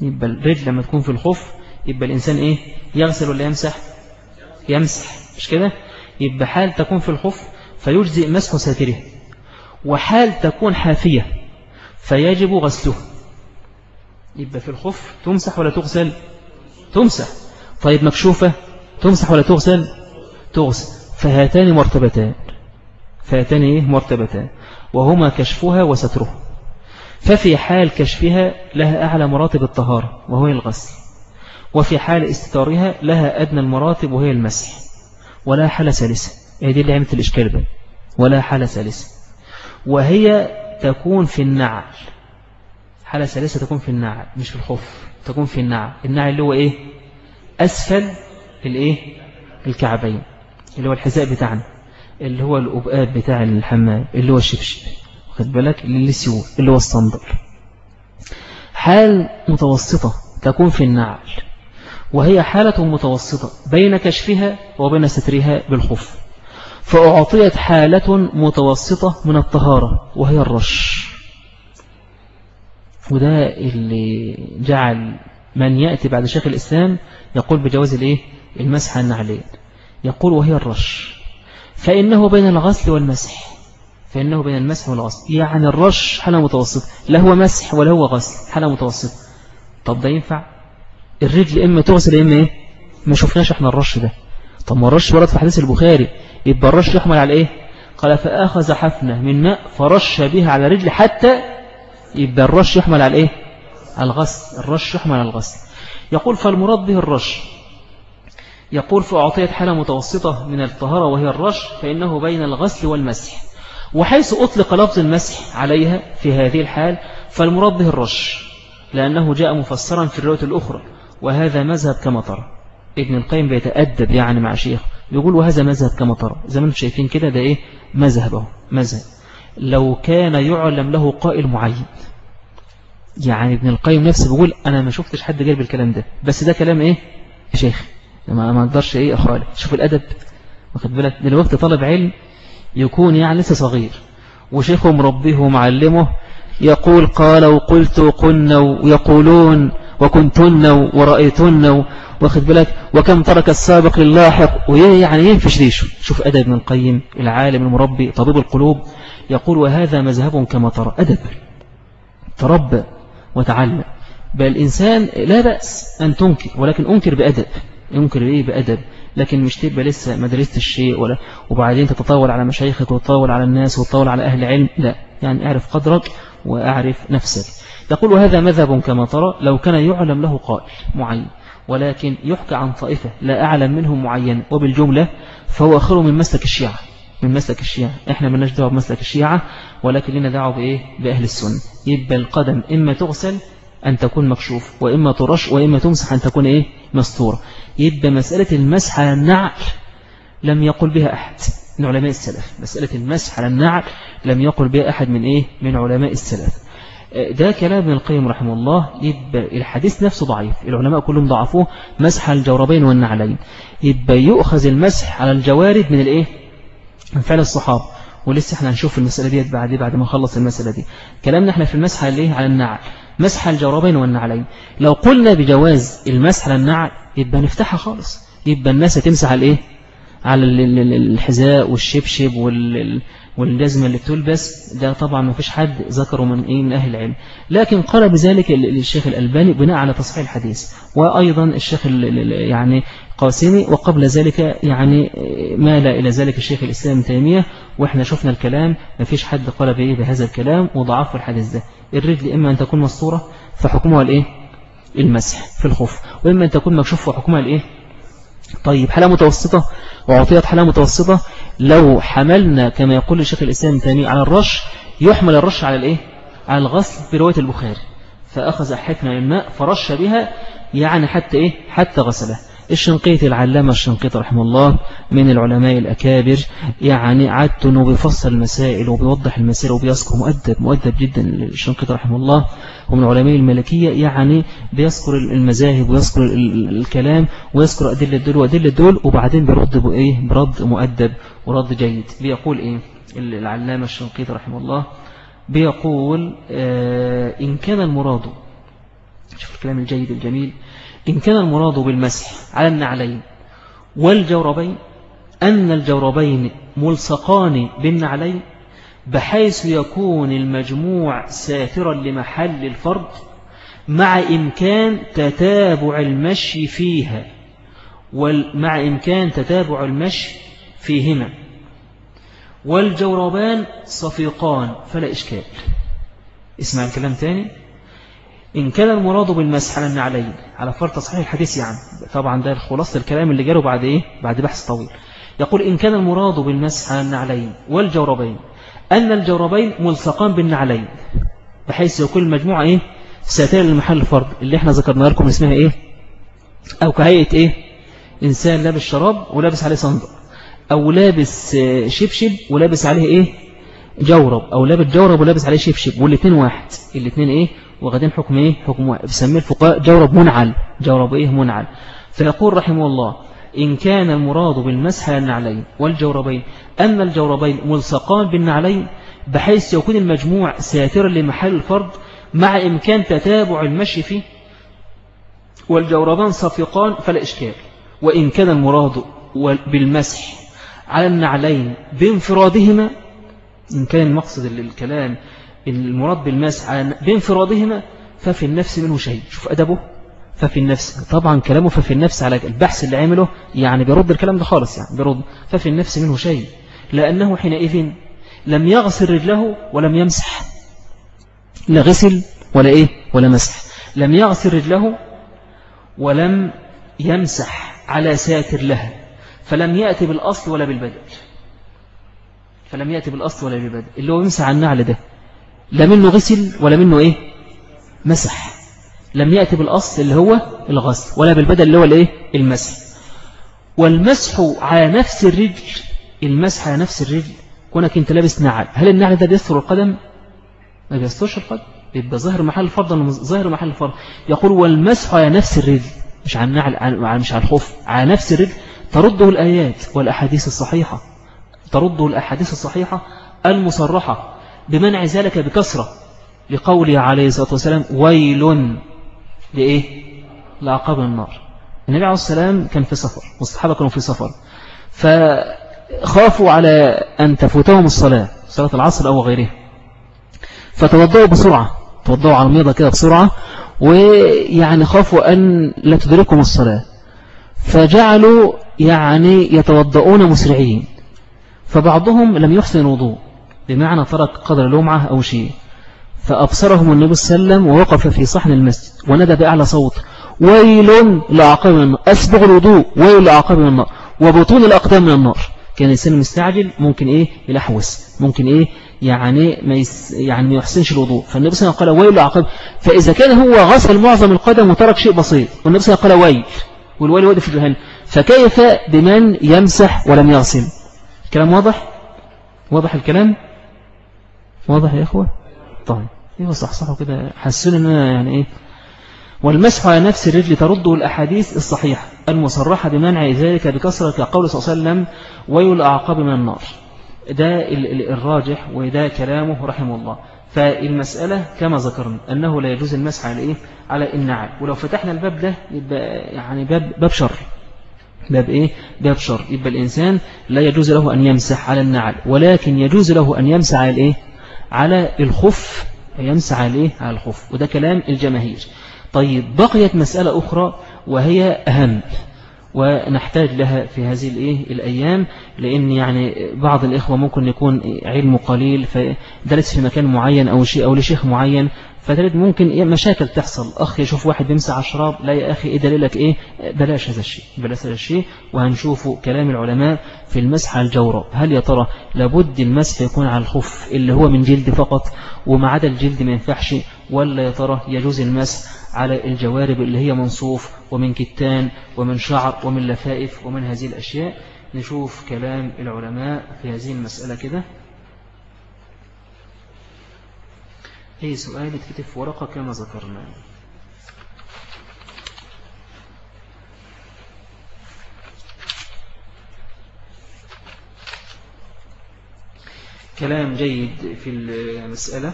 [SPEAKER 1] يبقى الرجل لما تكون في الخف يبقى الإنسان إيه؟ يغسل ولا يمسح؟ يمسح. مش كده؟ يبقى حال تكون في الخف فيجزئ مسح ساتره. وحال تكون حافية فيجب غسله. يبقى في الخف تمسح ولا تغسل؟ تمسح. طيب مكشوفة تمسح ولا تغسل؟ تغسل. فهاتان مرتبتان. فهاتان إيه؟ مرتبتان. وهما كشفها وسترها ففي حال كشفها لها أعلى مراتب الطهارة وهو الغسل. وفي حال استتارها لها أدنى المراتب وهي المسح. ولا حالة ثالثة. هي دي اللي عملت الإشكال بقى؟ ولا حالة ثالثة. وهي تكون في النعل. حالة ثالثة تكون في النعل مش في الخف تكون في النعل. النعل اللي هو إيه؟ أسفل الإيه؟ الكعبين اللي هو الحذاء بتاعنا اللي هو الأبقاب بتاع الحمام اللي هو الشبشب خد بالك؟ اللي سيو اللي هو الصندل. حال متوسطة تكون في النعل وهي حالة متوسطة بين كشفها وبين سترها بالخف فأعطيت حالة متوسطة من الطهارة وهي الرش. وده اللي جعل من يأتي بعد شيخ الإسلام يقول بجواز الإيه؟ المسح النعلين. يقول وهي الرش. فإنه بين الغسل والمسح. فإنه بين المسح والغسل. يعني الرش حالة متوسطة لا هو مسح ولا هو غسل. حالة متوسطة طب ده ينفع؟ الرجل إما تغسل إما إيه؟ ما شفناش إحنا الرش ده. طب ما الرش ورد في حديث البخاري. يبقى الرش يحمل على إيه؟ قال فأخذ حفنة من ماء فرش بها على رجل حتى يبقى الرش يحمل على على الغسل. الرش يحمل على الغسل. يقول فالمراد به الرش. يقول فأعطيت حالة متوسطة من الطهارة وهي الرش فإنه بين الغسل والمسح. وحيث أطلق لفظ المسح عليها في هذه الحال فالمراد به الرش لأنه جاء مفسرا في الرواية الأخرى وهذا مذهب كما ترى. ابن القيم بيتأدب يعني مع شيخ يقول وهذا مذهب كما ترى. زي ما أنتم شايفين كده ده إيه؟ مذهبه. مذهب. لو كان يعلم له قائل معين. يعني ابن القيم نفسه بيقول أنا ما شفتش حد جايب الكلام ده. بس ده كلام يا شيخ. ما ما أقدرش إيه اخالف شوف الأدب. واخد بالك؟ دلوقتي طالب علم يكون يعني لسه صغير. وشيخه مربيه ومعلمه يقول قال وقلت وقلنا ويقولون وكنتن ورأيتن واخد بالك؟ وكم ترك السابق للاحق. ويعني ينفش ريشه شوف أدب ابن القيم العالم المربي طبيب القلوب. يقول وهذا مذهب كما ترى. أدب. تربى وتعلم. بل الإنسان لا بأس أن تنكر ولكن أنكر بأدب. ينكر إيه؟ بأدب. لكن مش تبقى لسه ما درست الشيء ولا وبعدين تتطاول على مشايخك وتطاول على الناس وتطاول على أهل العلم. لا. يعني أعرف قدرك وأعرف نفسك. يقول هذا مذهب كما ترى لو كان يعلم له قائل. معين. ولكن يحكى عن طائفة لا أعلم منهم معين وبالجملة فهو أخر من مسلك الشيعة من مسلك الشيعة. إحنا مالناش دعوة بمسلك الشيعة ولكن لنا دعوة بإيه؟ بأهل السنة. يبقى القدم إما تغسل أن تكون مكشوف وإما ترش وإما تمسح أن تكون إيه؟ مستورة. يبقى مسألة المسح على النعل لم يقل بها أحد من علماء السلف. مسألة المسح على النعل لم يقل بها أحد من إيه؟ من علماء السلف. ده كلام ابن القيم رحمه الله يبقى الحديث نفسه ضعيف العلماء كلهم ضعفوه مسح الجوربين والنعلين. يبقى يؤخذ المسح على الجوارب من الايه؟ من فعل الصحابة. ولسه إحنا هنشوف المسألة دي بعد بعد ما نخلص المسألة دي. كلامنا إحنا في المسح على على النعل. مسح الجوربين والنعلين. لو قلنا بجواز المسح على النعل يبقى نفتحها خالص. يبقى الناس هتمسح على الايه؟ على الحذاء والشبشب وال والجزمة اللي بتلبس ده طبعا ما فيش حد ذكره من إيه من أهل العلم. لكن قال بذلك الشيخ الألباني بناء على تصحيح الحديث. وأيضا الشيخ يعني قاسمي وقبل ذلك يعني مال إلى ذلك الشيخ الإسلام تيمية وإحنا شفنا الكلام ما فيش حد قال بإيه بهذا الكلام وضعف الحديث ده. الرجل إما أن تكون مسطورة فحكمها الإيه؟ المسح في الخوف. وإما أن تكون مكشوف وحكمها الإيه؟ طيب حالة متوسطة وعطيت حالة متوسطة لو حملنا كما يقول الشيخ الإسلام تيمية على الرش يحمل الرش على الإيه؟ على الغسل في رواية البخاري فأخذ حكمة من الماء فرش بها يعني حتى إيه؟ حتى غسله الشنقيطي العلامة الشنقيطي رحمه الله من العلماء الأكابر يعني عادت أنه بيفصل المسائل وبيوضح المسائل وبيذكر مؤدب مؤدب جدا الشنقيطي رحمه الله. ومن علماء الملكية يعني بيذكر المذاهب ويذكر الكلام ويذكر أدلة دول وأدلة دول وبعدين بيرد بإيه؟ برد مؤدب ورد جيد. بيقول إيه؟ العلامة الشنقيطي رحمه الله بيقول آه إن كان المراد شوف الكلام الجيد الجميل إن كان المراد بالمسح على النعلين والجوربين أن الجوربين ملصقان بالنعلين بحيث يكون المجموع ساترا لمحل الفرد مع إمكان تتابع المشي فيها ومع إمكان تتابع المشي فيهما. والجوربان صفيقان فلا إشكال. اسمع الكلام تاني. إن كان المراد بالمسح على النعلين على فرض تصحيح الحديث يعني. طبعا ده خلاصة الكلام اللي جاله بعد إيه؟ بعد بحث طويل. يقول إن كان المراد بالمسح على النعلين والجوربين أن الجوربين ملصقان بالنعلين بحيث يكون المجموعة إيه؟ ساتير لمحل الفرد اللي إحنا ذكرنا لكم اسمها إيه؟ أو كهيئة إيه؟ إنسان لابس شراب ولابس عليه صندوق أو لابس شبشب ولابس عليه إيه؟ جورب أو لابس جورب ولابس عليه شبشب والاثنين واحد. الاثنين إيه؟ وغدين حكم إيه؟ حكم بسميه الفقهاء جورب منعل. جورب إيه؟ منعل. فيقول رحمه الله إن كان المراد بالمسح النعلين والجوربين أن الجوربين ملصقان بالنعلين بحيث يكون المجموع ساترا لمحل الفرد مع إمكان تتابع المشي فيه والجوربان صفيقان فلا إشكال. وإن كان المراد بالمسح على النعلين بانفرادهما إن كان المقصد الكلام المراد بالمسح بانفرادهما ففي النفس منه شيء. شوف أدبه. ففي النفس طبعا كلامه ففي النفس على البحث اللي عمله يعني بيرد الكلام ده خالص يعني بيرد. ففي النفس منه شيء. لأنه حينئذ لم يغسل رجله ولم يمسح. لا غسل ولا إيه ولا مسح. لم يغسل رجله ولم يمسح على ساتر لها فلم يأتي بالأصل ولا بالبدل فلم يأتي بالأصل ولا بالبدء. اللي هو يمسح على النعل ده. لا منه غسل ولا منه إيه؟ مسح. لم يأتي بالأصل اللي هو الغسل ولا بالبدء اللي هو الإيه؟ المسح. والمسح على نفس الرجل المسح على نفس الرجل. كونك أنت لابس نعل. هل النعل ده بيستر القدم؟ ما بيسترش القدم. يبقى ظاهر محل الفرض ظاهر محل الفرض يقول والمسح على نفس الرجل. مش على النعل مش على الخف على نفس الرجل. ترده الآيات والأحاديث الصحيحة. ترده الأحاديث الصحيحة المصرحة. بمنع ذلك بكثرة لقوله عليه الصلاة والسلام ويل لإيه؟ لعقاب النار. النبي عليه السلام كان في سفر والصحابة كانوا في سفر. فخافوا على أن تفوتهم الصلاة صلاة العصر أو غيرها. فتوضعوا بسرعة توضعوا على الميضة كده بسرعة ويعني خافوا أن لا تدركهم الصلاة. فجعلوا يعني يتوضؤون مسرعين. فبعضهم لم يحسن الوضوء. بمعنى ترك قدر لمعة أو شيء. فأبصرهم النبي صلى الله عليه وسلم ووقف في صحن المسجد وندى بأعلى صوت. ويل لعقاب من النار. أسبغ الوضوء. ويل لعقاب من النار. وبطول الأقدام من النار. كان الإنسان مستعجل. ممكن إيه؟ يلحوس. ممكن إيه؟ يعني ما يس يعني ما يحسنش الوضوء. فالنبي صلى الله عليه وسلم قال ويل لعقاب فإذا كان هو غسل معظم القدم وترك شيء بسيط. والنبي صلى الله عليه وسلم قال ويل. والويل ودي في جهنم فكيف بمن يمسح ولم يغسل؟ كلام واضح؟ واضح الكلام؟ واضح يا إخوة؟ طيب أيوه صح صح كده. حسون إن يعني إيه؟ والمسح على نفس الرجل ترده الأحاديث الصحيحة المصرحة بمنع ذلك بكثرة كقول صلى الله عليه وسلم ويل أعقاب من النار. ده الراجح وده كلامه رحمه الله. فالمسألة كما ذكرنا أنه لا يجوز المسح على إيه؟ على النعل ولو فتحنا الباب ده يبقى يعني باب, باب شر. باب إيه؟ باب شر. يبقى الإنسان لا يجوز له أن يمسح على النعل ولكن يجوز له أن يمسح على الإيه؟ على الخف يمسح على الإيه؟ على الخف وده كلام الجماهير طيب بقيت مسألة أخرى وهي أهم ونحتاج لها في هذه الإيه الأيام لأن يعني بعض الإخوة ممكن يكون علمه قليل فدرس في مكان معين أو شيء أو لشيخ معين فتجد ممكن إيه مشاكل تحصل. أخ يشوف واحد بيمسح على الشراب لا يا أخي إيه دليلك إيه؟ بلاش هذا الشيء بلاش هذا الشيء. وهنشوف كلام العلماء في المسح على الجورب هل يا ترى لابد المسح يكون على الخف اللي هو من جلد فقط وما عدا الجلد ما ينفعش ولا يا ترى يجوز المسح على الجوارب اللي هي من صوف ومن كتان ومن شعر ومن لفائف ومن هذه الأشياء؟ نشوف كلام العلماء في هذه المسألة كده. أي سؤال يتكتب في ورقة كما ذكرنا. كلام جيد في المسألة.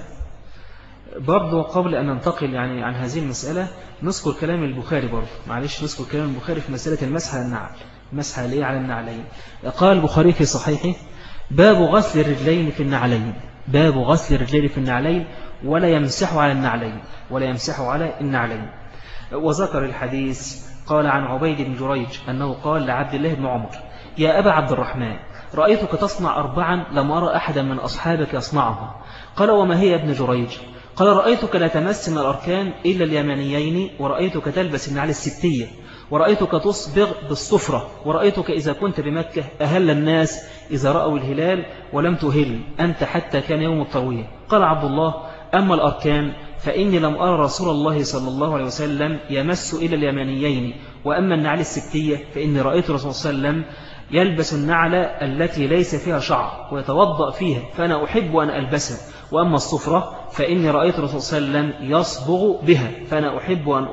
[SPEAKER 1] برضو قبل أن ننتقل يعني عن هذه المسألة نذكر كلام البخاري برضو. معلش نذكر كلام البخاري في مسألة المسح على النعل. مسح ليه على النعلين؟ قال البخاري في صحيحه باب غسل الرجلين في النعلين. باب غسل الرجلين في النعلين ولا يمسح على النعلين ولا يمسح على النعلين. وذكر الحديث قال عن عبيد بن جريج أنه قال لعبد الله بن عمر يا أبا عبد الرحمن رأيتك تصنع أربعا لم أرى أحدا من أصحابك يصنعها قال وما هي ابن جريج؟ قال رأيتك لا تمس من الأركان إلا اليمانيين ورأيتك تلبس النعل الستية ورأيتك تصبغ بالصفرة ورأيتك إذا كنت بمكة أهل الناس إذا رأوا الهلال ولم تهل أنت حتى كان يوم التروية. قال عبد الله أما الأركان فإني لم أرى رسول الله صلى الله عليه وسلم يمس إلى اليمانيين وأما النعل الستية فإني رأيت رسول صلى الله عليه وسلم يلبس النعل التي ليس فيها شعر ويتوضأ فيها فأنا أحب أن ألبسها وأما الصفرة فإني رأيت الرسول صلى الله عليه وسلم يصبغ بها فأنا أحب أن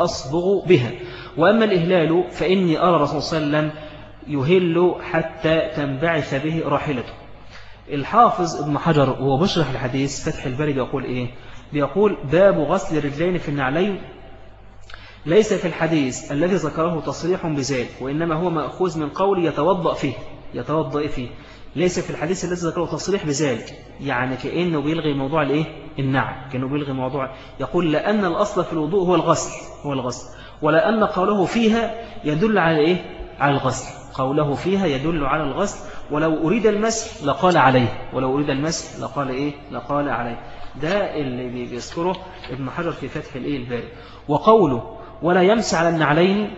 [SPEAKER 1] أصبغ, بها وأما الإهلال فإني أرى الرسول صلى الله عليه وسلم يهل حتى تنبعث به راحلته. الحافظ ابن حجر وهو بشرح الحديث فتح الباري بيقول إيه؟ بيقول باب غسل الرجلين في النعلين ليس في الحديث الذي ذكره تصريح بذلك وإنما هو مأخوذ من قول يتوضأ فيه يتوضأ فيه. ليس في الحديث الذي ذكره تصريح بذلك يعني كأنه بيلغي موضوع الإيه؟ النعم كأنه بيلغي موضوع. يقول لأن الأصل في الوضوء هو الغسل هو الغسل. ولأن قوله فيها يدل على إيه؟ على الغسل. قوله فيها يدل على الغسل ولو أريد المسح لقال عليه ولو أريد المسح لقال إيه؟ لقال عليه. ده اللي بيذكره ابن حجر في فتح الإيه؟ الباري. وقوله ولا يمسح على النعلين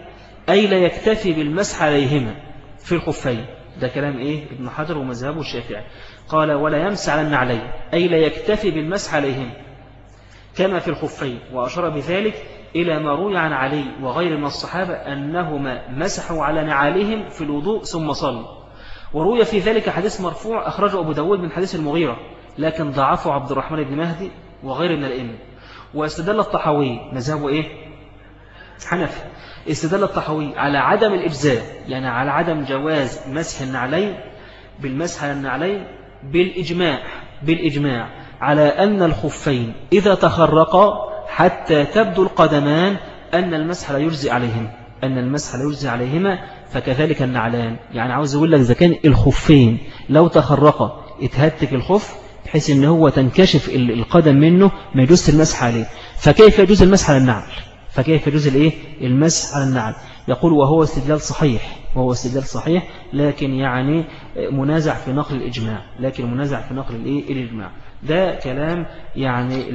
[SPEAKER 1] أي لا يكتفي بالمسح عليهما في الخفين ده كلام إيه؟ ابن حجر ومذهبه الشافعي. قال ولا يمسح على النعلين أي لا يكتفي بالمسح عليهم كما في الخفين وأشار بذلك إلى ما روي عن علي وغير من الصحابة أنهما مسحوا على نعالهم في الوضوء ثم صلوا. وروي في ذلك حديث مرفوع أخرجه أبو داود من حديث المغيرة لكن ضعفه عبد الرحمن بن مهدي وغير من الأئمة. واستدل الطحاوي مذهبه إيه؟ حنفي استدل الطحاوي على عدم الإجزاء يعني على عدم جواز مسح النعلين بالمسح على النعلين بالإجماع بالإجماع على أن الخفين إذا تخرقا حتى تبدو القدمان أن المسح لا يجزي عليهم أن المسح لا يجزي عليهما فكذلك النعلان. يعني عاوز أقول لك إذا كان الخفين لو تخرقا اتهتك الخف بحيث إن هو تنكشف القدم منه ما يجوز المسح عليه. فكيف يجوز المسح على النعل؟ فكيف يجوز الإيه؟ المسح على النعل. يقول وهو استدلال صحيح وهو استدلال صحيح لكن يعني منازع في نقل الإجماع لكن منازع في نقل الإيه؟ الإجماع. ده كلام يعني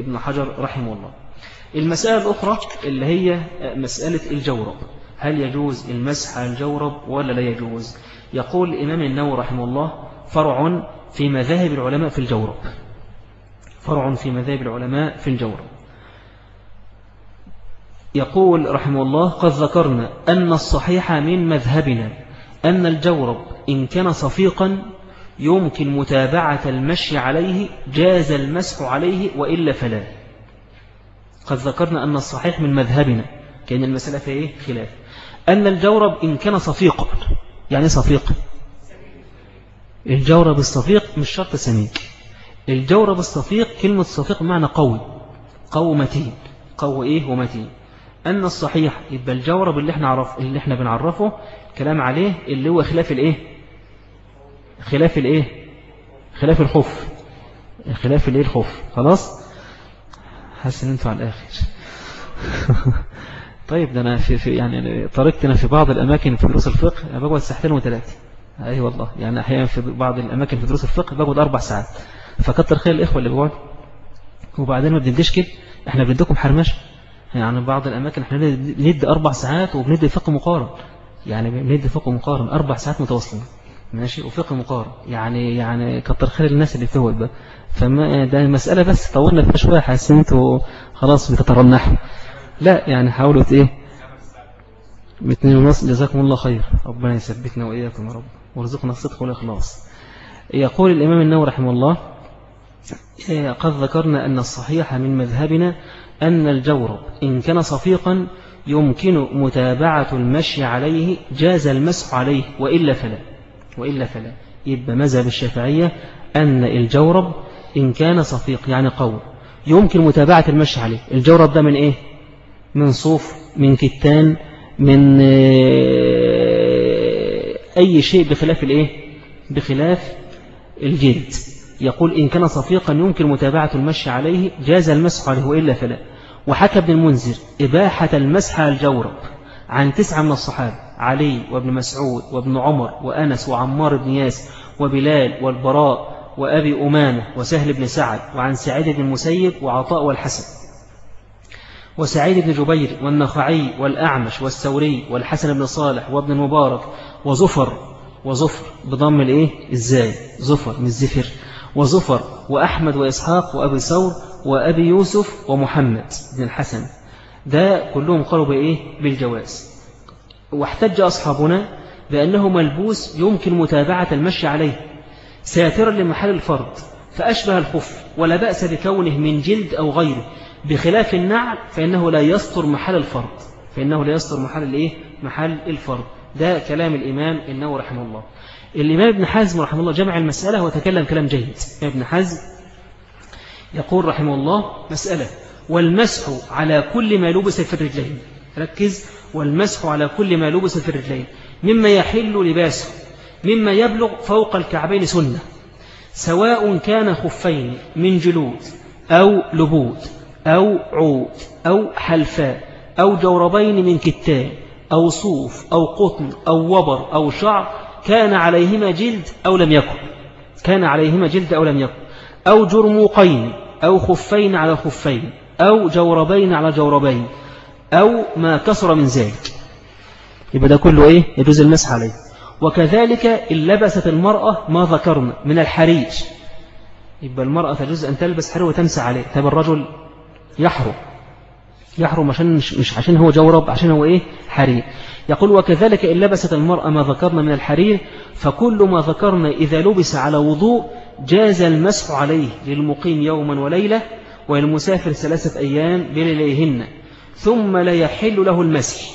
[SPEAKER 1] ابن حجر رحمه الله. المسألة الأخرى اللي هي مسألة الجورب. هل يجوز المسح على الجورب ولا لا يجوز؟ يقول الإمام النووي رحمه الله فرع في مذاهب العلماء في الجورب. فرع في مذاهب العلماء في الجورب. يقول رحمه الله قد ذكرنا أن الصحيح من مذهبنا أن الجورب إن كان صفيقا يمكن متابعة المشي عليه جاز المسح عليه وإلا فلا. قد ذكرنا أن الصحيح من مذهبنا كأن المسألة في إيه؟ خلاف. أن الجورب إن كان صفيقا يعني صفيق؟ الجورب الصفيق مش شرط سميك. الجورب الصفيق كلمة صفيق معنى قوي قوي متين قوي إيه؟ ومتين. أن الصحيح يبقى الجورب اللي إحنا, عرف اللي إحنا بنعرفه كلام عليه اللي هو خلاف الإيه؟ خلاف الإيه؟ خلاف الخوف. خلاف الإيه؟ الخوف. خلاص؟ حاسس إن أنتوا على الآخر. طيب ده أنا في, في يعني طريقتنا في بعض الأماكن في دروس الفقه أنا بقعد ساعتين وثلاثة أي والله. يعني أحيانا في بعض الأماكن في دروس الفقه بقعد أربع ساعات. فكتر خير الإخوة اللي بقعد وبعدين ما بنديش كده. إحنا بنديكم حرمش يعني بعض الأماكن إحنا بندي أربع ساعات وبندي فقه مقارن. يعني بندي فقه مقارن. أربع ساعات متواصلين. ماشي؟ وفقه مقارن. يعني يعني كتر خير الناس اللي بتوعد بقى. فما ده مسألة بس. طولنا فيها شوية حاسين أنتوا خلاص بتترنحوا لا يعني حاولوا إيه؟ باثنين ونص. جزاكم الله خير. ربنا يثبتنا وإياكم يا رب. وارزقنا الصدق والإخلاص. يقول الإمام النووي رحمه الله قد ذكرنا أن الصحيح من مذهبنا أن الجورب إن كان صفيقا يمكن متابعة المشي عليه جاز المسح عليه وإلا فلا. وإلا فلا. يبقى مذهب الشافعية أن الجورب إن كان صفيق يعني قوي. يمكن متابعة المشي عليه. الجورب ده من إيه؟ من صوف من كتان من أي شيء بخلاف الإيه؟ بخلاف الجلد. يقول إن كان صفيقا يمكن متابعة المشي عليه جاز المسح عليه وإلا فلا. وحكى ابن المنذر إباحة المسح على الجورب عن تسعة من الصحابة. علي وابن مسعود وابن عمر وأنس وعمار بن ياس وبلال والبراء وأبي أمامة وسهل بن سعد وعن سعيد بن المسيب وعطاء والحسن. وسعيد بن جبير والنخعي والأعمش والثوري والحسن بن صالح وابن المبارك وزفر وزفر بضم الإيه؟ إزاي زفر من الزفر. وزفر وأحمد وإسحاق وأبي ثور وأبي يوسف ومحمد بن الحسن. ده كلهم قالوا بإيه؟ بالجواز. واحتج أصحابنا بأنه ملبوس يمكن متابعة المشي عليه ساترا لمحل الفرض فأشبه الخف ولا بأس بكونه من جلد أو غيره. بخلاف النعل فإنه لا يستر محل الفرض فإنه لا يستر محل الإيه؟ محل الفرض. ده كلام الإمام النووي رحمه الله. الإمام ابن حزم رحمه الله جمع المسألة وتكلم كلام جيد. ابن حزم يقول رحمه الله مسألة والمسح على كل ما لبس في الرجلين ركز والمسح على كل ما لبس في الرجلين مما يحل لباسه مما يبلغ فوق الكعبين سنة سواء كان خفين من جلود أو لبود أو عود أو حلفاء أو جوربين من كتان أو صوف أو قطن أو وبر أو شعر كان عليهما جلد أو لم يكن كان عليهما جلد أو لم يكن أو جرموقين أو خفين على خفين أو جوربين على جوربين أو ما كسر من ذلك. يبقى ده كله إيه؟ يجوز المسح عليه. وكذلك إن لبست المرأة ما ذكرنا من الحرير. يبقى المرأة تجوز أن تلبس حرير وتمسح عليه. طب الرجل يحرم. يحرم عشان مش عشان هو جورب عشان هو إيه؟ حرير. يقول وكذلك إن لبست المرأة ما ذكرنا من الحرير فكل ما ذكرنا إذا لبس على وضوء جاز المسح عليه للمقيم يوما وليلة وللمسافر ثلاثة أيام بليليهن. ثم لا يحل له المسح.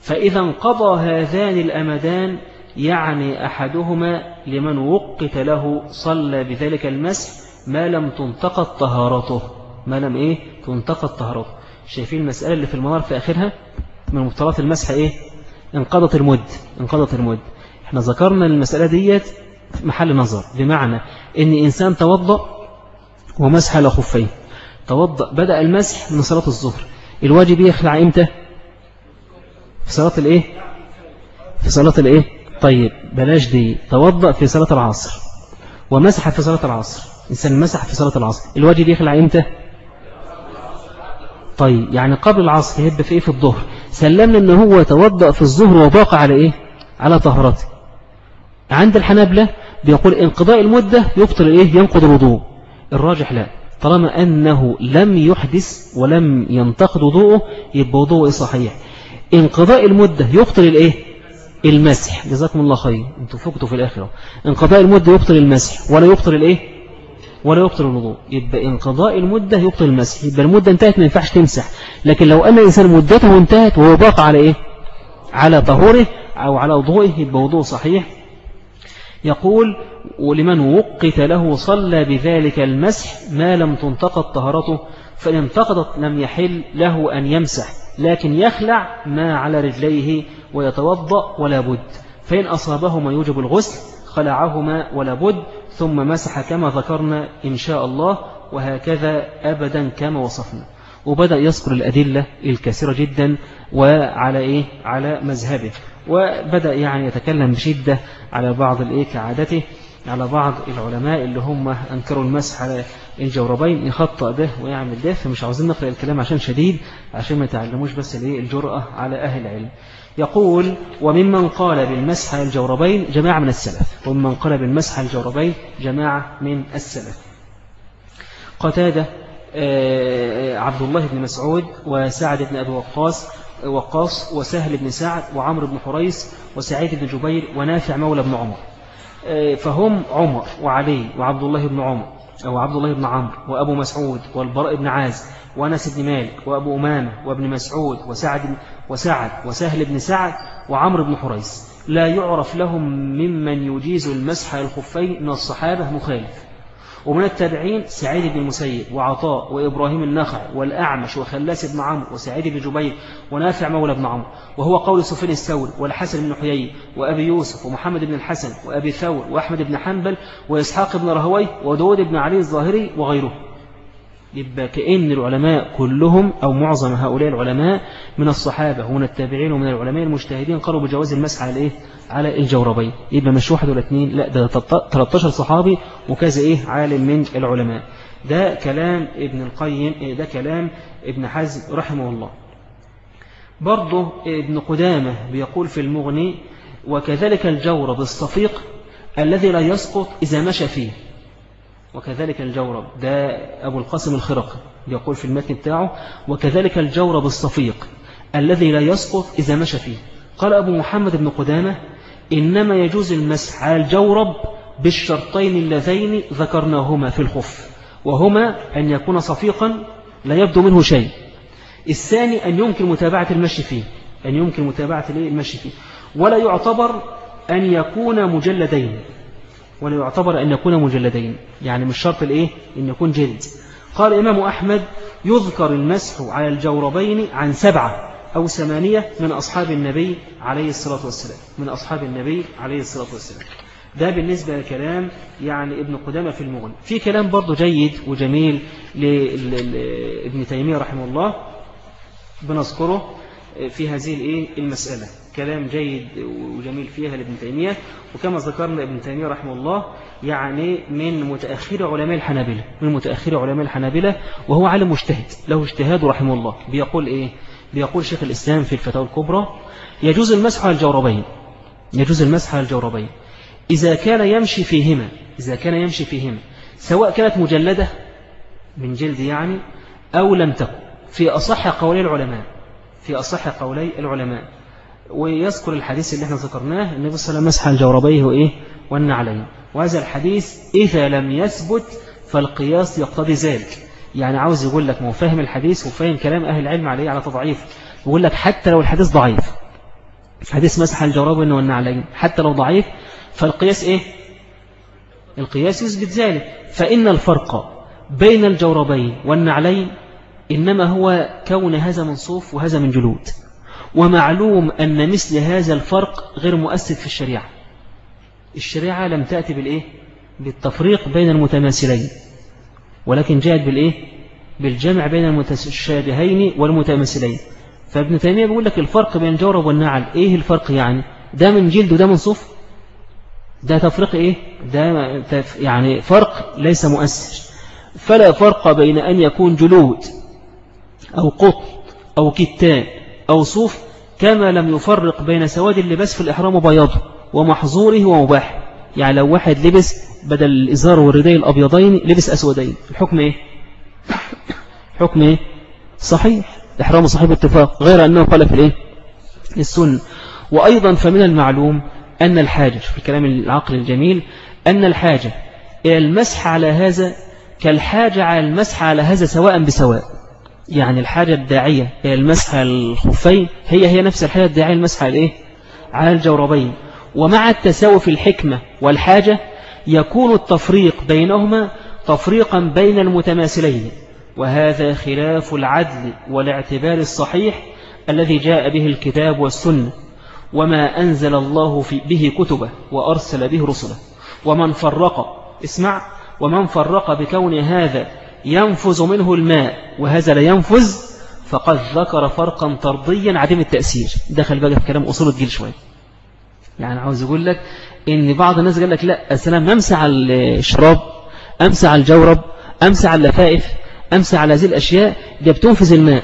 [SPEAKER 1] فإذا انقضى هذان الأمدان يعني أحدهما لمن وقت له صلى بذلك المسح ما لم تنتقد طهارته ما لم إيه؟ تنتقد طهارته شايفين المسألة اللي في المنار في آخرها؟ من مفترضات المسح إيه؟ انقضت المد. انقضت المد. إحنا ذكرنا المسألة ديت محل نظر بمعنى إن إنسان توضأ ومسح على توضأ بدأ المسح من صلاة الظهر. الواجب يخلع إمتى؟ في صلاة الإيه؟ في صلاة الإيه؟ طيب بلاش دي. توضأ في صلاة العصر. ومسح في صلاة العصر. إنسان مسح في صلاة العصر. الواجب يخلع إمتى؟ طيب يعني قبل العصر يهب في إيه؟ في الظهر. سلمنا إن هو توضأ في الظهر وباق على إيه؟ على طهرته. عند الحنابلة بيقول انقضاء المدة يبطل إيه؟ ينقض الوضوء. الراجح لا. طالما أنه لم يحدث ولم ينتقد وضوءه يبقى وضوءه صحيح؟ انقضاء المدة يبطل الإيه؟ المسح. جزاكم الله خير. أنتوا فقتوا في الآخرة. انقضاء المدة يبطل المسح. ولا يبطل الإيه؟ ولا يبطل الوضوء. يبقى انقضاء المدة يبطل المسح. يبقى المدة انتهت ما ينفعش تمسح. لكن لو أن الإنسان مدته انتهت وهو باق على إيه؟ على طهوره أو على وضوئه يبقى وضوء صحيح. يقول ولمن وقت له صلى بذلك المسح ما لم تنتقد طهرته فإن انتقدت لم يحل له أن يمسح لكن يخلع ما على رجليه ويتوضأ ولا بد فإن أصابه ما يوجب الغسل خلعهما ولا بد ثم مسح كما ذكرنا إن شاء الله وهكذا أبدا كما وصفنا وبدأ يذكر الأدلة الكثيرة جدا وعلى إيه؟ على مذهبه وبدأ يعني يتكلم بشدة على بعض الإيه كعادته على بعض العلماء اللي هم أنكروا المسح على الجوربين يخطأ ده ويعمل ده فمش عاوزين نقرأ الكلام عشان شديد عشان ما يتعلموش بس الايه الجرأة على أهل العلم. يقول وممن قال بالمسح على الجوربين جماعة من السلف وممن قال بالمسح على الجوربين جماعة من السلف. قتادة آه، عبد الله بن مسعود وسعد بن أبي وقاص وقاص وسهل بن سعد وعمر بن حريس وسعيد بن جبير ونافع مولى بن عمر. آه، فهم عمر وعلي وعبد الله بن عمر أو عبد الله بن عمرو وأبو مسعود والبراء بن عاز وأنس بن مالك وأبو أمامة وابن مسعود وسعد وسعد وسهل بن سعد وعمر بن حريس لا يعرف لهم ممن يجيز المسح الخفين من الصحابة مخالف. ومن التابعين سعيد بن المسيب وعطاء وإبراهيم النخع والأعمش وخلاس بن عمرو وسعيد بن جبير ونافع مولى بن عمرو وهو قول سفيان الثوري والحسن بن حيي وأبي يوسف ومحمد بن الحسن وأبي ثور وأحمد بن حنبل وإسحاق بن رهوي وداود بن علي الظاهري وغيره يبقى كأن العلماء كلهم أو معظم هؤلاء العلماء من الصحابة ومن التابعين ومن العلماء المجتهدين قالوا بجواز المسح على إيه؟ على الجوربين. يبقى مش واحد ولا اثنين لا ده 13 صحابي وكذا إيه؟ عالم من العلماء. ده كلام ابن القيم ده كلام ابن حزم رحمه الله. برضه ابن قدامة بيقول في المغني وكذلك الجورب الصفيق الذي لا يسقط إذا مشى فيه. وكذلك الجورب. ده أبو القاسم الخرقي يقول في المتن بتاعه وكذلك الجورب الصفيق الذي لا يسقط إذا مشى فيه. قال أبو محمد بن قدامة إنما يجوز المسح على الجورب بالشرطين اللذين ذكرناهما في الخف وهما أن يكون صفيقا لا يبدو منه شيء. الثاني أن يمكن متابعة المشي فيه أن يمكن متابعة المشي فيه. ولا يعتبر أن يكون مجلدين. ولا يعتبر أن يكون مجلدين. يعني مش شرط الإيه؟ أن يكون جلد. قال إمام أحمد يذكر المسح على الجوربين عن سبعة أو ثمانية من أصحاب النبي عليه الصلاة والسلام. من أصحاب النبي عليه الصلاة والسلام. ده بالنسبة لكلام يعني ابن قدامة في المغني في كلام برضو جيد وجميل لابن تيمية رحمه الله بنذكره في هذه المسألة. كلام جيد وجميل فيها لابن تيمية. وكما ذكرنا ابن تيمية رحمه الله يعني من متأخر علماء الحنابلة من متأخر علماء الحنابلة وهو عالم مجتهد له اجتهاد رحمه الله. بيقول إيه؟ بيقول شيخ الإسلام في الفتاوى الكبرى يجوز المسح على الجوربين. يجوز المسح على الجوربين. إذا كان يمشي فيهما إذا كان يمشي فيهما سواء كانت مجلدة من جلد يعني أو لم تكن في أصح قولي العلماء في أصح قولي العلماء. ويذكر الحديث اللي إحنا ذكرناه النبي صلى الله عليه وسلم مسح الجوربيه وإيه؟ والنعلين وهذا الحديث إذا لم يثبت فالقياس يقتضي ذلك. يعني عاوز يقول لك مو فاهم الحديث وفاهم كلام أهل العلم عليه على تضعيف. يقول لك حتى لو الحديث ضعيف. حديث مسح الجوربين والنعلين حتى لو ضعيف فالقياس إيه؟ القياس يثبت ذلك. فإن الفرق بين الجوربين والنعلين إنما هو كون هذا من صوف وهذا من جلود. ومعلوم أن مثل هذا الفرق غير مؤسد في الشريعة. الشريعة لم تأتي بالإيه؟ بالتفريق بين المتماثلين ولكن جاءت بالإيه؟ بالجمع بين المتشابهين والمتماثلين. فابن تيمية بيقول لك الفرق بين الجورب والنعل إيه الفرق يعني؟ ده من جلد وده من صوف ده تفريق إيه؟ ده يعني فرق ليس مؤثر. فلا فرق بين أن يكون جلود أو قطن أو كتان. أو صوف كما لم يفرق بين سواد اللباس في الإحرام وبياضه ومحظوره ومباح يعني لو واحد لبس بدل الإزار والرداء الأبيضين لبس أسودين. الحكم إيه؟ حكم إيه؟ صحيح. إحرام صحيح اتفاق. غير أنه قال في الإيه؟ السنة. وأيضا فمن المعلوم أن الحاجة في الكلام العقل الجميل أن الحاجة إلى المسح على هذا كالحاجة على المسح على هذا سواء بسواء. يعني الحاجة الداعية إلى المسح الخفين هي هي نفس الحاجة الداعية المسح على الإيه؟ على الجوربين. ومع التساوي في الحكمة والحاجة يكون التفريق بينهما تفريقا بين المتماثلين. وهذا خلاف العدل والاعتبار الصحيح الذي جاء به الكتاب والسنة. وما أنزل الله في به كتبه وأرسل به رسله. ومن فرق اسمع. ومن فرق بكون هذا ينفذ منه الماء وهذا لا ينفذ فقد ذكر فرقا طرديا عدم التأثير. دخل بقى في كلام أصول الجيل شوية يعني عاوز يقول لك إن بعض الناس قال لك لا السلام امسى على الشراب امسى على الجورب امسى على اللفائف امسى على هذه الأشياء دي بتنفذ الماء.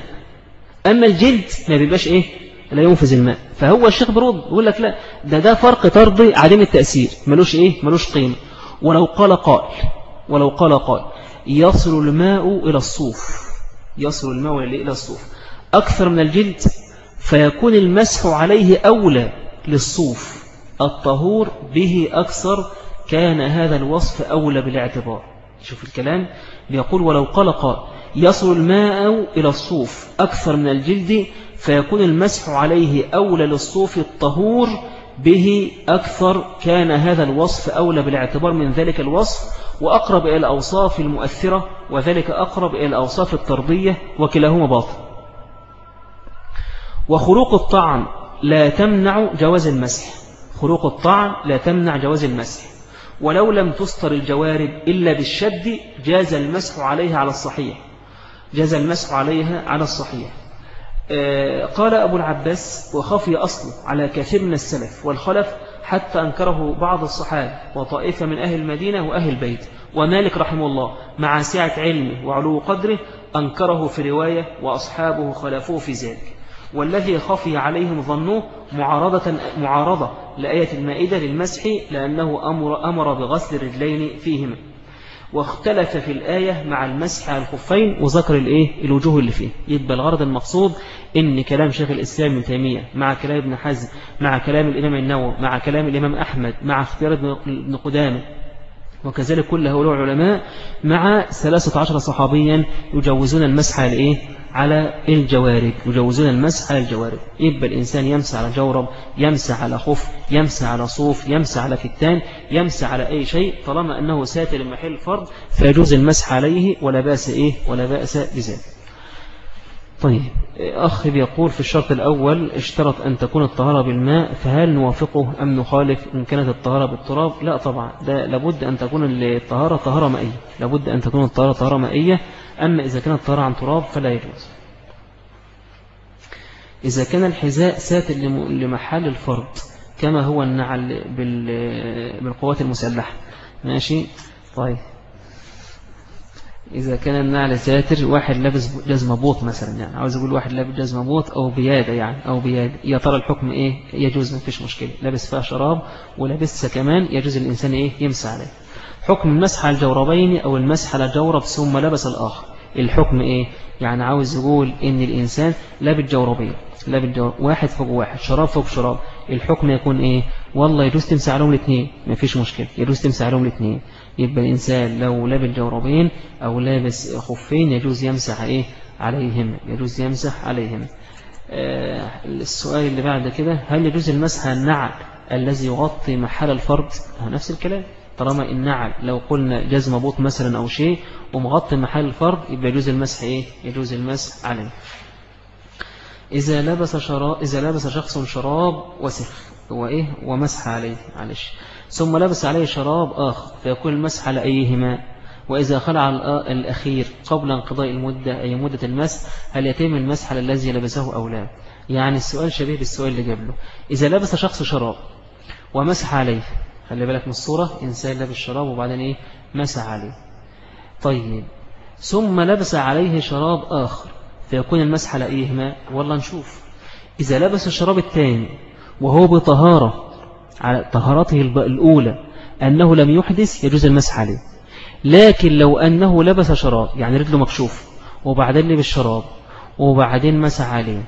[SPEAKER 1] أما الجلد ما بيبقاش إيه؟ لا ينفذ الماء. فهو الشيخ برود يقول لك لا ده ده فرق طردي عدم التأثير ملوش إيه؟ ملوش قيمة. ولو قال قائل ولو قال قائل يصل الماء إلى الصوف. يصل الماء إلى الصوف. أكثر من الجلد فيكون المسح عليه أولى للصوف. الطهور به أكثر كان هذا الوصف أولى بالاعتبار. شوف الكلام. بيقول ولو قال يصل الماء إلى الصوف. أكثر من الجلد فيكون المسح عليه أولى للصوف الطهور. به أكثر كان هذا الوصف أولى بالاعتبار من ذلك الوصف. وأقرب إلى الأوصاف المؤثرة وذلك أقرب إلى الأوصاف الترضية وكلاهما باطل. وخروق الطعن لا تمنع جواز المسح. خروق الطعن لا تمنع جواز المسح. ولو لم تسطر الجوارب إلا بالشد جاز المسح عليها على الصحيح. جاز المسح عليها على الصحيح. آه، قال أبو العباس وخفي أصله على كثير من السلف والخلف حتى أنكره بعض الصحابة وطائفة من أهل المدينة وأهل البيت. ومالك رحمه الله مع سعة علمه وعلو قدره أنكره في رواية وأصحابه خلفوه في ذلك. والذي خفي عليهم ظنوه معارضة, معارضة لآية المائدة للمسح لأنه أمر, أمر بغسل الرجلين فيهما. واختلف في الآية مع المسح على الخفين وذكر الإيه الوجوه اللي فيه يبقى الغرض المقصود إن كلام شيخ الإسلام من تيمية مع كلام ابن حزم مع كلام الإمام النووي مع كلام الإمام أحمد مع اختيار ابن قدامة وكذلك كل هؤلاء العلماء مع 13 صحابيا يجوزون المسح على إيه؟ على الجوارب يجوزون المسح على الجوارب. يبقى الإنسان يمسح على جورب يمسح على خف يمسح على صوف يمسح على كتان يمسح على أي شيء طالما أنه ساتر محل فرض فيجوز المسح عليه ولا بأس إيه؟ ولا بأس بذلك. طيب أخ يقول في الشرط الأول اشترط أن تكون الطهارة بالماء فهل نوافقه أم نخالف إن كانت الطهارة بالتراب؟ لا طبعا ده لابد أن تكون الطهارة طهارة مائية لابد أن تكون الطهارة طهارة مائية. أما إذا كانت طهارة عن تراب فلا يجوز. إذا كان الحذاء ساتر لمحل الفرد كما هو النعل بالقوات المسلحة. ماشي؟ طيب. إذا كان النعل ساتر واحد لابس جزمة بوط مثلا يعني. عاوز أقول واحد لابس جزمة بوط أو بيادة يعني أو بيادة. يا ترى الحكم إيه؟ يجوز ما فيش مشكلة. لابس فيها شراب ولابسها كمان يجوز الإنسان إيه؟ يمسح عليه. حكم المسح على الجوربين أو المسح على الجورب ثم لبس الآخر. الحكم إيه؟ يعني عاوز يقول إن الإنسان لابس جوربين لابس جورب واحد فوق واحد شراب فوق شراب. الحكم يكون إيه؟ والله يجوز تمسح عليهم الاثنين ما فيش مشكلة يجوز تمسح عليهم الاثنين. يبقى الإنسان لو لابس جوربين أو لابس خفين يجوز يمسح إيه؟ عليهم يجوز يمسح عليهم. آه السؤال اللي بعد كده هل يجوز المسح النعل الذي يغطي محل الفرد؟ نفس الكلام. طالما النعل لو قلنا جزم بوط مثلا أو شيء ومغطي محل الفرد يبقى يجوز المسح إيه؟ يجوز المسح عليه. إذا لبس شراب إذا لبس شخص شراب وسخ. وإيه ومسح عليه. معلش. ثم لبس عليه شراب آخر فيكون المسح على أيهما؟ وإذا خلع الأخير قبل انقضاء المدة أي مدة المسح هل يتم المسح على الذي لبسه أو لا؟ يعني السؤال شبيه بالسؤال اللي قبله. إذا لبس شخص شراب ومسح عليه خلي بالك من الصورة إنسان لبس شراب وبعدين إيه؟ مسح عليه. طيب ثم لبس عليه شراب آخر فيكون المسح على أيهما والله نشوف. إذا لبس الشراب الثاني وهو بطهارة على طهارته الأولى أنه لم يحدث يجوز المسح عليه. لكن لو أنه لبس شراب يعني رجله مكشوف وبعدين لبس شراب وبعدين مسح عليه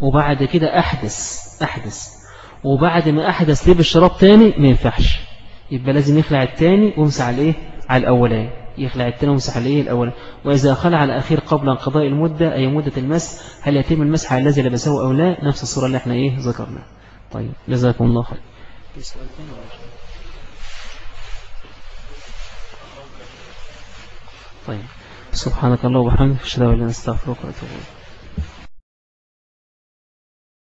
[SPEAKER 1] وبعد كده أحدث أحدث وبعد ما أحدث لبس شراب تاني ما ينفعش. يبقى لازم يخلع التاني ويمسح عليه على الأولاني. يخلع التاني ويمسح عليه الأول وإذا خلع الأخير قبل انقضاء المدة أي مدة المسح هل يتم المسح على الذي لبسه أو لا؟ نفس الصورة اللي إحنا إيه ذكرنا. طيب جزاكم الله خير. طيب. سبحانك الله وبحمدك أشهد أن لا إله إلا أنت أستغفرك وأتوب إليك.